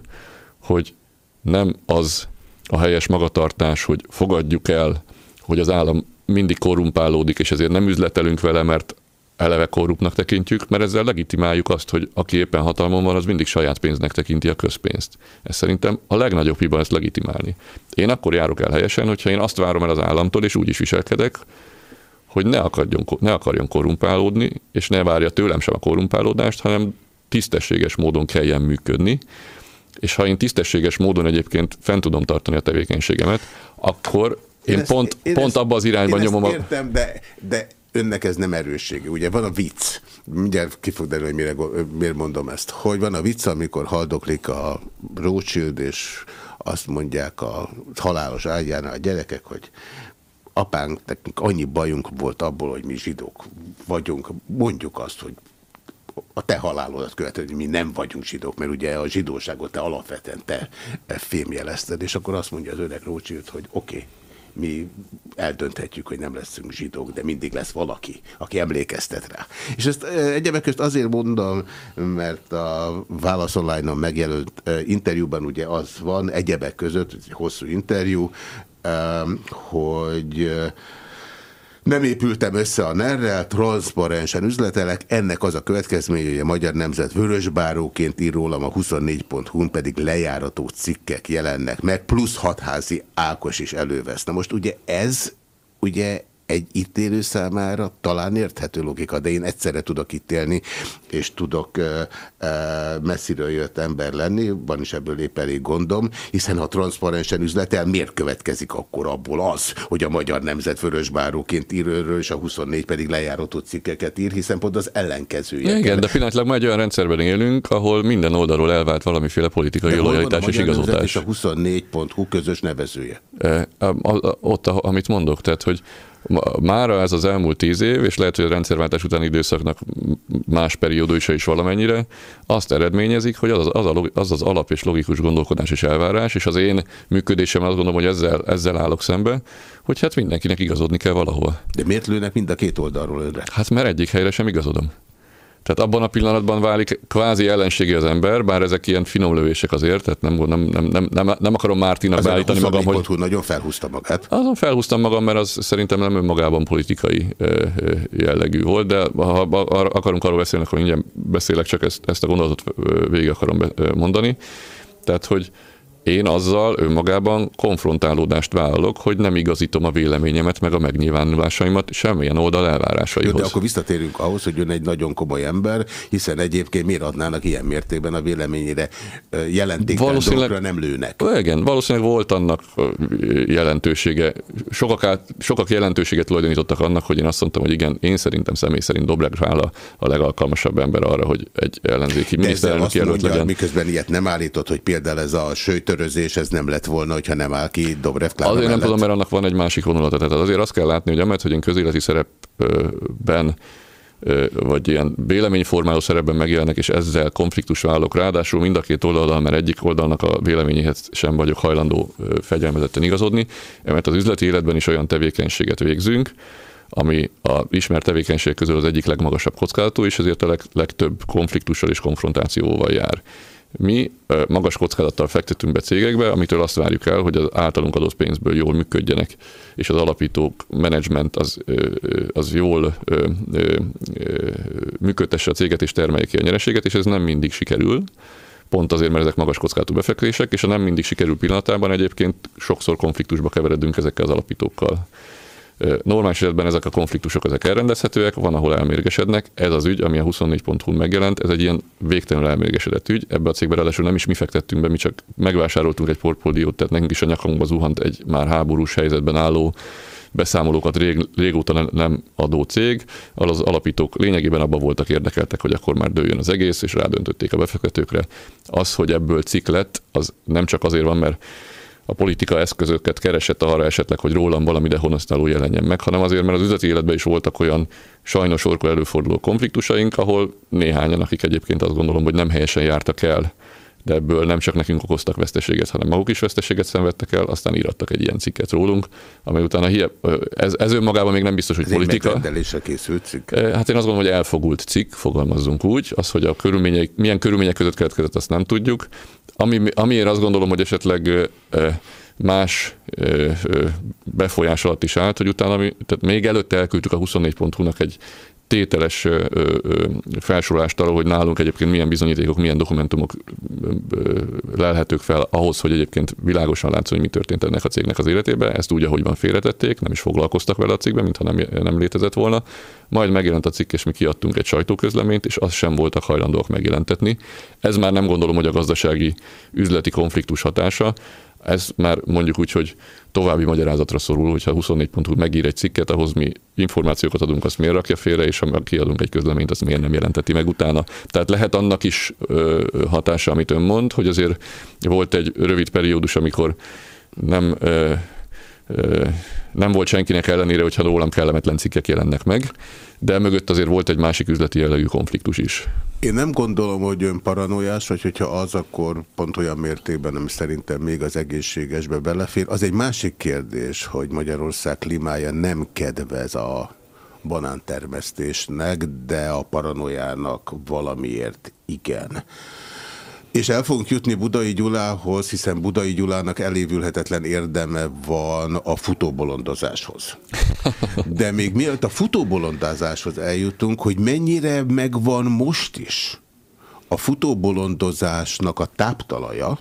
hogy nem az a helyes magatartás, hogy fogadjuk el, hogy az állam mindig korrumpálódik, és ezért nem üzletelünk vele, mert eleve korruptnak tekintjük, mert ezzel legitimáljuk azt, hogy aki éppen hatalmon van, az mindig saját pénznek tekinti a közpénzt. Ez szerintem a legnagyobb hiba ezt legitimálni. Én akkor járok el helyesen, hogyha én azt várom el az államtól, és úgy is viselkedek, hogy ne, akadjon, ne akarjon korrumpálódni, és ne várja tőlem sem a korrumpálódást, hanem tisztességes módon kelljen működni, és ha én tisztességes módon egyébként fent tudom tartani a tevékenységemet, akkor én, én ezt, pont, én pont ezt, abba az irányban nyomom a... értem, de, de önnek ez nem erőssége. Ugye? Van a vicc, mindjárt ki fog derülni, mire, miért mondom ezt, hogy van a vicc, amikor haldoklik a Rothschild, és azt mondják a halálos ágyánál a gyerekek, hogy apánk, nekünk annyi bajunk volt abból, hogy mi zsidók vagyunk, mondjuk azt, hogy a te halálodat követően, hogy mi nem vagyunk zsidók, mert ugye a zsidóságot te alapvetően te fémjelezted, és akkor azt mondja az öreg Rócsilt, hogy oké, okay, mi eldönthetjük, hogy nem leszünk zsidók, de mindig lesz valaki, aki emlékeztet rá. És ezt egyebek közt azért mondom, mert a Válasz Online-on megjelölt interjúban ugye az van, egyebek között, egy hosszú interjú, hogy nem épültem össze a NER-rel, transzparensen üzletelek, ennek az a következménye, hogy a Magyar Nemzet vörösbáróként ír rólam a 24.hu-n pedig lejárató cikkek jelennek meg, plusz hatházi Ákos is elővesz. Na most ugye ez ugye egy ítélő számára talán érthető logika, de én egyszerre tudok ítélni, és tudok uh, uh, messziről jött ember lenni, van is ebből épp elég gondom, hiszen ha transzparensen üzletel, miért következik akkor abból az, hogy a Magyar Nemzet vörösbáróként ír őről, és a 24 pedig lejáratott cikkeket ír, hiszen pont az ellenkezője. Igen, de pillanatlag már egy olyan rendszerben élünk, ahol minden oldalról elvált valamiféle politikai lojalitás és igazolás. És a 24.hu közös nevezője. E, ott, amit mondok, tehát, hogy Mára ez az elmúlt tíz év, és lehet, hogy a rendszerváltás utáni időszaknak más periódusa is valamennyire, azt eredményezik, hogy az az, az, az alap és logikus gondolkodás és elvárás, és az én működésem azt gondolom, hogy ezzel, ezzel állok szembe, hogy hát mindenkinek igazodni kell valahol. De miért lőnek mind a két oldalról önre? Hát mert egyik helyre sem igazodom. Tehát abban a pillanatban válik kvázi ellenségi az ember, bár ezek ilyen finom lövések azért, tehát nem, nem, nem, nem, nem, nem akarom Mártinak beállítani magam, hogy... nagyon felhúzta magát. Azon felhúztam magam, mert az szerintem nem önmagában politikai jellegű volt, de ha akarunk arról beszélni, akkor mindjárt beszélek, csak ezt, ezt a gondolatot végig akarom mondani. Tehát, hogy én azzal önmagában konfrontálódást vállalok, hogy nem igazítom a véleményemet, meg a megnyilvánulásaimat semmilyen oldal elvárásaihoz. Jó, de akkor visszatérünk ahhoz, hogy ön egy nagyon komoly ember, hiszen egyébként miért adnának ilyen mértékben a véleményére jelentéktelen valószínűleg, nem lőnek? Igen, valószínűleg volt annak jelentősége. Sokak, át, sokak jelentőséget tulajdonítottak annak, hogy én azt mondtam, hogy igen, én szerintem személy szerint Dobreg Rála a legalkalmasabb ember arra, hogy egy ellenzéki miniszterelnök jelölt legyen. Miközben ilyet nem állított, hogy például ez a sőt körözés ez nem lett volna, hogyha nem áll ki Dobrev Klára Azért mellett. nem tudom, mert annak van egy másik vonulata. Tehát azért azt kell látni, hogy amellett, hogy én közéleti szerepben vagy ilyen véleményformáló szerepben megjelennek, és ezzel konfliktus válok. Ráadásul mind a két oldalon, mert egyik oldalnak a véleményéhez sem vagyok hajlandó fegyelmezetten igazodni, mert az üzleti életben is olyan tevékenységet végzünk, ami a ismert tevékenység közül az egyik legmagasabb kockázatú, és ezért a leg, legtöbb konfliktussal és konfrontációval jár. Mi magas kockázattal fektetünk be cégekbe, amitől azt várjuk el, hogy az általunk adott pénzből jól működjenek, és az alapítók, menedzsment az, az jól működtesse a céget és termelje ki a nyereséget, és ez nem mindig sikerül pont azért, mert ezek magas kockázatú befektetések, és a nem mindig sikerül pillanatában egyébként sokszor konfliktusba keveredünk ezekkel az alapítókkal. Normális esetben ezek a konfliktusok ezek elrendezhetőek, van, ahol elmérgesednek. Ez az ügy, ami a 24.hu megjelent, ez egy ilyen végtelenül elmérgesedett ügy. Ebbe a cégbe ráadásul nem is mi fektettünk be, mi csak megvásároltunk egy portfóliót, tehát nekünk is a nyakunkba zuhant egy már háborús helyzetben álló beszámolókat rég, régóta nem adó cég, az alapítók lényegében abban voltak érdekeltek, hogy akkor már dőljön az egész, és rádöntötték a befektetőkre. Az, hogy ebből cikk lett, az nem csak azért van, mert a politika eszközöket keresett arra esetleg, hogy rólam valami dehonestáló jelenjen meg, hanem azért, mert az üzleti életben is voltak olyan sajnos orkor előforduló konfliktusaink, ahol néhányan, akik egyébként azt gondolom, hogy nem helyesen jártak el, de ebből nem csak nekünk okoztak veszteséget, hanem maguk is veszteséget szenvedtek el, aztán írattak egy ilyen cikket rólunk, amely utána hiep, ez, ez önmagában még nem biztos, hogy ez politika. Egy készült cikk. Hát én azt gondolom, hogy elfogult cikk, fogalmazzunk úgy, az, hogy a körülmények, milyen körülmények között keletkezett, azt nem tudjuk. Ami, amiért azt gondolom, hogy esetleg más befolyás alatt is állt, hogy utána, tehát még előtte elküldtük a 24.hu-nak egy tételes felsorolást arról, hogy nálunk egyébként milyen bizonyítékok, milyen dokumentumok lelhetők fel ahhoz, hogy egyébként világosan látszó, hogy mi történt ennek a cégnek az életében. Ezt úgy, ahogy van félretették, nem is foglalkoztak vele a cikkben, mintha nem, nem létezett volna. Majd megjelent a cikk, és mi kiadtunk egy sajtóközleményt, és azt sem voltak hajlandóak megjelentetni. Ez már nem gondolom, hogy a gazdasági üzleti konfliktus hatása, ez már mondjuk úgy, hogy további magyarázatra szorul, hogyha 24 pontú megír egy cikket, ahhoz mi információkat adunk, azt miért rakja félre, és ha kiadunk egy közleményt, azt miért nem jelenteti meg utána. Tehát lehet annak is ö, hatása, amit ön mond, hogy azért volt egy rövid periódus, amikor nem ö, nem volt senkinek ellenére, hogyha rólam kellemetlen cikkek jelennek meg, de mögött azért volt egy másik üzleti jellegű konfliktus is. Én nem gondolom, hogy ön paranoiás, vagy hogyha az, akkor pont olyan mértékben, ami szerintem még az egészségesbe belefér. Az egy másik kérdés, hogy Magyarország klímája nem kedvez a banántermesztésnek, de a paranoiának valamiért igen. És el fogunk jutni Budai Gyulához, hiszen Budai Gyulának elévülhetetlen érdeme van a futóbolondozáshoz. (laughs) De még mielőtt a futóbolondozáshoz eljutunk, hogy mennyire megvan most is a futóbolondozásnak a táptalaja,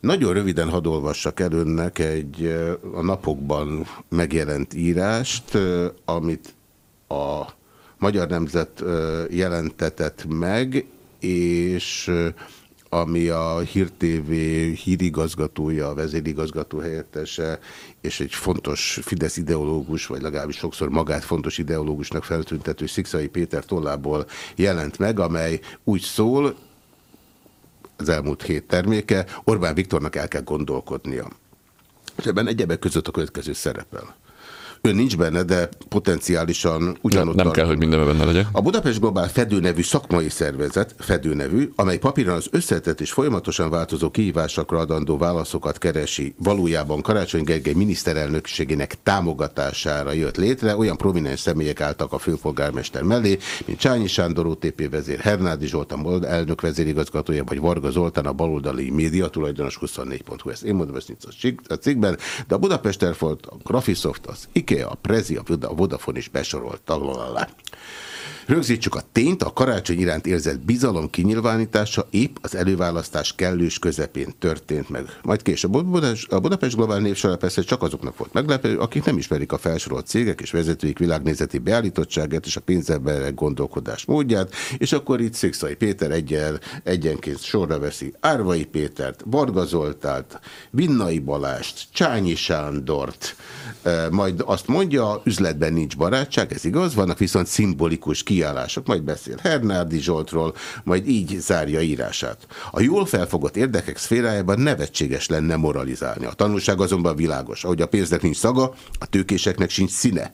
nagyon röviden hadd olvassak el önnek egy a napokban megjelent írást, amit a Magyar Nemzet jelentetett meg, és ami a Hír TV hírigazgatója, a vezérigazgató helyettese, és egy fontos Fidesz ideológus, vagy legalábbis sokszor magát fontos ideológusnak feltüntető Szikszai Péter tollából jelent meg, amely úgy szól, az elmúlt hét terméke, Orbán Viktornak el kell gondolkodnia. És ebben egyebek között a következő szerepel. Ön nincs benne, de potenciálisan ugyanott. Nem, nem kell, hogy minden benne legyen. A Budapest Globál Fedő nevű szakmai szervezet, Fedő nevű, amely papíron az összetett és folyamatosan változó kihívásokra adandó válaszokat keresi, valójában Karácsony Gergely miniszterelnökségének támogatására jött létre, olyan prominens személyek álltak a főpolgármester mellé, mint Csányi Sándor, OTP vezér, Hernádi Zsolt, a elnök vezérigazgatója, vagy Varga Zoltán, a baloldali média tulajdonos 24.hu. Ezt én mondom, ezt a cikkben, de a Budapest Airport, a Graphisoft, az IKEA, a Prezi, a Vodafone is besorolt. Lalala. Rögzítsük a tényt, a karácsony iránt érzett bizalom kinyilvánítása épp az előválasztás kellős közepén történt meg. Majd később a Budapest, Globál névsora persze csak azoknak volt meglepő, akik nem ismerik a felsorolt cégek és vezetőik világnézeti beállítottságát és a pénzemberek gondolkodás módját, és akkor itt Szikszai Péter egyen, egyenként sorra veszi Árvai Pétert, Varga Zoltált, Vinnai Balást, Csányi Sándort, majd azt mondja, üzletben nincs barátság, ez igaz, vannak viszont szimbolikus ki kiállások, majd beszél Hernádi Zsoltról, majd így zárja írását. A jól felfogott érdekek szférájában nevetséges lenne moralizálni. A tanulság azonban világos. Ahogy a pénznek nincs szaga, a tőkéseknek sincs színe.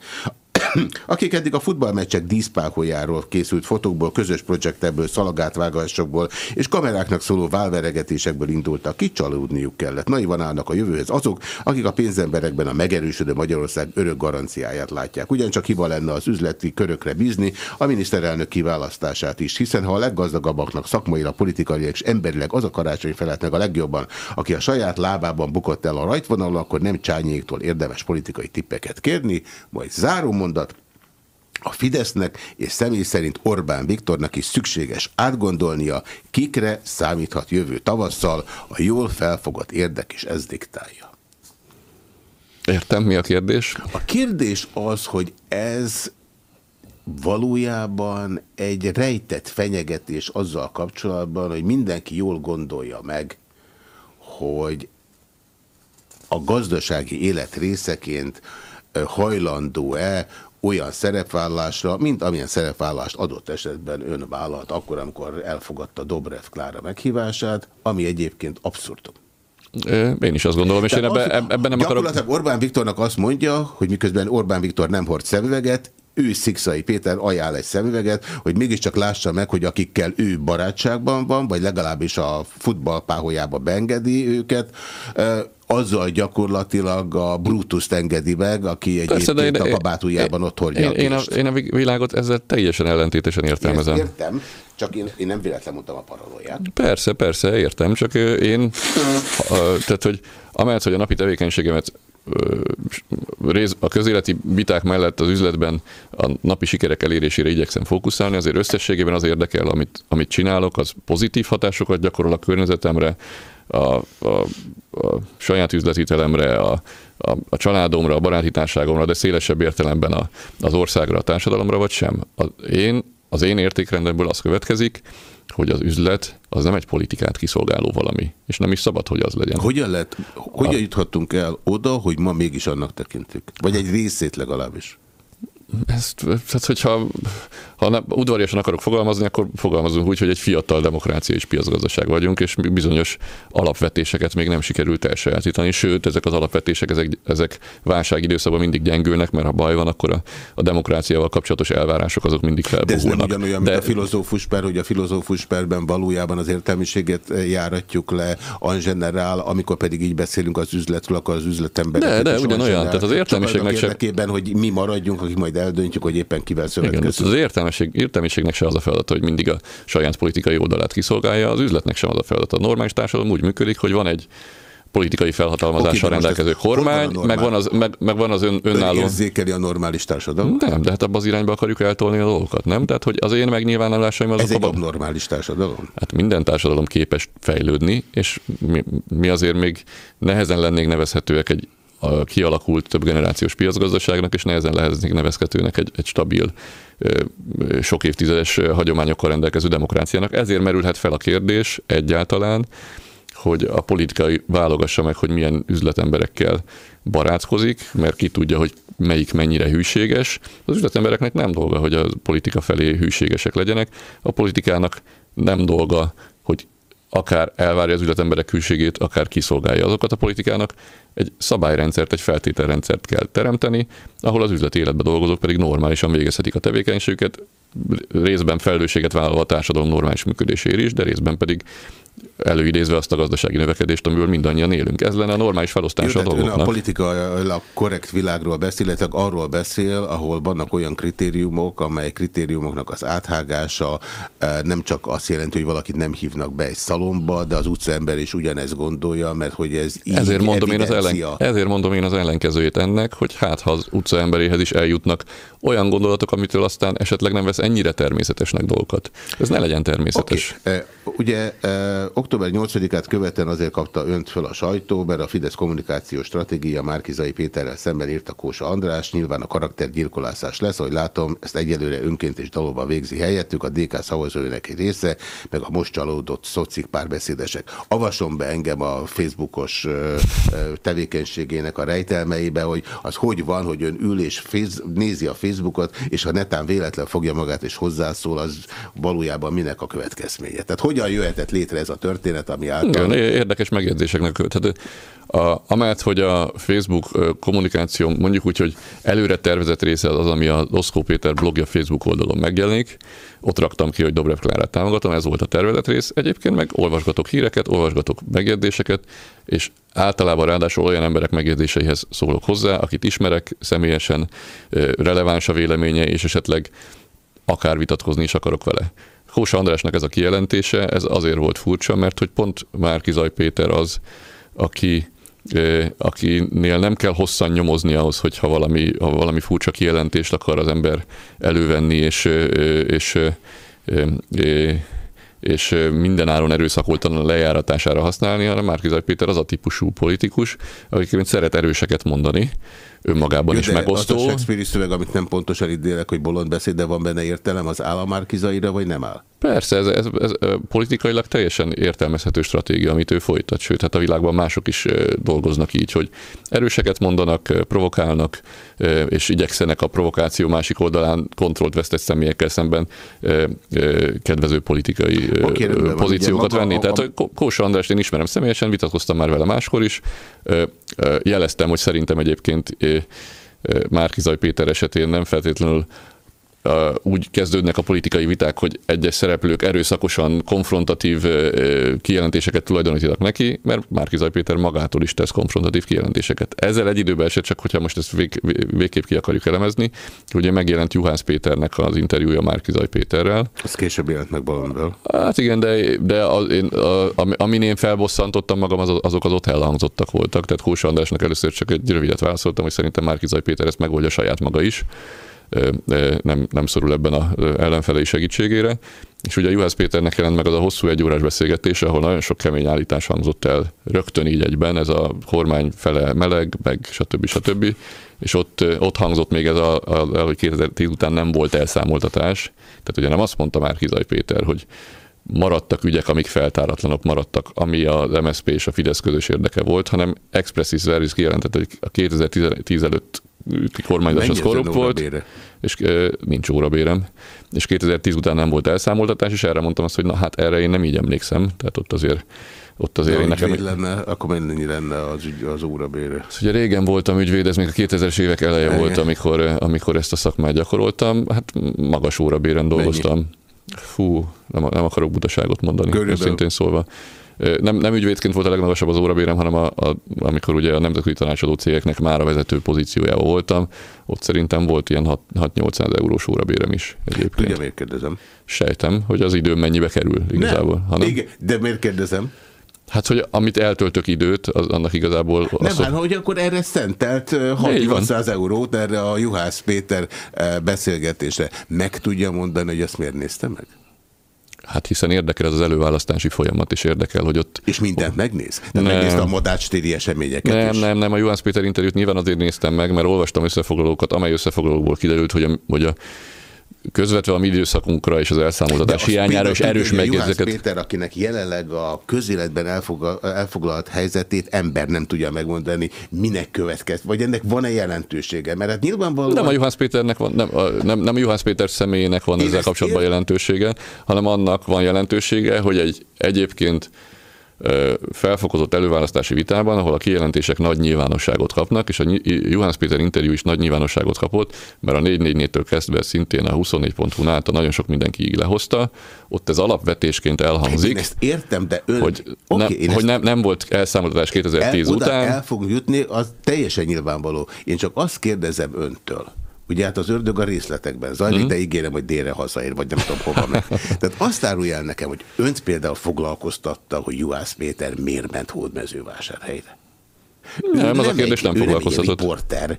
(clears throat) akik eddig a futballmeccsek díszpáholjáról készült fotókból, közös projektekből, szalagátvágásokból és kameráknak szóló válveregetésekből indultak ki, csalódniuk kellett. Naivan állnak a jövőhöz azok, akik a pénzemberekben a megerősödő Magyarország örök garanciáját látják. Ugyancsak hiba lenne az üzleti körökre bízni a miniszterelnök kiválasztását is, hiszen ha a leggazdagabbaknak szakmailag, politikailag és emberileg az a karácsony felett meg a legjobban, aki a saját lábában bukott el a rajtvonalon, akkor nem csányéktól érdemes politikai tippeket kérni, majd záró mondat, a Fidesznek és személy szerint Orbán Viktornak is szükséges átgondolnia, kikre számíthat jövő tavasszal, a jól felfogott érdek is ez diktálja. Értem, mi a kérdés? A kérdés az, hogy ez valójában egy rejtett fenyegetés azzal kapcsolatban, hogy mindenki jól gondolja meg, hogy a gazdasági élet részeként hajlandó-e olyan szerepvállásra, mint amilyen szerepvállást adott esetben ön vállalt akkor, amikor elfogadta Dobrev Klára meghívását, ami egyébként abszurdum. Én is azt gondolom, és én ebbe, ebben nem akarok... Orbán Viktornak azt mondja, hogy miközben Orbán Viktor nem hord szemüveget, ő Szikszai Péter ajánl egy szemüveget, hogy mégiscsak lássa meg, hogy akikkel ő barátságban van, vagy legalábbis a futballpáholyába beengedi őket, azzal gyakorlatilag a brutus engedi meg, aki egyébként Persze, a kabátújában ott hordja én, én, a, én a világot ezzel teljesen ellentétesen értelmezem. Én értem, csak én, én nem véletlen mondtam a paralóját. Persze, persze, értem, csak én, tehát hogy amellett, hogy a napi tevékenységemet a közéleti viták mellett az üzletben a napi sikerek elérésére igyekszem fókuszálni, azért összességében az érdekel, amit, amit csinálok, az pozitív hatásokat gyakorol a környezetemre, a, a, a saját üzletítelemre, a, a, a családomra, a baráti társágomra, de szélesebb értelemben a, az országra, a társadalomra, vagy sem. A, én, az én értékrendemből az következik, hogy az üzlet az nem egy politikát kiszolgáló valami, és nem is szabad, hogy az legyen. Hogyan, lett, hogyan juthattunk el oda, hogy ma mégis annak tekintük? Vagy egy részét legalábbis? Ezt, tehát, hogyha ha ne, udvariasan akarok fogalmazni, akkor fogalmazunk úgy, hogy egy fiatal demokrácia és piacgazdaság vagyunk, és bizonyos alapvetéseket még nem sikerült elsajátítani, sőt, ezek az alapvetések, ezek, ezek válság időszakban mindig gyengülnek, mert ha baj van, akkor a, a demokráciával kapcsolatos elvárások azok mindig felbohulnak. De ez nem ugyanolyan, De... mint a filozófus per, hogy a filozófus perben valójában az értelmiséget eh, járatjuk le. En general, amikor pedig így beszélünk az üzletről, akkor az üzletembereket De, de ugyanolyan, tehát az értelmiségnek sem... érdekében, hogy mi maradjunk, akik majd eldöntjük, hogy éppen kivel szövetkezünk. Igen, az értelmiség, értelmiségnek se az a feladat, hogy mindig a saját politikai oldalát kiszolgálja, az üzletnek sem az a feladat. A normális társadalom úgy működik, hogy van egy politikai felhatalmazással okay, rendelkező kormány, meg van az, meg, meg van az ön, önálló... Ön érzékeli a normális társadalom? Nem, de hát abban az irányba akarjuk eltolni a dolgokat, nem? Tehát, hogy az én megnyilvánulásaim azok... Ez egy abban... normális társadalom? Hát minden társadalom képes fejlődni, és mi, mi azért még nehezen lennénk nevezhetőek egy a kialakult több generációs piacgazdaságnak, és nehezen lehetnék nevezhetőnek egy, egy stabil, sok évtizedes hagyományokkal rendelkező demokráciának. Ezért merülhet fel a kérdés egyáltalán, hogy a politikai válogassa meg, hogy milyen üzletemberekkel barátkozik, mert ki tudja, hogy melyik mennyire hűséges. Az üzletembereknek nem dolga, hogy a politika felé hűségesek legyenek. A politikának nem dolga, akár elvárja az üzletemberek hűségét, akár kiszolgálja azokat a politikának, egy szabályrendszert, egy feltételrendszert kell teremteni, ahol az üzleti életben dolgozók pedig normálisan végezhetik a tevékenységüket, részben felelősséget vállalva a társadalom normális működéséért is, de részben pedig előidézve azt a gazdasági növekedést, amiből mindannyian élünk. Ez lenne a normális felosztása a dolgoknak. a politika a korrekt világról beszél, illetve arról beszél, ahol vannak olyan kritériumok, amely kritériumoknak az áthágása e, nem csak azt jelenti, hogy valakit nem hívnak be egy szalomba, de az utcaember is ugyanezt gondolja, mert hogy ez így ezért mondom, én az ellen, ezért mondom én az ellenkezőjét ennek, hogy hát ha az utcaemberéhez is eljutnak olyan gondolatok, amitől aztán esetleg nem vesz ennyire természetesnek dolgokat. Ez ne legyen természetes. Okay. E, ugye e, október 8-át követően azért kapta önt föl a sajtó, mert a Fidesz kommunikációs stratégia Márkizai Péterrel szemben írta Kósa András, nyilván a karaktergyilkolászás lesz, ahogy látom, ezt egyelőre önként és dalóban végzi helyettük, a DK szavazóinek egy része, meg a most csalódott szocik párbeszédesek. Avasom be engem a Facebookos tevékenységének a rejtelmeibe, hogy az hogy van, hogy ön ül és fész, nézi a Facebookot, és ha netán véletlen fogja magát és hozzászól, az valójában minek a következménye. Tehát hogyan jöhetett létre ez a történet? Történet, ami által... Igen, érdekes megjegyzéseknek. Tehát a, amellett, hogy a Facebook kommunikáció mondjuk úgy, hogy előre tervezett része az, ami a Oszkó Péter blogja Facebook oldalon megjelenik, ott raktam ki, hogy Dobrev Klárát támogatom, ez volt a tervezett rész. Egyébként meg olvasgatok híreket, olvasgatok megjegyzéseket, és általában ráadásul olyan emberek megjegyzéseihez szólok hozzá, akit ismerek személyesen, releváns a véleménye, és esetleg akár vitatkozni is akarok vele. Kósa Andrásnak ez a kijelentése, ez azért volt furcsa, mert hogy pont Márki Zaj Péter az, aki akinél nem kell hosszan nyomozni ahhoz, hogyha valami, ha valami furcsa kijelentést akar az ember elővenni, és, és, és, és minden áron erőszakoltan lejáratására használni, hanem Márkizaj Péter az a típusú politikus, aki szeret erőseket mondani, önmagában Jó, is megosztó. Az a Shakespeare szöveg, amit nem pontosan idélek, hogy bolond beszéd, de van benne értelem, az áll a Márkizaira, vagy nem áll? Persze, ez, ez, ez politikailag teljesen értelmezhető stratégia, amit ő folytat, sőt, hát a világban mások is dolgoznak így, hogy erőseket mondanak, provokálnak, és igyekszenek a provokáció másik oldalán kontrollt vesztett személyekkel szemben kedvező politikai okay, pozíciókat venni. A, a... Tehát Kósa András én ismerem személyesen, vitatkoztam már vele máskor is, jeleztem, hogy szerintem egyébként Márkizaj Péter esetén nem feltétlenül úgy kezdődnek a politikai viták, hogy egyes szereplők erőszakosan konfrontatív kijelentéseket tulajdonítanak neki, mert Márkizaj Péter magától is tesz konfrontatív kijelentéseket. Ezzel egy időben esett, csak hogyha most ezt vég, végképp ki akarjuk elemezni, ugye megjelent Juhász Péternek az interjúja Márkizaj Péterrel. Ez később jelent meg valamiből. Hát igen, de, de az, én, a, amin én felbosszantottam magam, az, azok az ott elhangzottak voltak. Tehát Kósa Andrásnak először csak egy rövidet válaszoltam, hogy szerintem Márkizaj Péter ezt megoldja saját maga is nem, nem szorul ebben a ellenfelei segítségére. És ugye Juhász Péternek jelent meg az a hosszú egy órás beszélgetés, ahol nagyon sok kemény állítás hangzott el rögtön így egyben, ez a kormány fele meleg, meg stb. stb. És ott, ott hangzott még ez, a, a, hogy 2010 után nem volt elszámoltatás. Tehát ugye nem azt mondta már Hizaj Péter, hogy maradtak ügyek, amik feltáratlanok maradtak, ami az MSZP és a Fidesz közös érdeke volt, hanem expressis verbis kijelentett, hogy a 2010 előtt kormányzás az korrupt volt, és e, nincs órabérem, és 2010 után nem volt elszámoltatás, és erre mondtam azt, hogy na hát erre én nem így emlékszem, tehát ott azért ott azért én nekem... lenne, akkor mennyi lenne az, ügy, az órabére? Ugye régen voltam ügyvéd, ez még a 2000-es évek eleje Ennyi. volt, amikor, amikor ezt a szakmát gyakoroltam. Hát magas órabéren dolgoztam. Mennyi? Fú, nem, nem akarok butaságot mondani, Körülbelül. őszintén szólva nem, nem ügyvédként volt a legmagasabb az órabérem, hanem a, a, amikor ugye a nemzetközi tanácsadó cégeknek már a vezető pozíciójában voltam, ott szerintem volt ilyen 6-800 eurós órabérem is egyébként. Tudja, miért kérdezem? Sejtem, hogy az idő mennyibe kerül igazából. Nem, hanem... igen, de miért kérdezem? Hát, hogy amit eltöltök időt, az annak igazából... Nem, hát, hogy akkor erre szentelt 600 eurót erre a Juhász Péter beszélgetésre. Meg tudja mondani, hogy azt miért nézte meg? Hát hiszen érdekel ez az előválasztási folyamat, és érdekel, hogy ott... És mindent megnéz? De nem. megnézte a madácstéri eseményeket Nem, is? nem, nem. A Juhász Péter interjút nyilván azért néztem meg, mert olvastam összefoglalókat, amely összefoglalókból kiderült, hogy a, hogy a közvetve a mi időszakunkra és az elszámoltatás hiányára és erős megjegyzéseket. Péter, akinek jelenleg a közéletben elfoglalt helyzetét ember nem tudja megmondani, minek következt, vagy ennek van-e jelentősége? Mert hát nyilvánvalóan... Nem a Juhász Péternek van, nem, nem, nem a Juhász Péter személyének van Én ezzel kapcsolatban ér... jelentősége, hanem annak van jelentősége, hogy egy egyébként felfokozott előválasztási vitában, ahol a kijelentések nagy nyilvánosságot kapnak, és a Juhász Péter interjú is nagy nyilvánosságot kapott, mert a 444-től kezdve szintén a 24.hu által nagyon sok mindenki így lehozta, ott ez alapvetésként elhangzik. Én ezt értem, de ön... Hogy, okay, ne, hogy ezt... nem, nem volt elszámoltatás 2010 el, után. El fogunk jutni, az teljesen nyilvánvaló. Én csak azt kérdezem öntől, Ugye hát az ördög a részletekben zajlik, mm. de ígérem, hogy délre hazaér, vagy nem tudom hova meg. (laughs) Tehát azt árulja el nekem, hogy önt például foglalkoztatta, hogy Juhász Péter miért ment Hódmezővásárhelyre. Nem, nem, az a kérdés nem foglalkoztatott. Riporter.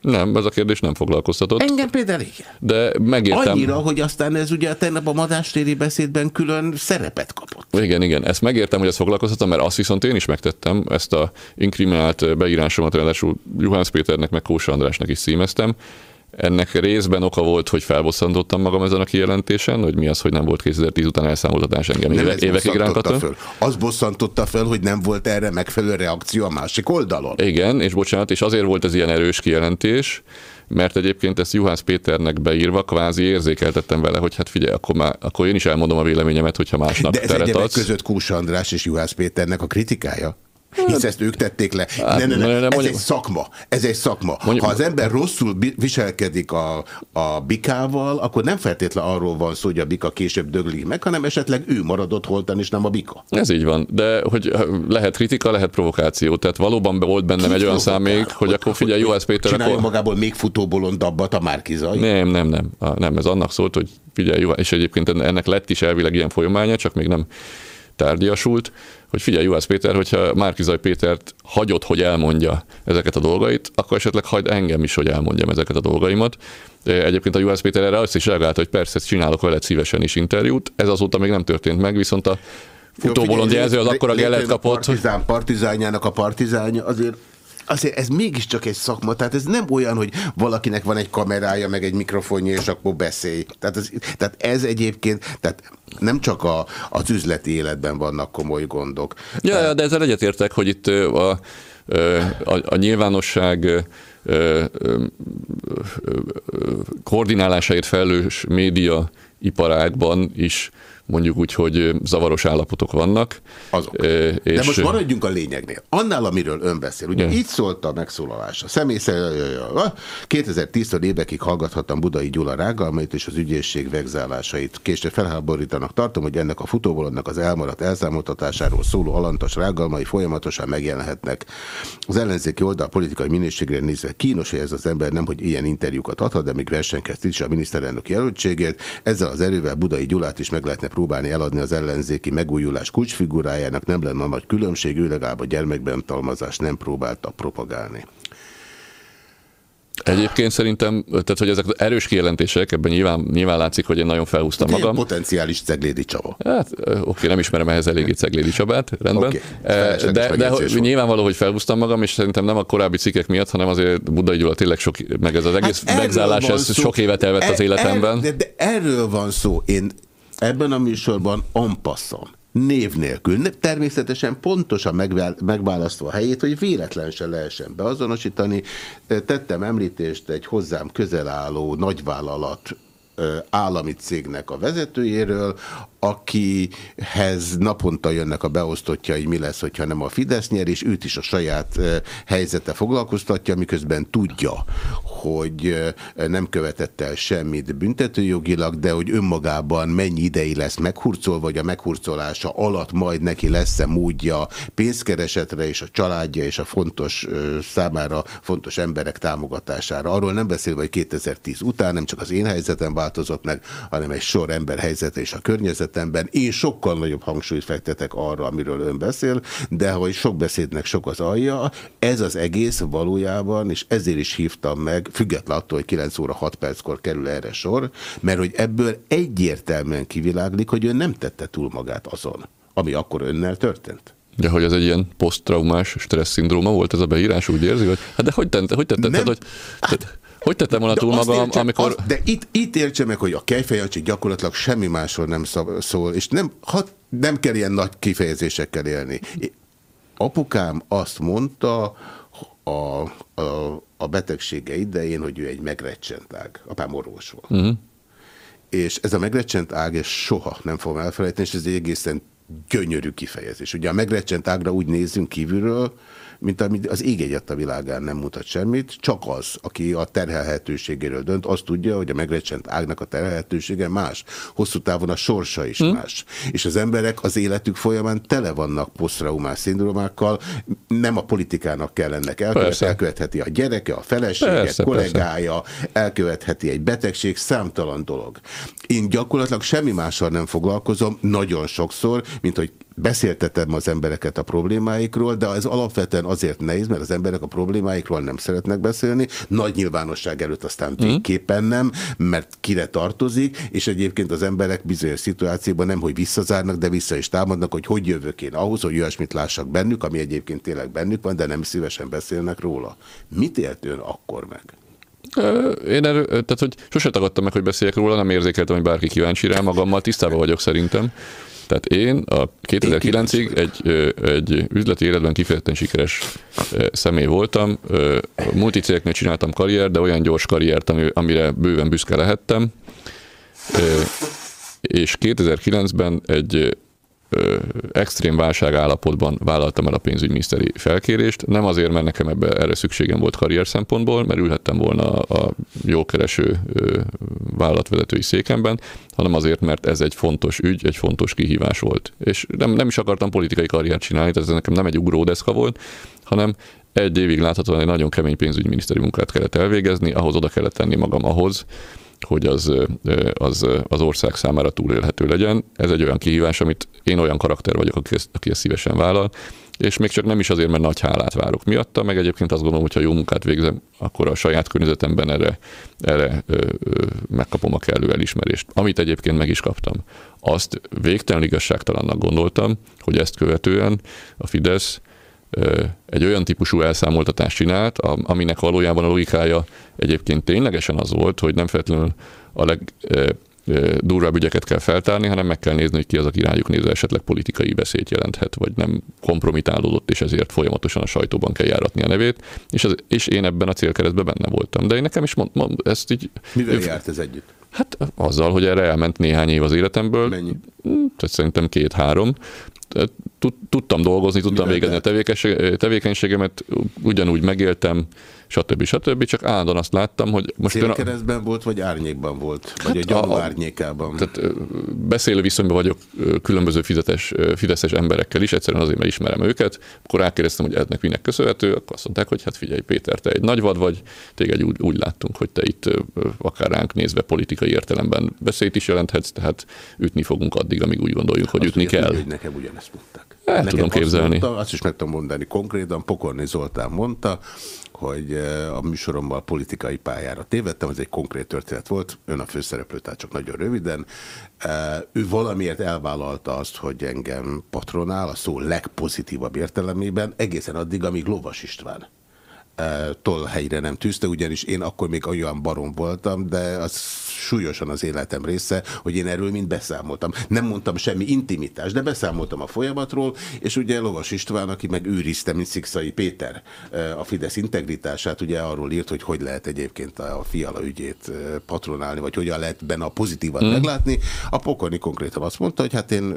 Nem, ez a kérdés nem foglalkoztatott. Engem például igen. De megértem. Annyira, hogy aztán ez ugye tegnap a madástéri beszédben külön szerepet kapott. Igen, igen, ezt megértem, hogy ezt foglalkoztatom, mert azt viszont én is megtettem, ezt a inkriminált beírásomat ráadásul Juhász Péternek, meg Kósa Andrásnak is címeztem, ennek részben oka volt, hogy felbosszantottam magam ezen a kijelentésen, hogy mi az, hogy nem volt 2010 után elszámoltatás engem nem éve, évekig ránkatta. Föl. Az bosszantotta fel, hogy nem volt erre megfelelő reakció a másik oldalon. Igen, és bocsánat, és azért volt ez ilyen erős kijelentés, mert egyébként ezt Juhász Péternek beírva kvázi érzékeltettem vele, hogy hát figyelj, akkor, már, akkor én is elmondom a véleményemet, hogyha másnak De ez teret adsz. között Kós András és Juhász Péternek a kritikája? Hisz ezt ők tették le. Hát, Ne, ne, ne, ez mondjuk- egy szakma. Ez egy szakma. Mondjuk- Ha az ember rosszul viselkedik a, a bikával, akkor nem feltétlen arról van szó, hogy a bika később döglik meg, hanem esetleg ő maradott holtan, és nem a bika. Ez így van, de hogy lehet kritika, lehet provokáció. Tehát valóban volt bennem Ki egy olyan számék, hogy akkor figyelj, Juhász Péter, Csinálja akkor... magából még futóbolondabbat a Márkizai? Nem, nem, nem. Nem, ez annak szólt, hogy figyelj, Juhász, és egyébként ennek lett is elvileg ilyen folyamánya, csak még nem tárgyasult, hogy figyelj, Juhász Péter, hogyha Márkizaj Pétert hagyod, hogy elmondja ezeket a dolgait, akkor esetleg hagyd engem is, hogy elmondjam ezeket a dolgaimat. Egyébként a Juhász Péter erre azt is reagált, hogy persze csinálok veled szívesen is interjút. Ez azóta még nem történt meg, viszont a futóbolond jelző az akkora gelet kapott, hogy Partizán partizánjának a partizánja, azért Azért ez mégiscsak egy szakma, tehát ez nem olyan, hogy valakinek van egy kamerája, meg egy mikrofonja, és akkor beszélj. Tehát ez, tehát ez egyébként, tehát nem csak a, az üzleti életben vannak komoly gondok. Ja, ja, de ezzel egyetértek, hogy itt a, a, a nyilvánosság koordinálásáért felelős média iparágban is mondjuk úgy, hogy zavaros állapotok vannak. Azok. És De most maradjunk a lényegnél. Annál, amiről ön beszél. Ugye így szólt a megszólalása. Személy szerint 2010-től évekig hallgathattam Budai Gyula rágalmait és az ügyészség vegzálásait. Később felháborítanak tartom, hogy ennek a futóbolondnak az elmaradt elszámoltatásáról szóló alantas rágalmai folyamatosan megjelenhetnek. Az ellenzéki oldal politikai minőségre nézve kínos, hogy ez az ember nem, hogy ilyen interjúkat adhat, de még versenykezt is a miniszterelnök jelöltségért. Ezzel az erővel Budai Gyulát is meg lehetne próbálni eladni az ellenzéki megújulás kulcsfigurájának, nem lenne nagy különbség, ő legalább a gyermekbentalmazást nem próbálta propagálni. Egyébként szerintem, tehát hogy ezek erős kijelentések, ebben nyilván, nyilván látszik, hogy én nagyon felhúztam Magam. magam. Potenciális Ceglédi Csaba. Hát oké, nem ismerem ehhez eléggé Ceglédi Csabát, rendben. Felesleges de, de hogy nyilvánvaló, hogy felhúztam magam, és szerintem nem a korábbi cikkek miatt, hanem azért Budai Gyula tényleg sok, meg ez az egész Hát megzállás, ez szó. sok évet elvett az E- életemben. Er, de, de erről van szó. Én ebben a műsorban ampasszom. Név nélkül. Természetesen pontosan megvál, megválasztva a helyét, hogy véletlen se lehessen beazonosítani. Tettem említést egy hozzám közel álló nagyvállalat állami cégnek a vezetőjéről, akihez naponta jönnek a beosztottjai, mi lesz, hogyha nem a Fidesz nyer, és őt is a saját helyzete foglalkoztatja, miközben tudja, hogy nem követett el semmit büntetőjogilag, de hogy önmagában mennyi idei lesz meghurcolva, vagy a meghurcolása alatt majd neki lesz-e módja pénzkeresetre és a családja és a fontos számára fontos emberek támogatására. Arról nem beszélve, hogy 2010 után nem csak az én helyzetem változott meg, hanem egy sor ember helyzete és a környezetemben. Én sokkal nagyobb hangsúlyt fektetek arra, amiről ön beszél, de hogy sok beszédnek sok az alja, ez az egész valójában, és ezért is hívtam meg, független attól, hogy 9 óra 6 perckor kerül erre sor, mert hogy ebből egyértelműen kiviláglik, hogy ön nem tette túl magát azon, ami akkor önnel történt. De hogy ez egy ilyen posztraumás stressz szindróma volt ez a beírás, úgy érzi, hogy hát de hogy tette, hogy tette, Nem. tehát, hogy, tehát, hogy tettem volna túl magam, értse- amikor... azt- de itt, itt értse meg, hogy a kejfejancsi gyakorlatilag semmi másról nem szól, és nem, ha, nem kell ilyen nagy kifejezésekkel élni. Apukám azt mondta a, a, a betegsége idején, hogy ő egy megrecsent ág. Apám orvos volt. Uh-huh. És ez a megrecsent ág, és soha nem fogom elfelejteni, és ez egy egészen gyönyörű kifejezés. Ugye a megrecsent ágra úgy nézzünk kívülről, mint amit az ég egyet a világán nem mutat semmit, csak az, aki a terhelhetőségéről dönt, azt tudja, hogy a megrecsent ágnak a terhelhetősége más. Hosszú távon a sorsa is Hm. más. És az emberek az életük folyamán tele vannak posztraumás szindrómákkal, nem a politikának kell ennek elkövetni, Persze. elkövetheti a gyereke, a felesége, Persze, kollégája, elkövetheti egy betegség, számtalan dolog. Én gyakorlatilag semmi mással nem foglalkozom, nagyon sokszor, mint hogy beszéltetem az embereket a problémáikról, de ez alapvetően azért nehéz, mert az emberek a problémáikról nem szeretnek beszélni, nagy nyilvánosság előtt aztán végképpen nem, mert kire tartozik, és egyébként az emberek bizonyos szituációban nem, hogy visszazárnak, de vissza is támadnak, hogy hogy jövök én ahhoz, hogy olyasmit lássak bennük, ami egyébként tényleg bennük van, de nem szívesen beszélnek róla. Mit élt ön akkor meg? Én erről, tehát, hogy sose tagadtam meg, hogy beszéljek róla, nem érzékeltem, hogy bárki kíváncsi rá, magammal tisztában vagyok szerintem. Tehát én a 2009-ig egy, egy üzleti életben kifejezetten sikeres személy voltam. Multicégeknél csináltam karrier, de olyan gyors karriert, amire bőven büszke lehettem. És 2009-ben egy extrém válság állapotban vállaltam el a pénzügyminiszteri felkérést. Nem azért, mert nekem ebbe erre szükségem volt karrier szempontból, mert ülhettem volna a jókereső vállalatvezetői székemben, hanem azért, mert ez egy fontos ügy, egy fontos kihívás volt. És nem, nem is akartam politikai karriert csinálni, tehát ez nekem nem egy ugródeszka volt, hanem egy évig láthatóan egy nagyon kemény pénzügyminiszteri munkát kellett elvégezni, ahhoz oda kellett tenni magam ahhoz, hogy az, az, az ország számára túlélhető legyen. Ez egy olyan kihívás, amit én olyan karakter vagyok, aki ezt, aki ezt szívesen vállal, és még csak nem is azért, mert nagy hálát várok miatta, meg egyébként azt gondolom, hogy ha jó munkát végzem, akkor a saját környezetemben erre, erre ö, ö, megkapom a kellő elismerést. Amit egyébként meg is kaptam. Azt végtelen igazságtalannak gondoltam, hogy ezt követően a Fidesz egy olyan típusú elszámoltatást csinált, aminek valójában a logikája egyébként ténylegesen az volt, hogy nem feltétlenül a leg durvább ügyeket kell feltárni, hanem meg kell nézni, hogy ki az, aki rájuk nézve esetleg politikai beszéd jelenthet, vagy nem kompromitálódott, és ezért folyamatosan a sajtóban kell járatni a nevét, és, az, és én ebben a célkeresztben benne voltam. De én nekem is mond, mond ezt így... Mivel járt ez együtt? Hát azzal, hogy erre elment néhány év az életemből. Mennyi? Tehát szerintem két-három tudtam dolgozni, tudtam végezni a tevékenységemet, ugyanúgy megéltem, stb. stb. Csak állandóan azt láttam, hogy most... Célkeresztben a... volt, vagy árnyékban volt? Vagy hát a gyanú a, árnyékában? Tehát beszélő viszonyban vagyok különböző fizetes, fideszes emberekkel is, egyszerűen azért, mert ismerem őket. Akkor rákérdeztem, hogy ennek minek köszönhető, akkor azt mondták, hogy hát figyelj Péter, te egy nagy vad vagy, téged úgy, úgy láttunk, hogy te itt akár ránk nézve politikai értelemben beszélt is jelenthetsz, tehát ütni fogunk addig, amíg úgy gondoljuk, hogy azt ütni kell. Tudja, hogy nekem ugyanezt mondták. El nekem tudom képzelni. Mondta, azt is meg tudom mondani konkrétan, Pokorni Zoltán mondta, hogy a műsorommal politikai pályára tévedtem, ez egy konkrét történet volt, ön a főszereplő, tehát csak nagyon röviden. Ő valamiért elvállalta azt, hogy engem patronál a szó legpozitívabb értelemében, egészen addig, amíg Lovas István tollhelyre nem tűzte, ugyanis én akkor még olyan barom voltam, de az súlyosan az életem része, hogy én erről mind beszámoltam. Nem mondtam semmi intimitás, de beszámoltam a folyamatról, és ugye Lovas István, aki meg őrizte, mint Szikszai Péter a Fidesz integritását, ugye arról írt, hogy hogy lehet egyébként a fiala ügyét patronálni, vagy hogyan lehet benne a pozitívat mm. meglátni. A pokorni konkrétan azt mondta, hogy hát én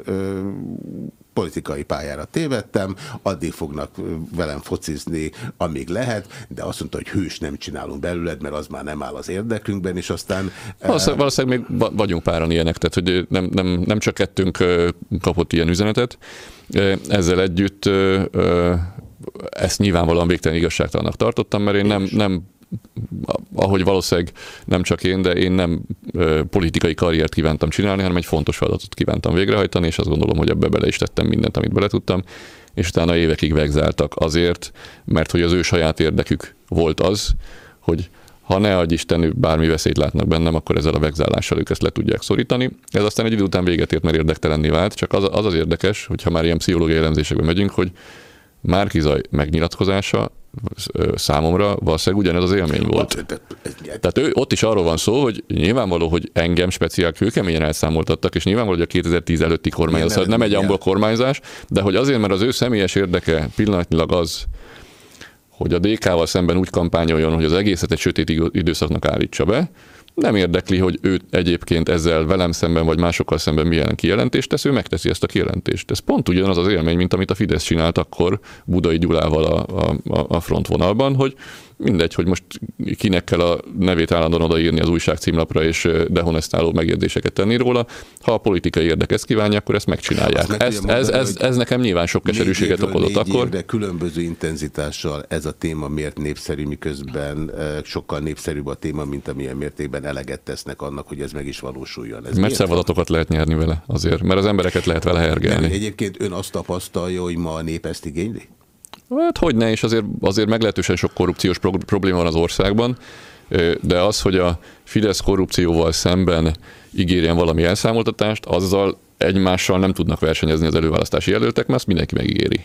politikai pályára tévedtem, addig fognak velem focizni, amíg lehet, de azt mondta, hogy hős nem csinálunk belőled, mert az már nem áll az érdekünkben, és aztán... Valószínűleg, valószínűleg még vagyunk páran ilyenek, tehát hogy nem, nem, nem csak kettőnk kapott ilyen üzenetet. Ezzel együtt ezt nyilvánvalóan végtelen igazságtalannak tartottam, mert én nem, nem ahogy valószínűleg nem csak én, de én nem politikai karriert kívántam csinálni, hanem egy fontos feladatot kívántam végrehajtani, és azt gondolom, hogy ebbe bele is tettem mindent, amit bele tudtam, és utána évekig vegzáltak azért, mert hogy az ő saját érdekük volt az, hogy ha ne adj Isten, bármi veszélyt látnak bennem, akkor ezzel a vegzálással ők ezt le tudják szorítani. Ez aztán egy idő után véget ért, mert érdektelenné vált, csak az az, az érdekes, hogy ha már ilyen pszichológiai elemzésekbe megyünk, hogy Márkizaj megnyilatkozása számomra valószínűleg ugyanez az élmény volt. Tehát ő, ott is arról van szó, hogy nyilvánvaló, hogy engem speciál kőkeményen elszámoltattak, és nyilvánvaló, hogy a 2010 előtti kormányzás, szóval nem egy ambol kormányzás, de hogy azért, mert az ő személyes érdeke pillanatnyilag az, hogy a DK-val szemben úgy kampányoljon, hogy az egészet egy sötét időszaknak állítsa be, nem érdekli, hogy ő egyébként ezzel velem szemben vagy másokkal szemben milyen kijelentést tesz, ő megteszi ezt a kijelentést. Ez pont ugyanaz az élmény, mint amit a Fidesz csinált akkor Budai Gyulával a, a, a frontvonalban, hogy mindegy, hogy most kinek kell a nevét állandóan odaírni az újság címlapra, és dehonestáló megjegyzéseket tenni róla. Ha a politikai érdek ezt kívánja, akkor ezt megcsinálják. Meg ez, mondani, ez, ez, ez, nekem nyilván sok keserűséget okozott akkor. De különböző intenzitással ez a téma miért népszerű, miközben sokkal népszerűbb a téma, mint amilyen mértékben eleget tesznek annak, hogy ez meg is valósuljon. Ez mert szavadatokat lehet nyerni vele azért, mert az embereket lehet vele hergelni. Nem, egyébként ön azt tapasztalja, hogy ma a nép ezt igényli? Hát hogy ne, és azért, azért meglehetősen sok korrupciós probléma van az országban, de az, hogy a Fidesz korrupcióval szemben ígérjen valami elszámoltatást, azzal egymással nem tudnak versenyezni az előválasztási jelöltek, mert azt mindenki megígéri.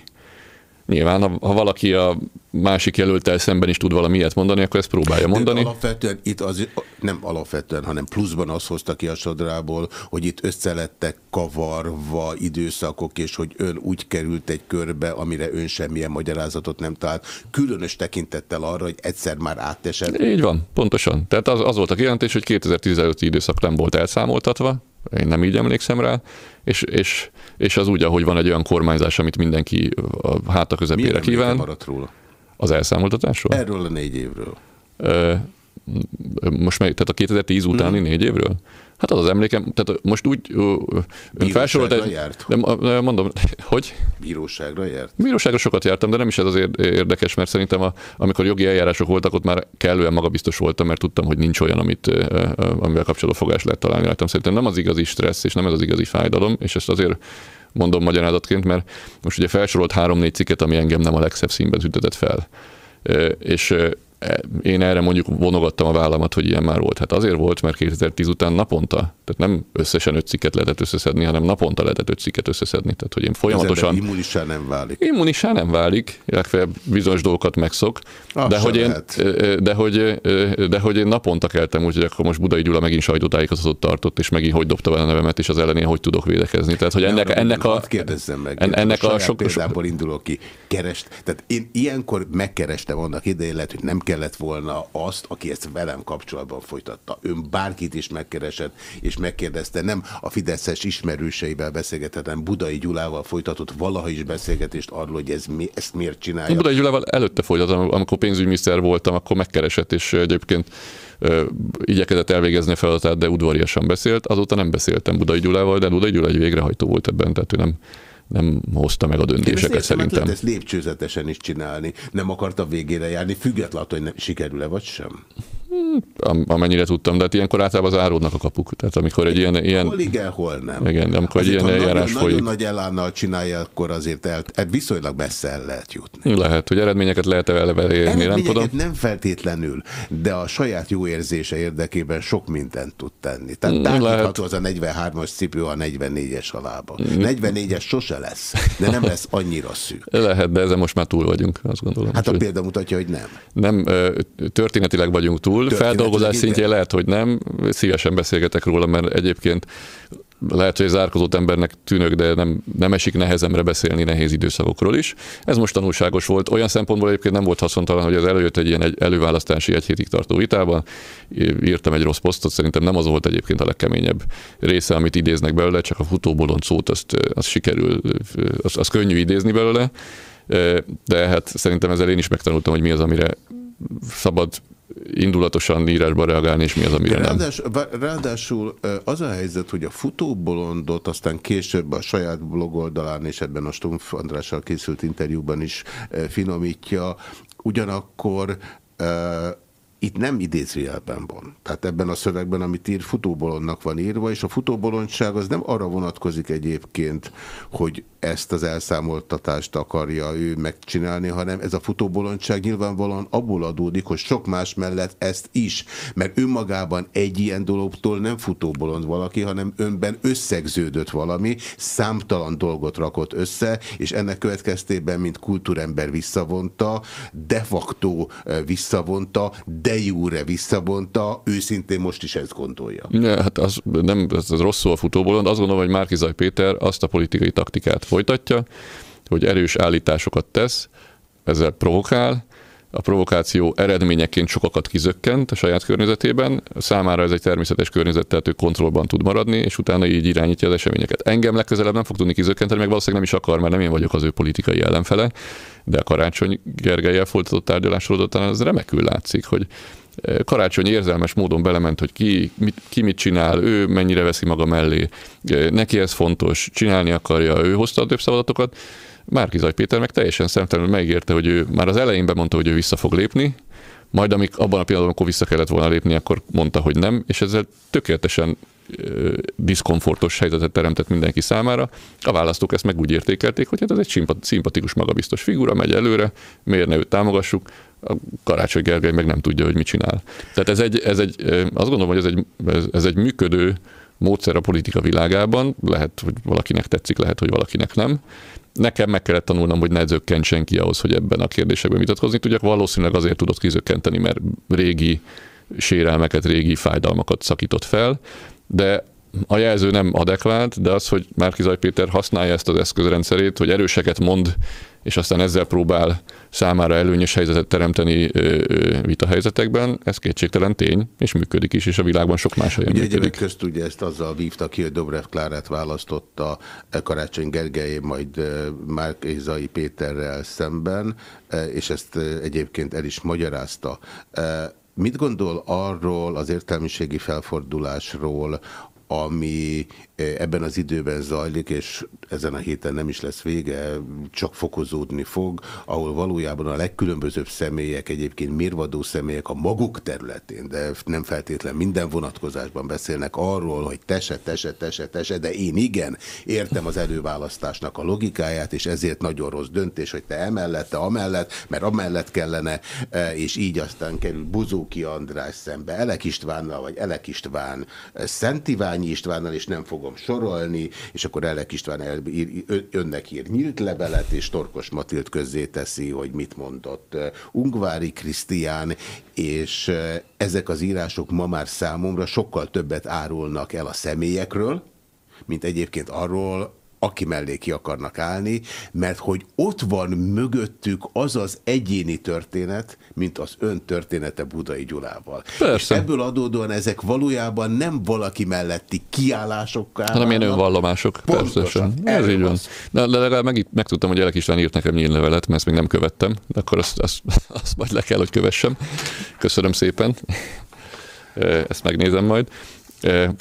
Nyilván, ha, ha valaki a másik jelöltel szemben is tud valami ilyet mondani, akkor ezt próbálja mondani. De alapvetően itt az, nem alapvetően, hanem pluszban azt hozta ki a sodrából, hogy itt összelettek kavarva időszakok, és hogy ön úgy került egy körbe, amire ön semmilyen magyarázatot nem talált, különös tekintettel arra, hogy egyszer már átesett. Így van, pontosan. Tehát az, az volt a kijelentés, hogy 2015 időszak nem volt elszámoltatva, én nem így emlékszem rá, és, és, és az úgy, ahogy van egy olyan kormányzás, amit mindenki a háta közepére kíván. maradt róla? Az elszámoltatásról? Erről a négy évről. Ö, most meg, tehát a 2010 utáni hmm. négy évről? Hát az az emlékem, tehát most úgy ön felsorolt egy... járt? De mondom, (laughs) hogy? Bíróságra járt? Bíróságra sokat jártam, de nem is ez az érdekes, mert szerintem a, amikor jogi eljárások voltak, ott már kellően magabiztos voltam, mert tudtam, hogy nincs olyan, amit, amivel kapcsolatban fogás lehet találni rajtam. Szerintem nem az igazi stressz, és nem ez az igazi fájdalom, és ezt azért mondom magyarázatként, mert most ugye felsorolt három-négy cikket, ami engem nem a legszebb színben ütetett fel. És én erre mondjuk vonogattam a vállamat, hogy ilyen már volt. Hát azért volt, mert 2010 után naponta, tehát nem összesen öt cikket lehetett összeszedni, hanem naponta lehetett öt cikket összeszedni. Tehát, hogy én folyamatosan... immunissá nem válik. Immunissá nem válik, illetve bizonyos dolgokat megszok. de hogy, én, de, hogy, de hogy én naponta keltem úgy, hogy akkor most Budai Gyula megint sajtótájékoztatót tartott, és megint hogy dobta vele a nevemet, és az ellenén hogy tudok védekezni. Tehát, hogy ennek, ennek a... kérdezzem meg. En, ennek a, a sok... példából indulok ki. Kerest, tehát én ilyenkor megkerestem annak idején, lehet, hogy nem kellett volna azt, aki ezt velem kapcsolatban folytatta. Ön bárkit is megkeresett, és megkérdezte, nem a Fideszes ismerőseivel beszélgetett, hanem Budai Gyulával folytatott valaha is beszélgetést arról, hogy ez mi, ezt miért csinálja. Budai Gyulával előtte folytatom, amikor pénzügyminiszter voltam, akkor megkeresett, és egyébként igyekezett elvégezni a feladatát, de udvariasan beszélt. Azóta nem beszéltem Budai Gyulával, de Budai Gyula egy végrehajtó volt ebben, tehát ő nem nem hozta meg a döntéseket ezt szerintem. Lehet ezt lépcsőzetesen is csinálni. Nem akarta végére járni, függetlenül, hogy sikerül-e vagy sem? Amennyire tudtam, de hát ilyenkor általában záródnak a kapuk. Tehát amikor egy ilyen... ilyen hol igen, hol nem. Igen, amikor azért, egy ilyen eljárás nagyon, folyik. Nagyon nagy elánnal csinálja, akkor azért el, hát viszonylag messze el lehet jutni. Lehet, hogy eredményeket lehet -e eleve érni, nem tudom. nem feltétlenül, de a saját jó érzése érdekében sok mindent tud tenni. Tehát tárgyítható az a 43-as cipő a 44-es alában. 44-es sose lesz, de nem lesz annyira szűk. Lehet, de ezen most már túl vagyunk, azt gondolom. Hát a példa mutatja, hogy nem. Nem, történetileg vagyunk túl, Feldolgozás szintjén lehet, hogy nem. Szívesen beszélgetek róla, mert egyébként lehet, hogy zárkozott embernek tűnök, de nem, nem esik nehezemre beszélni nehéz időszakokról is. Ez most tanulságos volt. Olyan szempontból egyébként nem volt haszontalan, hogy ez előjött egy ilyen egy előválasztási egy hétig tartó vitában. Írtam egy rossz posztot, szerintem nem az volt egyébként a legkeményebb része, amit idéznek belőle, csak a futóbolond szót azt, azt sikerül, az, az könnyű idézni belőle. De hát szerintem ezzel én is megtanultam, hogy mi az, amire szabad indulatosan írásba reagálni, és mi az, amire Ráadás, nem. Ráadásul az a helyzet, hogy a futóbolondot aztán később a saját blogoldalán és ebben a Stumpf Andrással készült interjúban is finomítja, ugyanakkor itt nem idézőjelben van. Tehát ebben a szövegben, amit ír, futóbolondnak van írva, és a futóbolondság az nem arra vonatkozik egyébként, hogy ezt az elszámoltatást akarja ő megcsinálni, hanem ez a futóbolondság nyilvánvalóan abból adódik, hogy sok más mellett ezt is, mert önmagában egy ilyen dologtól nem futóbolond valaki, hanem önben összegződött valami, számtalan dolgot rakott össze, és ennek következtében, mint kultúrember visszavonta, de facto eh, visszavonta, de jure visszavonta, őszintén most is ezt gondolja. Ne, hát az, nem, ez, rosszul a futóból, azt gondolom, hogy Márkizaj Péter azt a politikai taktikát folytatja, hogy erős állításokat tesz, ezzel provokál, a provokáció eredményeként sokakat kizökkent a saját környezetében, számára ez egy természetes környezet, tehát ő kontrollban tud maradni, és utána így irányítja az eseményeket. Engem legközelebb nem fog tudni kizökkenteni, meg valószínűleg nem is akar, mert nem én vagyok az ő politikai ellenfele, de a Karácsony Gergelyel folytatott tárgyalásról talán az remekül látszik, hogy Karácsony érzelmes módon belement, hogy ki mit, ki mit csinál, ő mennyire veszi maga mellé, eh, neki ez fontos, csinálni akarja, ő hozta a több szavazatokat, Márkizaj Péter meg teljesen szemtelenül megígérte, hogy ő már az elején bemondta, hogy ő vissza fog lépni, majd amik abban a pillanatban, amikor vissza kellett volna lépni, akkor mondta, hogy nem, és ezzel tökéletesen diszkomfortos helyzetet teremtett mindenki számára. A választók ezt meg úgy értékelték, hogy hát ez egy szimpatikus, magabiztos figura, megy előre, miért ne őt támogassuk, a Karácsony Gergely meg nem tudja, hogy mit csinál. Tehát ez egy, ez egy azt gondolom, hogy ez egy, ez, ez egy működő módszer a politika világában, lehet, hogy valakinek tetszik, lehet, hogy valakinek nem. Nekem meg kellett tanulnom, hogy ne zökkent senki ahhoz, hogy ebben a kérdésekben vitatkozni tudjak. Valószínűleg azért tudott kizökkenteni, mert régi sérelmeket, régi fájdalmakat szakított fel, de a jelző nem adekvát, de az, hogy Márkizaj Péter használja ezt az eszközrendszerét, hogy erőseket mond, és aztán ezzel próbál számára előnyös helyzetet teremteni vitahelyzetekben, ez kétségtelen tény, és működik is, és a világban sok más helyen ugye működik. Ugye közt ugye ezt azzal vívta ki, hogy Dobrev Klárát választotta Karácsony Gergely, majd Márkizai Péterrel szemben, és ezt egyébként el is magyarázta. Mit gondol arról az értelmiségi felfordulásról, ami ebben az időben zajlik, és ezen a héten nem is lesz vége, csak fokozódni fog, ahol valójában a legkülönbözőbb személyek, egyébként mérvadó személyek a maguk területén, de nem feltétlen minden vonatkozásban beszélnek arról, hogy tese, tese, tese, tese, de én igen, értem az előválasztásnak a logikáját, és ezért nagyon rossz döntés, hogy te emellett, te amellett, mert amellett kellene, eh, és így aztán kerül Buzóki András szembe, Elek Istvánnal, vagy Elek István, Szent Iványi Istvánnal, és nem fogom sorolni, és akkor Elek István el, ír, önnek ír nyílt levelet, és Torkos Matild közzé teszi, hogy mit mondott Ungvári Krisztián, és ezek az írások ma már számomra sokkal többet árulnak el a személyekről, mint egyébként arról, aki mellé ki akarnak állni, mert hogy ott van mögöttük az az egyéni történet, mint az ön története Budai Gyulával. Persze. És ebből adódóan ezek valójában nem valaki melletti kiállásokká. Hanem ilyen önvallomások. Pontosan. Ez így van. De, de legalább meg, megtudtam, hogy Elek István írt nekem nyílnevelet, mert ezt még nem követtem, de akkor azt, azt, (laughs) azt majd le kell, hogy kövessem. Köszönöm szépen. (laughs) Ezt megnézem majd.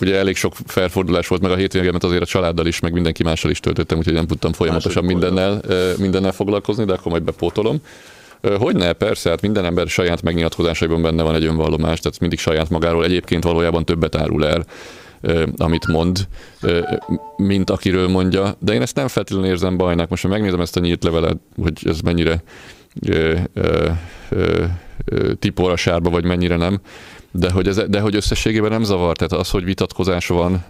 Ugye elég sok felfordulás volt, meg a hétvégemet azért a családdal is, meg mindenki mással is töltöttem, úgyhogy nem tudtam folyamatosan mindennel, mindennel foglalkozni, de akkor majd bepótolom. Hogy ne, persze, hát minden ember saját megnyilatkozásaiban benne van egy önvallomás, tehát mindig saját magáról egyébként valójában többet árul el, amit mond, mint akiről mondja, de én ezt nem feltétlenül érzem bajnak. Most, ha megnézem ezt a nyílt levelet, hogy ez mennyire tipor a sárba, vagy mennyire nem, de hogy, ez, de hogy összességében nem zavar, tehát az, hogy vitatkozás van,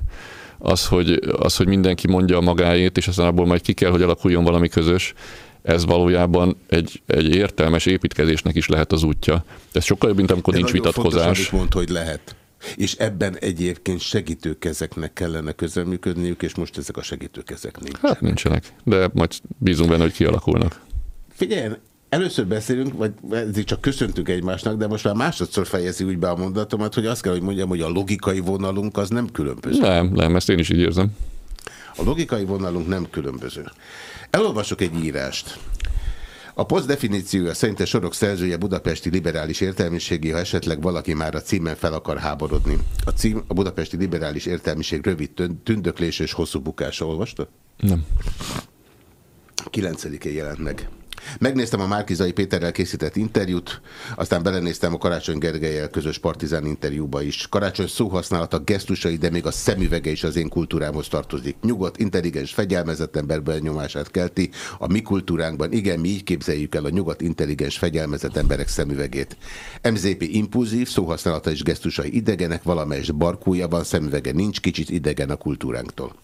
az hogy, az, hogy mindenki mondja a magáét, és aztán abból majd ki kell, hogy alakuljon valami közös, ez valójában egy, egy értelmes építkezésnek is lehet az útja. Ez sokkal jobb, mint amikor de nincs vitatkozás. Fontos, mondta, hogy lehet. És ebben egyébként segítőkezeknek kellene közreműködniük, és most ezek a segítőkezek nincsenek. Hát nincsenek, de majd bízunk benne, hogy kialakulnak. Figyelj, Először beszélünk, vagy ezért csak köszöntünk egymásnak, de most már másodszor fejezi úgy be a mondatomat, hogy azt kell, hogy mondjam, hogy a logikai vonalunk az nem különböző. Nem, nem, ezt én is így érzem. A logikai vonalunk nem különböző. Elolvasok egy írást. A poszt definíciója szerint a sorok szerzője budapesti liberális értelmiségi, ha esetleg valaki már a címen fel akar háborodni. A cím a budapesti liberális értelmiség rövid tündöklés és hosszú bukása. Olvasta? Nem. 9-én jelent meg. Megnéztem a Márkizai Péterrel készített interjút, aztán belenéztem a Karácsony Gergelyel közös partizán interjúba is. Karácsony szóhasználata, gesztusai, de még a szemüvege is az én kultúrámhoz tartozik. Nyugodt, intelligens, fegyelmezett ember benyomását kelti. A mi kultúránkban igen, mi így képzeljük el a nyugodt, intelligens, fegyelmezett emberek szemüvegét. MZP impulzív, szóhasználata és gesztusai idegenek, valamelyes barkójában szemüvege nincs, kicsit idegen a kultúránktól.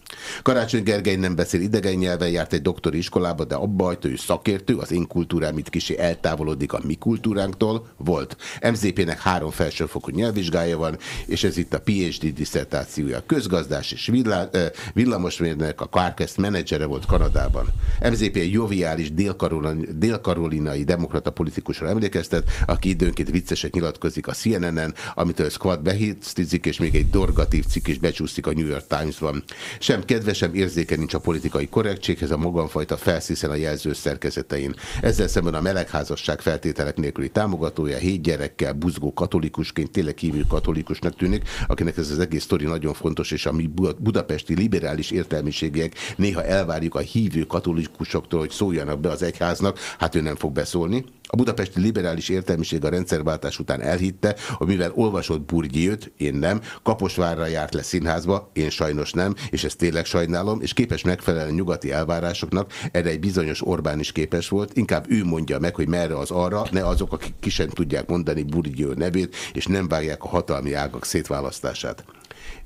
Karácsony Gergely nem beszél idegen nyelven, járt egy doktori iskolába, de abba hajtó, ő szakértő, az én kultúrám itt kicsi eltávolodik a mi kultúránktól, volt. MZP-nek három felsőfokú nyelvvizsgája van, és ez itt a PhD diszertációja. Közgazdás és villá, villamosmérnök, a Clarkest menedzsere volt Kanadában. MZP egy joviális dél-karolinai dél demokrata politikusra emlékeztet, aki időnként vicceset nyilatkozik a CNN-en, amitől Squad behíztizik, és még egy dorgatív cikk is becsúszik a New York Times-ban. Sem kedve, sem érzéke nincs a politikai korrektséghez, a magamfajta felszíszen a jelző szerkezetein. Ezzel szemben a melegházasság feltételek nélküli támogatója, hét gyerekkel, buzgó katolikusként, tényleg hívő katolikusnak tűnik, akinek ez az egész sztori nagyon fontos, és ami budapesti liberális értelmiségiek néha elvárjuk a hívő katolikusoktól, hogy szóljanak be az egyháznak, hát ő nem fog beszólni. A budapesti liberális értelmiség a rendszerváltás után elhitte, hogy mivel olvasott Burgyőt, én nem, Kaposvárra járt le színházba, én sajnos nem, és ezt tényleg sajnálom, és képes megfelelni nyugati elvárásoknak, erre egy bizonyos Orbán is képes volt, inkább ő mondja meg, hogy merre az arra, ne azok, akik ki sem tudják mondani Burgyő nevét, és nem vágják a hatalmi ágak szétválasztását.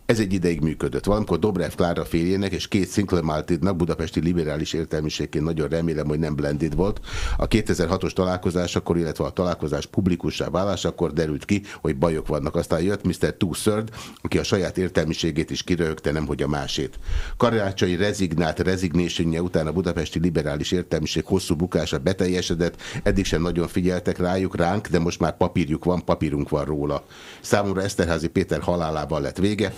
Ez egy ideig működött. Valamikor Dobrev Klára férjének és két Sinclair budapesti liberális értelmiségként nagyon remélem, hogy nem blended volt. A 2006-os találkozásakor, illetve a találkozás publikussá válásakor derült ki, hogy bajok vannak. Aztán jött Mr. Two Third, aki a saját értelmiségét is kiröhögte, nem hogy a másét. Karácsai rezignált rezignésénje után a budapesti liberális értelmiség hosszú bukása beteljesedett, eddig sem nagyon figyeltek rájuk, ránk, de most már papírjuk van, papírunk van róla. Számomra Eszterházi Péter halálával lett vége,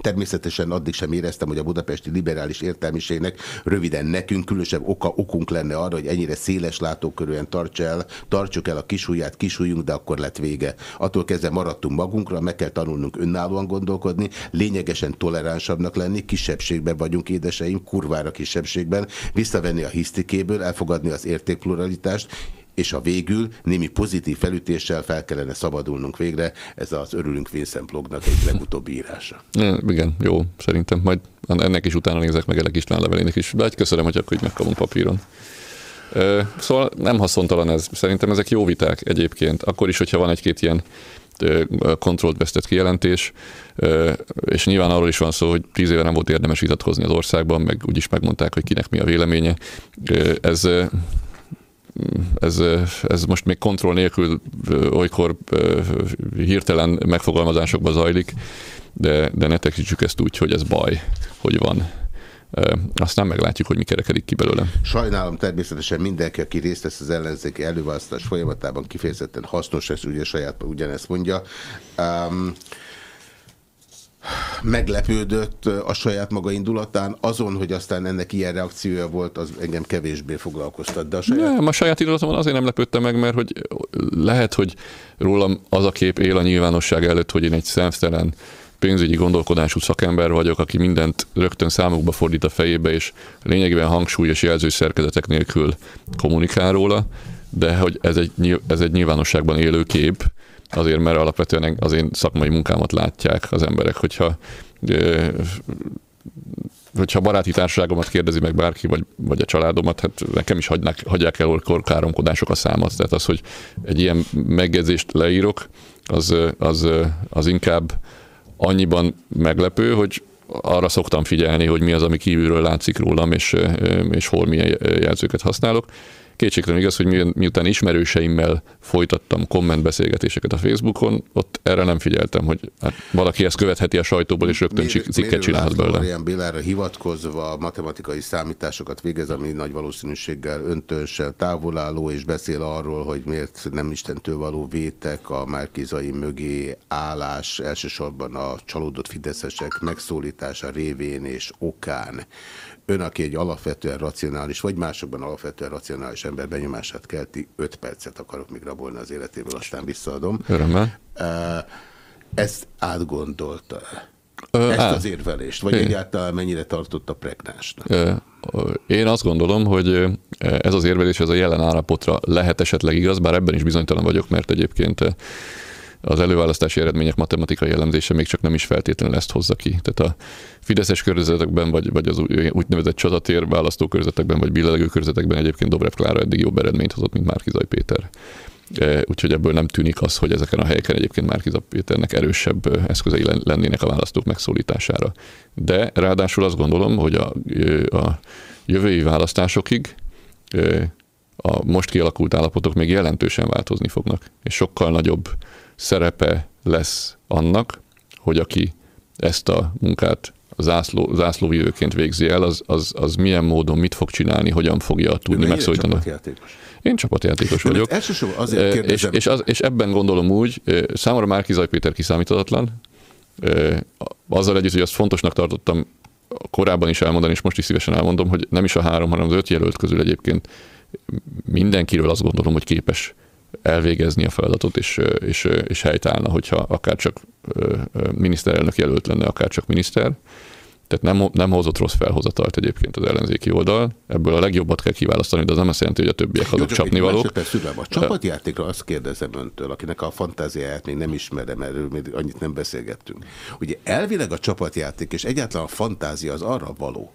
Természetesen addig sem éreztem, hogy a budapesti liberális értelmiségnek röviden nekünk különösebb oka, okunk lenne arra, hogy ennyire széles látókörűen tartsa el, tartsuk el a kisúját, kisújunk, de akkor lett vége. Attól kezdve maradtunk magunkra, meg kell tanulnunk önállóan gondolkodni, lényegesen toleránsabbnak lenni, kisebbségben vagyunk édeseim, kurvára kisebbségben, visszavenni a hisztikéből, elfogadni az értékpluralitást, és a végül némi pozitív felütéssel fel kellene szabadulnunk végre. Ez az Örülünk Vincent blognak egy legutóbbi írása. (laughs) Igen, jó, szerintem majd ennek is utána nézek meg Elek István levelének is, de egy köszönöm, hogy akkor így megkapom papíron. Szóval nem haszontalan ez. Szerintem ezek jó viták egyébként. Akkor is, hogyha van egy-két ilyen kontrollt vesztett kijelentés, és nyilván arról is van szó, hogy tíz éve nem volt érdemes vitatkozni az országban, meg úgyis megmondták, hogy kinek mi a véleménye. Ez ez, ez most még kontroll nélkül olykor hirtelen megfogalmazásokba zajlik, de, de ne tekintsük ezt úgy, hogy ez baj, hogy van. Aztán meglátjuk, hogy mi kerekedik ki belőle. Sajnálom természetesen mindenki, aki részt vesz az ellenzéki előválasztás folyamatában kifejezetten hasznos, ez ugye saját ugyanezt mondja. Um, meglepődött a saját maga indulatán, azon, hogy aztán ennek ilyen reakciója volt, az engem kevésbé foglalkoztat. De a saját... Nem, a saját indulatomon azért nem lepődtem meg, mert hogy lehet, hogy rólam az a kép él a nyilvánosság előtt, hogy én egy szemtelen pénzügyi gondolkodású szakember vagyok, aki mindent rögtön számokba fordít a fejébe, és lényegében hangsúly és jelző szerkezetek nélkül kommunikál róla, de hogy ez egy, ez egy nyilvánosságban élő kép, azért, mert alapvetően az én szakmai munkámat látják az emberek, hogyha hogyha baráti társaságomat kérdezi meg bárki, vagy, vagy a családomat, hát nekem is hagynak, hagyják el olykor káromkodások a számot. Tehát az, hogy egy ilyen megjegyzést leírok, az, az, az inkább annyiban meglepő, hogy arra szoktam figyelni, hogy mi az, ami kívülről látszik rólam, és, és hol milyen jelzőket használok. Kétségtelen igaz, hogy miután ismerőseimmel folytattam kommentbeszélgetéseket a Facebookon, ott erre nem figyeltem, hogy hát valaki ezt követheti a sajtóból, és rögtön Mér, cikket csinálhat belőle. Ilyen Bélára hivatkozva matematikai számításokat végez, ami nagy valószínűséggel öntőssel távolálló, és beszél arról, hogy miért nem Istentől való vétek a Márkizai mögé állás, elsősorban a csalódott fideszesek megszólítása révén és okán ön, aki egy alapvetően racionális, vagy másokban alapvetően racionális ember benyomását kelti, öt percet akarok még rabolni az életéből, aztán visszaadom. Örömmel. Ezt átgondolta Ö, Ezt az érvelést, vagy é. egyáltalán mennyire tartotta pregnásnak? Én azt gondolom, hogy ez az érvelés, ez a jelen állapotra lehet esetleg igaz, bár ebben is bizonytalan vagyok, mert egyébként az előválasztási eredmények matematikai elemzése még csak nem is feltétlenül ezt hozza ki. Tehát a Fideszes körzetekben, vagy, vagy az úgynevezett csatatér választókörzetekben, vagy billegő körzetekben egyébként Dobrev Klára eddig jobb eredményt hozott, mint Márkizaj Péter. E, úgyhogy ebből nem tűnik az, hogy ezeken a helyeken egyébként Márkizaj Péternek erősebb eszközei lennének a választók megszólítására. De ráadásul azt gondolom, hogy a, a jövői választásokig a most kialakult állapotok még jelentősen változni fognak, és sokkal nagyobb szerepe lesz annak, hogy aki ezt a munkát zászló, zászlóvívőként végzi el, az, az, az milyen módon, mit fog csinálni, hogyan fogja tudni megszólítani. Csapatjátékos? Én csapatjátékos vagyok. Elsősorban azért kérdezem. És, és, az, és ebben gondolom úgy, számomra már Kizaj Péter kiszámíthatatlan, azzal együtt, hogy azt fontosnak tartottam korábban is elmondani, és most is szívesen elmondom, hogy nem is a három, hanem az öt jelölt közül egyébként mindenkiről azt gondolom, hogy képes elvégezni a feladatot, és, és, és helytállna, hogyha akár csak miniszterelnök jelölt lenne, akár csak miniszter. Tehát nem, nem hozott rossz felhozatalt egyébként az ellenzéki oldal. Ebből a legjobbat kell kiválasztani, de az nem azt jelenti, hogy a többiek azok csapni valók. A csapatjátékra azt kérdezem öntől, akinek a fantáziáját még nem ismerem, erről még annyit nem beszélgettünk. Ugye elvileg a csapatjáték és egyáltalán a fantázia az arra való,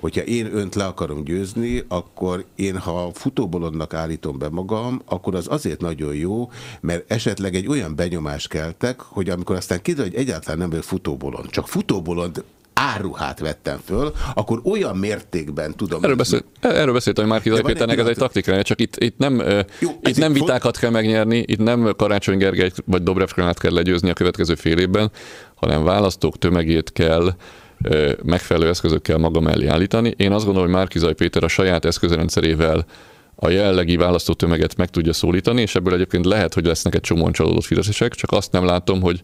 hogyha én önt le akarom győzni, akkor én, ha futóbolondnak állítom be magam, akkor az azért nagyon jó, mert esetleg egy olyan benyomást keltek, hogy amikor aztán kiderül, hogy egyáltalán nem vagyok futóbolond, csak futóbolond áruhát vettem föl, akkor olyan mértékben tudom... Erről, beszél, erről beszéltem, hogy Márki Péternek ez egy taktika, csak itt, itt nem, Jó, itt nem vitákat kell megnyerni, itt nem Karácsony Gergely vagy Dobrev kell legyőzni a következő fél évben, hanem választók tömegét kell megfelelő eszközökkel maga mellé állítani. Én azt gondolom, hogy Márkizaj Péter a saját eszközrendszerével a jellegi választótömeget meg tudja szólítani, és ebből egyébként lehet, hogy lesznek egy csomóan csalódott fideszesek, csak azt nem látom, hogy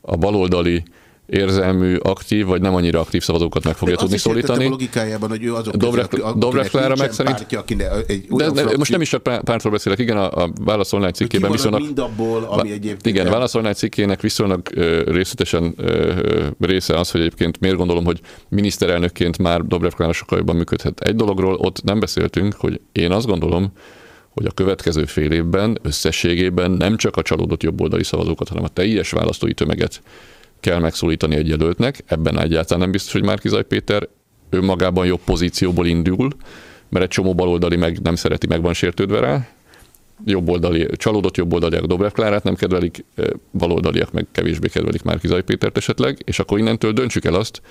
a baloldali érzelmű, aktív, vagy nem annyira aktív szavazókat meg fogja tudni szólítani. A logikájában, hogy ő azok Dobrev, Dobrev Klára meg szerint... Pártja, akine, egy de, de, frakció... most nem is csak pártról beszélek, igen, a, a Válasz Online cikkében viszonylag... Mindabból, ami egyébként... Igen, a Válasz Online cikkének viszonylag részletesen része az, hogy egyébként miért gondolom, hogy miniszterelnökként már Dobrev Klára sokkal jobban működhet. Egy dologról ott nem beszéltünk, hogy én azt gondolom, hogy a következő fél évben összességében nem csak a csalódott jobboldali szavazókat, hanem a teljes választói tömeget kell megszólítani egy jelöltnek, ebben egyáltalán nem biztos, hogy Márkizaj Péter önmagában jobb pozícióból indul, mert egy csomó baloldali meg nem szereti, meg van sértődve rá, jobboldali, csalódott jobboldaliak Dobrev Klárát nem kedvelik, baloldaliak meg kevésbé kedvelik Márkizaj Pétert esetleg, és akkor innentől döntsük el azt,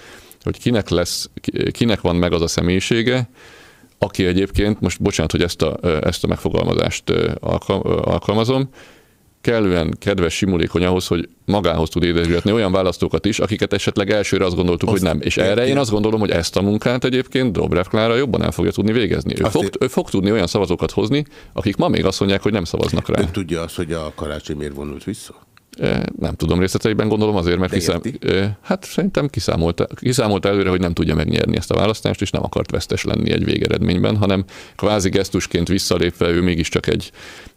hogy kinek lesz, kinek van meg az a személyisége, aki egyébként, most bocsánat, hogy ezt a, ezt a megfogalmazást alkalmazom, kellően kedves, simulékony ahhoz, hogy magához tud édesgetni olyan választókat is, akiket esetleg elsőre azt gondoltuk, azt hogy nem. És erre én azt gondolom, hogy ezt a munkát egyébként Dobrev Klára jobban el fogja tudni végezni. Ő fog, ő fog tudni olyan szavazókat hozni, akik ma még azt mondják, hogy nem szavaznak rá. Ön tudja azt, hogy a karácsony miért vonult vissza? Nem tudom részleteiben, gondolom azért, mert hiszem, hát szerintem kiszámolta, kiszámolta előre, hogy nem tudja megnyerni ezt a választást, és nem akart vesztes lenni egy végeredményben, hanem kvázi gesztusként visszalépve ő mégiscsak egy,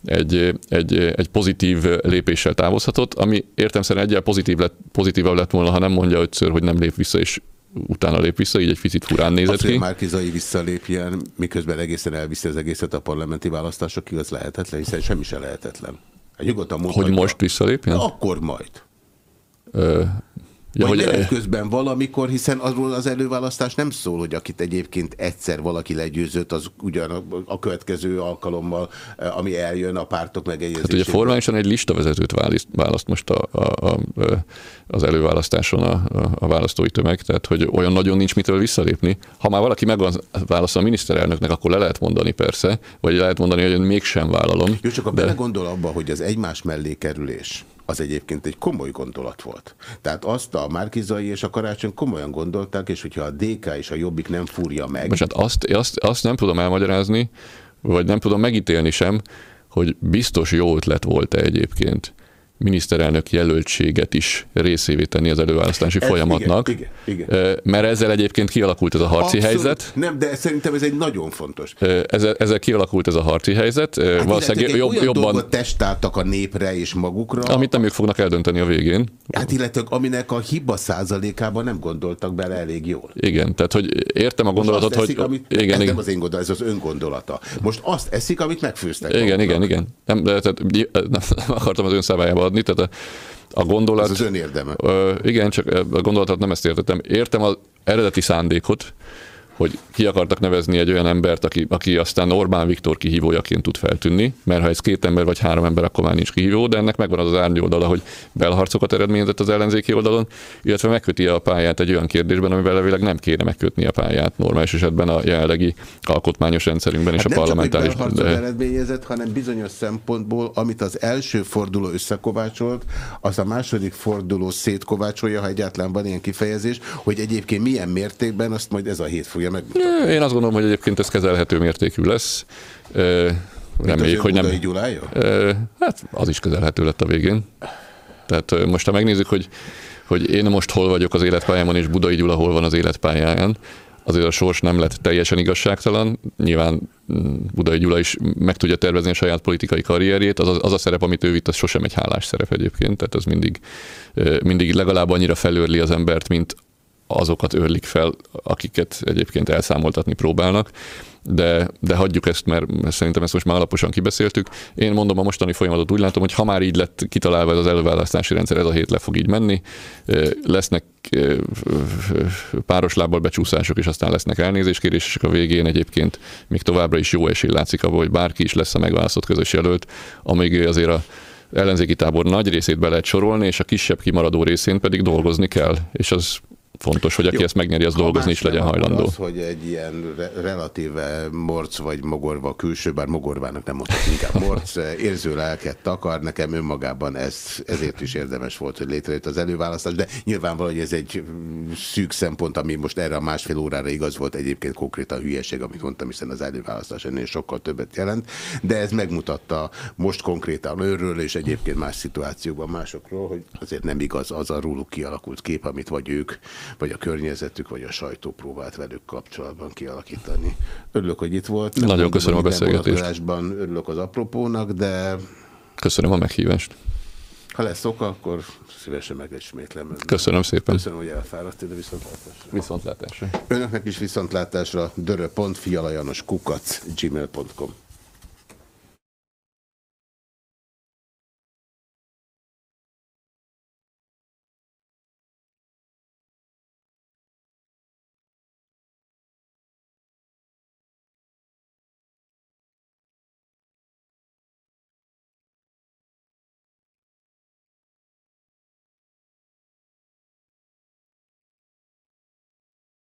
egy, egy, egy pozitív lépéssel távozhatott, ami értem szerint egyel pozitív lett, pozitívabb lett volna, ha nem mondja ötször, hogy nem lép vissza, és utána lép vissza, így egy picit furán nézett Azt, ki. Már Kizai visszalépjen, miközben egészen elviszi az egészet a parlamenti választásokig, az lehetetlen, hiszen semmi se lehetetlen. Nyugodtan mondhatja. Hogy most visszalépjen? Akkor majd. Ö, Ja, Vagy hogy... közben valamikor, hiszen arról az előválasztás nem szól, hogy akit egyébként egyszer valaki legyőzött, az ugyan a, következő alkalommal, ami eljön a pártok megegyezésében. Hát ugye formálisan egy listavezetőt választ, választ most a, a, a, az előválasztáson a, a választói tömeg, tehát hogy olyan nagyon nincs mitől visszalépni. Ha már valaki megválaszol a miniszterelnöknek, akkor le lehet mondani persze, vagy lehet mondani, hogy én mégsem vállalom. Jó, csak a de... belegondol abba, hogy az egymás mellé kerülés az egyébként egy komoly gondolat volt. Tehát azt a Márkizai és a Karácsony komolyan gondolták, és hogyha a DK és a Jobbik nem fúrja meg... Most hát azt, azt, azt nem tudom elmagyarázni, vagy nem tudom megítélni sem, hogy biztos jó ötlet volt-e egyébként miniszterelnök jelöltséget is részévé tenni az előválasztási ez, folyamatnak. Igen, igen, igen. Mert ezzel egyébként kialakult ez a harci Abszolút. helyzet. Nem, de szerintem ez egy nagyon fontos. Ezzel, ezzel kialakult ez a harci helyzet. Hát Valószínűleg jobb, olyan jobban testáltak a népre és magukra. Amit nem ők fognak eldönteni a végén. Hát illetve aminek a hiba százalékában nem gondoltak bele elég jól. Igen, tehát hogy értem a gondolatot, eszik, hogy... Amit, igen, ez igen. nem az én gondolat, ez az öngondolata. Most azt eszik, amit megfőztek. Igen, maguknak. igen, igen. Nem, de, tehát, nem akartam az ön szabályába adni, tehát a, a gondolat... Ez az ön érdeme. Ö, igen, csak a gondolatot nem ezt értettem. Értem az eredeti szándékot, hogy ki akartak nevezni egy olyan embert, aki, aki aztán Orbán Viktor kihívójaként tud feltűnni, mert ha ez két ember vagy három ember, akkor már nincs kihívó, de ennek megvan az az oldala, hogy belharcokat eredményezett az ellenzéki oldalon, illetve megköti a pályát egy olyan kérdésben, amivel levileg nem kéne megkötni a pályát normális esetben a jelenlegi alkotmányos rendszerünkben hát és a parlamentáris. Nem csak, eredményezett, hanem bizonyos szempontból, amit az első forduló összekovácsolt, az a második forduló szétkovácsolja, ha egyáltalán van ilyen kifejezés, hogy egyébként milyen mértékben, azt majd ez a hét fogja megmutatni. Én azt gondolom, hogy egyébként ez kezelhető mértékű lesz. Reméljük, hogy nem. Gyulája? Hát az is kezelhető lett a végén. Tehát most, ha megnézzük, hogy, hogy én most hol vagyok az életpályámon, és Budai Gyula hol van az életpályáján, azért a sors nem lett teljesen igazságtalan. Nyilván mm, Budai Gyula is meg tudja tervezni a saját politikai karrierjét. Az az a szerep, amit ő vitt, az sosem egy hálás szerep egyébként. Tehát az mindig, mindig legalább annyira felőrli az embert, mint azokat őrlik fel, akiket egyébként elszámoltatni próbálnak. de, de hagyjuk ezt, mert szerintem ezt most már alaposan kibeszéltük. Én mondom, a mostani folyamatot úgy látom, hogy ha már így lett kitalálva ez az előválasztási rendszer, ez a hét le fog így menni, lesznek páros lábbal becsúszások, és aztán lesznek elnézéskérések a végén. Egyébként még továbbra is jó esély látszik abban, hogy bárki is lesz a megválasztott közös jelölt, amíg azért a ellenzéki tábor nagy részét be lehet sorolni, és a kisebb kimaradó részén pedig dolgozni kell, és az fontos, hogy aki Jó. ezt megnyeri, az dolgozni is legyen hajlandó. Az, hogy egy ilyen re relatíve morc vagy mogorva külső, bár mogorvának nem mondhat, inkább morc, (laughs) érző lelket takar, nekem önmagában ez, ezért is érdemes volt, hogy létrejött az előválasztás, de nyilvánvaló, hogy ez egy szűk szempont, ami most erre a másfél órára igaz volt, egyébként konkrétan hülyeség, amit mondtam, hiszen az előválasztás ennél sokkal többet jelent, de ez megmutatta most konkrétan őről, és egyébként más szituációkban másokról, hogy azért nem igaz az a róluk kialakult kép, amit vagy ők vagy a környezetük, vagy a sajtó próbált velük kapcsolatban kialakítani. Örülök, hogy itt volt. Nagyon köszönöm a beszélgetést. Örülök az apropónak, de... Köszönöm a meghívást. Ha lesz oka, akkor szívesen megismétlem. Köszönöm szépen. Köszönöm, hogy elfáradt ide viszontlátásra. Viszontlátásra. Önöknek is viszontlátásra dörö.fialajanos kukac gmail.com